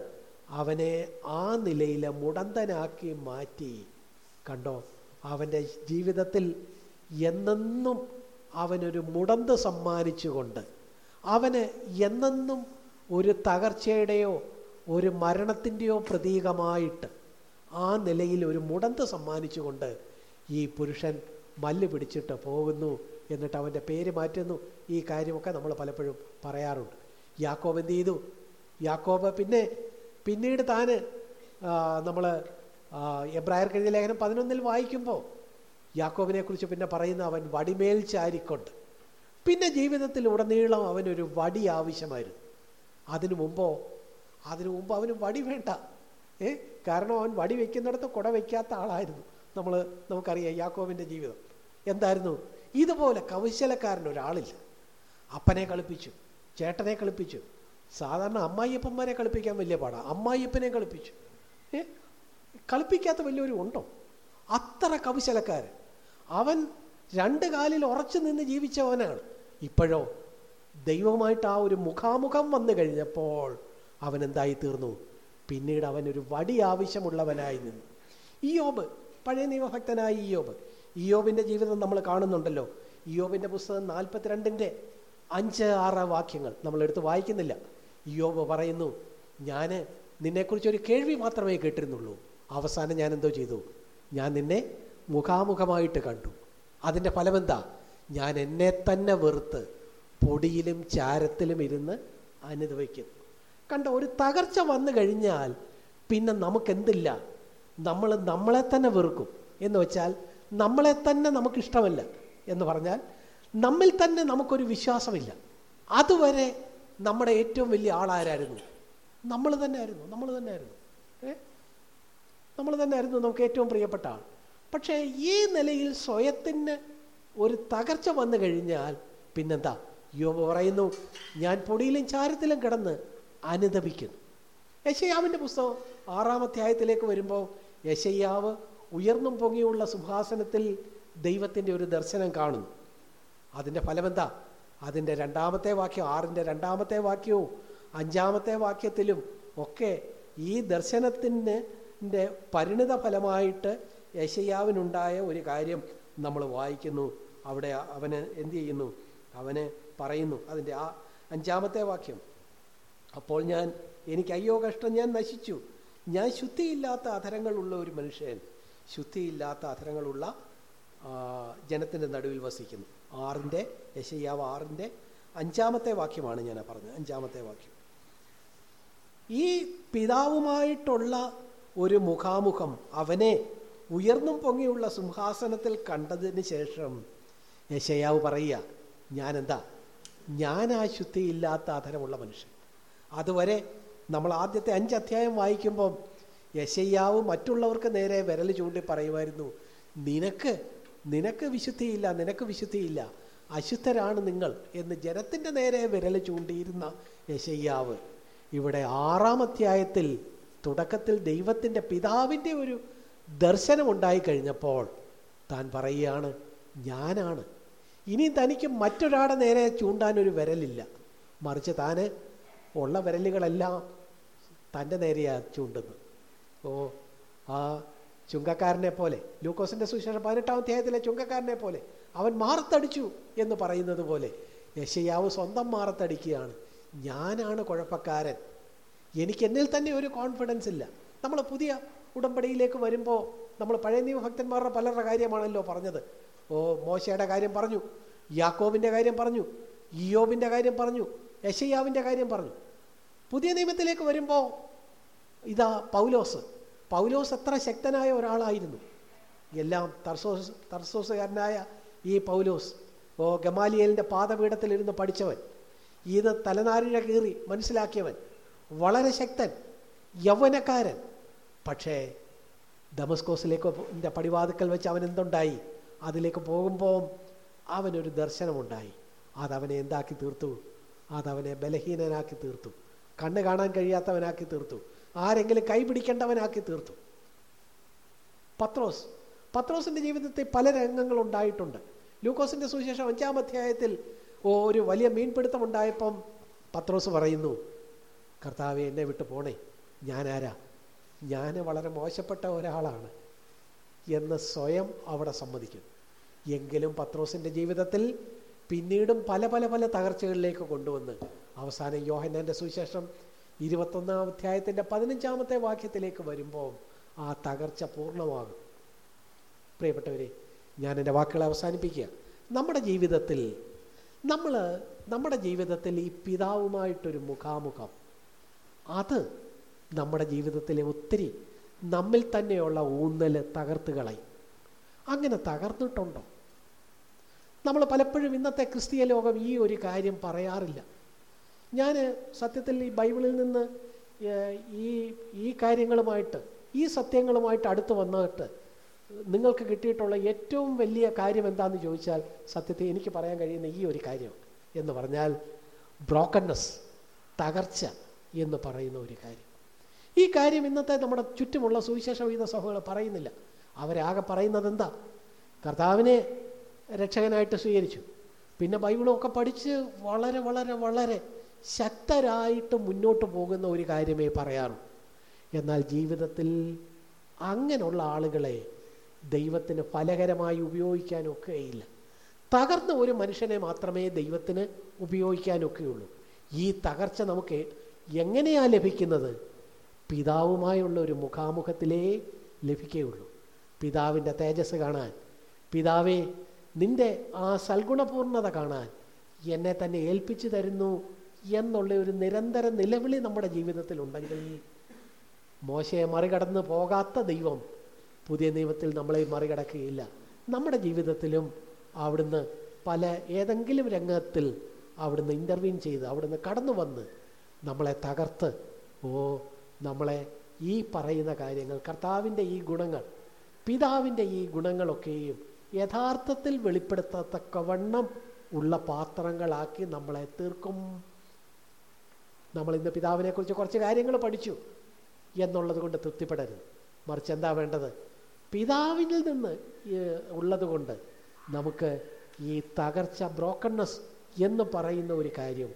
അവനെ ആ നിലയിൽ മുടന്തനാക്കി മാറ്റി. കണ്ടോ? അവന്റെ ജീവിതത്തിൽ എന്നെന്നും അവനൊരു മുടന്ത് സമ്മാനിച്ചുകൊണ്ട് അവന് എന്നെന്നും ഒരു തകർച്ചയുടെയോ ഒരു മരണത്തിന്റെയോ പ്രതീകമായിട്ട് ആ നിലയിൽ ഒരു മുടന്ത് സമ്മാനിച്ചുകൊണ്ട് ഈ പുരുഷൻ മല്ല് പിടിച്ചിട്ട് പോകുന്നു. എന്നിട്ട് അവന്റെ പേര് മാറ്റുന്നു. ഈ കാര്യമൊക്കെ നമ്മൾ പലപ്പോഴും പറയാറുണ്ട്. യാക്കോബ് എന്ത് ചെയ്തു? യാക്കോബ് പിന്നെ പിന്നീട് താന് നമ്മൾ എബ്രായർ കഴിഞ്ഞ ലേഖനം പതിനൊന്നിൽ വായിക്കുമ്പോൾ യാക്കോബിനെ കുറിച്ച് പിന്നെ പറയുന്ന അവൻ വടിമേൽ ചാരിക്കൊണ്ട്. പിന്നെ ജീവിതത്തിൽ ഉടനീളം അവനൊരു വടി ആവശ്യമായിരുന്നു. അതിനു മുമ്പോ അതിനു മുമ്പ് അവന് വടി വേണ്ട. ഏ? കാരണം അവൻ വടി വെക്കുന്നിടത്ത് കുട വയ്ക്കാത്ത ആളായിരുന്നു. നമ്മൾ നമുക്കറിയാം യാക്കോവിന്റെ ജീവിതം. എന്തായിരുന്നു? ഇതുപോലെ കൗശലക്കാരൻ ഒരാളില്ല അപ്പനെ കളിപ്പിച്ചു ചേട്ടനെ കളിപ്പിച്ചു സാധാരണ അമ്മായിയപ്പന്മാരെ കളിപ്പിക്കാൻ വലിയ പാടാണ് അമ്മായിയപ്പനെ കളിപ്പിച്ചു. ഏ? കളിപ്പിക്കാത്ത വലിയൊരു ഉണ്ടോ? അത്ര കൗശലക്കാരൻ. അവൻ രണ്ട് കാലിൽ ഉറച്ചു നിന്ന് ജീവിച്ചവനാണ്. ഇപ്പോഴോ ദൈവമായിട്ട് ആ ഒരു മുഖാമുഖം വന്നു കഴിഞ്ഞപ്പോൾ അവൻ എന്തായി തീർന്നു പിന്നീട് അവനൊരു വടി ആവശ്യമുള്ളവനായി നിന്നു. ഇയോബ് പഴയ നിയമഭക്തനായ ഇയോബ് ഇയോബിന്റെ ജീവിതം നമ്മൾ കാണുന്നുണ്ടല്ലോ. ഇയോബിന്റെ പുസ്തകം നാൽപ്പത്തിരണ്ടിന്റെ അഞ്ച് ആറ് വാക്യങ്ങൾ നമ്മളെടുത്ത് വായിക്കുന്നില്ല. ഇയോബ് പറയുന്നു ഞാൻ നിന്നെക്കുറിച്ച് ഒരു കേൾവി മാത്രമേ കേട്ടിരുന്നുള്ളൂ. അവസാനം ഞാൻ എന്തോ ചെയ്തു? ഞാൻ നിന്നെ മുഖാമുഖമായിട്ട് കണ്ടു. അതിന്റെ ഫലമെന്താ? ഞാൻ എന്നെ തന്നെ വെറുത്ത് പൊടിയിലും ചാരത്തിലും ഇരുന്ന് അനുഭവിക്കുന്നു. കണ്ട ഒരു തകർച്ച വന്നു കഴിഞ്ഞാൽ പിന്നെ നമുക്കെന്തില്ല? നമ്മൾ നമ്മളെ തന്നെ വെറുക്കും. എന്ന് വെച്ചാൽ നമ്മളെ തന്നെ നമുക്കിഷ്ടമല്ല എന്ന് പറഞ്ഞാൽ നമ്മിൽ തന്നെ നമുക്കൊരു വിശ്വാസമില്ല. അതുവരെ നമ്മുടെ ഏറ്റവും വലിയ ആളാരായിരുന്നു? നമ്മൾ തന്നെ ആയിരുന്നു നമ്മൾ തന്നെ ആയിരുന്നു ഏ? നമ്മൾ തന്നെ ആയിരുന്നു നമുക്ക് ഏറ്റവും പ്രിയപ്പെട്ട ആൾ. പക്ഷേ ഈ നിലയിൽ സ്വയത്തിന് ഒരു തകർച്ച വന്നു കഴിഞ്ഞാൽ പിന്നെന്താ? യോബ് പറയുന്നു ഞാൻ പൊടിയിലും ചാരത്തിലും കിടന്ന് അനുദപിക്കുന്നു. യശയ്യാവിന്റെ പുസ്തകം ആറാം അധ്യായത്തിലേക്ക് വരുമ്പോൾ യശയ്യാവ് ഉയർന്നും പൊങ്ങിയുള്ള സുഭാസനത്തിൽ ദൈവത്തിന്റെ ഒരു ദർശനം കാണുന്നു. അതിന്റെ ഫലമെന്താ? അതിന്റെ രണ്ടാമത്തെ വാക്യം ആറിന്റെ രണ്ടാമത്തെ വാക്യവും അഞ്ചാമത്തെ വാക്യത്തിലും ഒക്കെ ഈ ദർശനത്തിന്റെ പരിണിത ഫലമായിട്ട് യശയ്യാവിനുണ്ടായ ഒരു കാര്യം നമ്മൾ വായിക്കുന്നു. അവിടെ അവന് എന്ത് ചെയ്യുന്നു? അവന് പറയുന്നു അതിന്റെ ആ അഞ്ചാമത്തെ വാക്യം. അപ്പോൾ ഞാൻ എനിക്ക് അയ്യോ കഷ്ടം ഞാൻ നശിച്ചു. ഞാൻ ശുദ്ധിയില്ലാത്ത അധരങ്ങളുള്ള ഒരു മനുഷ്യൻ ശുദ്ധിയില്ലാത്ത അധരങ്ങളുള്ള ജനത്തിന്റെ നടുവിൽ വസിക്കുന്നു. ആറിന്റെ യശയ്യാവ് ആറിന്റെ അഞ്ചാമത്തെ വാക്യമാണ് ഞാൻ പറഞ്ഞത്. അഞ്ചാമത്തെ വാക്യം. ഈ പിതാവുമായിട്ടുള്ള ഒരു മുഖാമുഖം അവനെ ഉയർന്നും പൊങ്ങിയുള്ള സിംഹാസനത്തിൽ കണ്ടതിന് ശേഷം യശയാവ് പറയുക ഞാനെന്താ? ഞാൻ ആ ശുദ്ധിയില്ലാത്ത അധരമുള്ള മനുഷ്യൻ. അതുവരെ നമ്മൾ ആദ്യത്തെ അഞ്ച് അധ്യായം വായിക്കുമ്പം യശയ്യാവ് മറ്റുള്ളവർക്ക് നേരെ വിരൽ ചൂണ്ടി പറയുമായിരുന്നു നിനക്ക് നിനക്ക് വിശുദ്ധിയില്ല നിനക്ക് വിശുദ്ധിയില്ല. അശുദ്ധരാണ് നിങ്ങൾ എന്ന് ജനത്തിന്റെ നേരെ വിരൽ ചൂണ്ടിയിരുന്ന യശയ്യാവ്. ഇവിടെ ആറാം അധ്യായത്തിൽ തുടക്കത്തിൽ ദൈവത്തിന്റെ പിതാവിന്റെ ഒരു ദർശനമുണ്ടായി കഴിഞ്ഞപ്പോൾ താൻ പറയുകയാണ് ഞാനാണ്. ഇനി തനിക്ക് മറ്റൊരാളുടെ നേരെ ചൂണ്ടാൻ ഒരു വിരലില്ല. മറിച്ച് താന് ഉള്ള വിരലുകളെല്ലാം തന്റെ നേരെയാണ് ചൂണ്ടുന്നത് ഓ ആ ചുങ്കക്കാരനെ പോലെ ലൂക്കോസിന്റെ സുശേഷം പതിനെട്ടാം അധ്യായത്തിലെ ചുങ്കക്കാരനെ പോലെ അവൻ മാറത്തടിച്ചു എന്ന് പറയുന്നത് പോലെ യശയാവ് സ്വന്തം മാറത്തടിക്കുകയാണ്. ഞാനാണ് കുഴപ്പക്കാരൻ. എനിക്ക് എന്നിൽ തന്നെ ഒരു കോൺഫിഡൻസ് ഇല്ല. നമ്മൾ പുതിയ ഉടമ്പടിയിലേക്ക് വരുമ്പോൾ നമ്മൾ പഴയ നിയമഭക്തന്മാരുടെ പലരുടെ കാര്യമാണല്ലോ പറഞ്ഞത്. ഓ മോശയുടെ കാര്യം പറഞ്ഞു യാക്കോബിന്റെ കാര്യം പറഞ്ഞു ഇയോബിന്റെ കാര്യം പറഞ്ഞു യശയാവിന്റെ കാര്യം പറഞ്ഞു. പുതിയ നിയമത്തിലേക്ക് വരുമ്പോൾ ഇതാ പൗലോസ്. പൗലോസ് എത്ര ശക്തനായ ഒരാളായിരുന്നു. എല്ലാം തർസോസ് തർസോസുകാരനായ ഈ പൗലോസ്. ഓ ഗമാലിയലിന്റെ പാദപീഠത്തിലിരുന്ന് പഠിച്ചവൻ. ഇത് തലനാരിഴ കീറി മനസ്സിലാക്കിയവൻ. വളരെ ശക്തൻ യൗവനക്കാരൻ. പക്ഷേ ഡമസ്കോസിലേക്ക് എന്റെ പടിവാതുക്കൽ വെച്ച് അവൻ എന്തുണ്ടായി? അതിലേക്ക് പോകുമ്പോൾ അവനൊരു ദർശനമുണ്ടായി. അതവനെ എന്താക്കി തീർത്തു? അതവനെ ബലഹീനനാക്കി തീർത്തു. കണ്ണ് കാണാൻ കഴിയാത്തവനാക്കി തീർത്തു. ആരെങ്കിലും കൈപിടിക്കേണ്ടവനാക്കി തീർത്തു. പത്രോസ്. പത്രോസിന്റെ ജീവിതത്തിൽ പല രംഗങ്ങൾ ഉണ്ടായിട്ടുണ്ട്. ലൂക്കോസിന്റെ സുവിശേഷം അഞ്ചാം അധ്യായത്തിൽ ഒരു വലിയ മീൻപിടുത്തം ഉണ്ടായപ്പം പത്രോസ് പറയുന്നു കർത്താവെ എന്നെ വിട്ടു പോണേ. ഞാനാരാ ഞാൻ വളരെ മോശപ്പെട്ട ഒരാളാണ്. എന്ന് സ്വയം അവിടെ സമ്മതിക്കും. എങ്കിലും പത്രോസിന്റെ ജീവിതത്തിൽ പിന്നീടും പല പല പല തകർച്ചകളിലേക്ക് കൊണ്ടുവന്ന് അവസാനം യോഹനന്റെ സുവിശേഷം ഇരുപത്തൊന്നാം അധ്യായത്തിന്റെ പതിനഞ്ചാമത്തെ വാക്യത്തിലേക്ക് വരുമ്പോൾ ആ തകർച്ച പൂർണമാകും. പ്രിയപ്പെട്ടവരെ ഞാൻ എന്റെ വാക്കുകൾ അവസാനിപ്പിക്കുക. നമ്മുടെ ജീവിതത്തിൽ നമ്മൾ നമ്മുടെ ജീവിതത്തിൽ ഈ പിതാവുമായിട്ടൊരു മുഖാമുഖം. അത് നമ്മുടെ ജീവിതത്തിലെ ഒത്തിരി നമ്മിൽ തന്നെയുള്ള ഊന്നൽ തകർത്ത് കളയും. അങ്ങനെ തകർന്നിട്ടുണ്ടോ? നമ്മൾ പലപ്പോഴും ഇന്നത്തെ ക്രിസ്തീയ ലോകം ഈ ഒരു കാര്യം പറയാറില്ല. ഞാൻ സത്യത്തിൽ ഈ ബൈബിളിൽ നിന്ന് ഈ ഈ കാര്യങ്ങളുമായിട്ട് ഈ സത്യങ്ങളുമായിട്ട് അടുത്ത് വന്നിട്ട് നിങ്ങൾക്ക് കിട്ടിയിട്ടുള്ള ഏറ്റവും വലിയ കാര്യം എന്താണെന്ന് ചോദിച്ചാൽ സത്യത്തെ എനിക്ക് പറയാൻ കഴിയുന്ന ഈ ഒരു കാര്യം എന്ന് പറഞ്ഞാൽ ബ്രോക്കൺനെസ് തകർച്ച എന്ന് പറയുന്ന ഒരു കാര്യം. ഈ കാര്യം ഇന്നത്തെ നമ്മുടെ ചുറ്റുമുള്ള സുവിശേഷ വിഹിത സഭകൾ പറയുന്നില്ല. അവരാകെ പറയുന്നത് എന്താ? കർത്താവിനെ രക്ഷകനായിട്ട് സ്വീകരിച്ചു. പിന്നെ ബൈബിളൊക്കെ പഠിച്ച് വളരെ വളരെ വളരെ ശക്തരായിട്ട് മുന്നോട്ട് പോകുന്ന ഒരു കാര്യമേ പറയാറുള്ളൂ. എന്നാൽ ജീവിതത്തിൽ അങ്ങനെയുള്ള ആളുകളെ ദൈവത്തിന് ഫലകരമായി ഉപയോഗിക്കാനൊക്കെയില്ല. തകർന്ന ഒരു മനുഷ്യനെ മാത്രമേ ദൈവത്തിന് ഉപയോഗിക്കാനൊക്കെയുള്ളൂ. ഈ തകർച്ച നമുക്ക് എങ്ങനെയാണ് ലഭിക്കുന്നത്? പിതാവുമായുള്ള ഒരു മുഖാമുഖത്തിലേ ലഭിക്കുകയുള്ളൂ. പിതാവിന്റെ തേജസ് കാണാൻ പിതാവേ നിന്റെ ആ സൽഗുണപൂർണത കാണാൻ എന്നെ തന്നെ ഏൽപ്പിച്ചു തരുന്നു എന്നുള്ള ഒരു നിരന്തര നിലവിളി നമ്മുടെ ജീവിതത്തിലുണ്ടെങ്കിൽ മോശയെ മറികടന്ന് പോകാത്ത ദൈവം പുതിയ നിയമത്തിൽ നമ്മളെ മറികടക്കുകയില്ല. നമ്മുടെ ജീവിതത്തിലും അവിടുന്ന് പല ഏതെങ്കിലും രംഗത്തിൽ അവിടുന്ന് ഇന്റർവ്യൂൻ ചെയ്ത് അവിടുന്ന് കടന്നു വന്ന് നമ്മളെ തകർത്ത് ഓ നമ്മളെ ഈ പറയുന്ന കാര്യങ്ങൾ കർത്താവിന്റെ ഈ ഗുണങ്ങൾ പിതാവിന്റെ ഈ ഗുണങ്ങളൊക്കെയും യഥാർത്ഥത്തിൽ വെളിപ്പെടുത്തത്തക്കവണ്ണം ഉള്ള പാത്രങ്ങളാക്കി നമ്മളെ തീർക്കും. നമ്മൾ ഇന്ന് പിതാവിനെക്കുറിച്ച് കുറച്ച് കാര്യങ്ങൾ പഠിച്ചു എന്നുള്ളത് കൊണ്ട് തൃപ്തിപ്പെടരുത്. മറിച്ച് എന്താ വേണ്ടത്? പിതാവിൽ നിന്ന് ഉള്ളതുകൊണ്ട് നമുക്ക് ഈ തകർച്ച ബ്രോക്കൺനെസ് എന്ന് പറയുന്ന ഒരു കാര്യം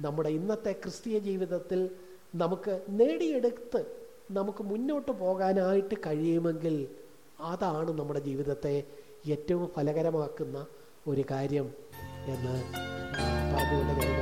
നമ്മുടെ ഇന്നത്തെ ക്രിസ്തീയ ജീവിതത്തിൽ നമുക്ക് നേടിയെടുത്ത് നമുക്ക് മുന്നോട്ട് പോകാനായിട്ട് കഴിയുമെങ്കിൽ അതാണ് നമ്മുടെ ജീവിതത്തെ ഏറ്റവും ഫലകരമാക്കുന്ന ഒരു കാര്യം എന്ന് പറഞ്ഞുകൊണ്ട്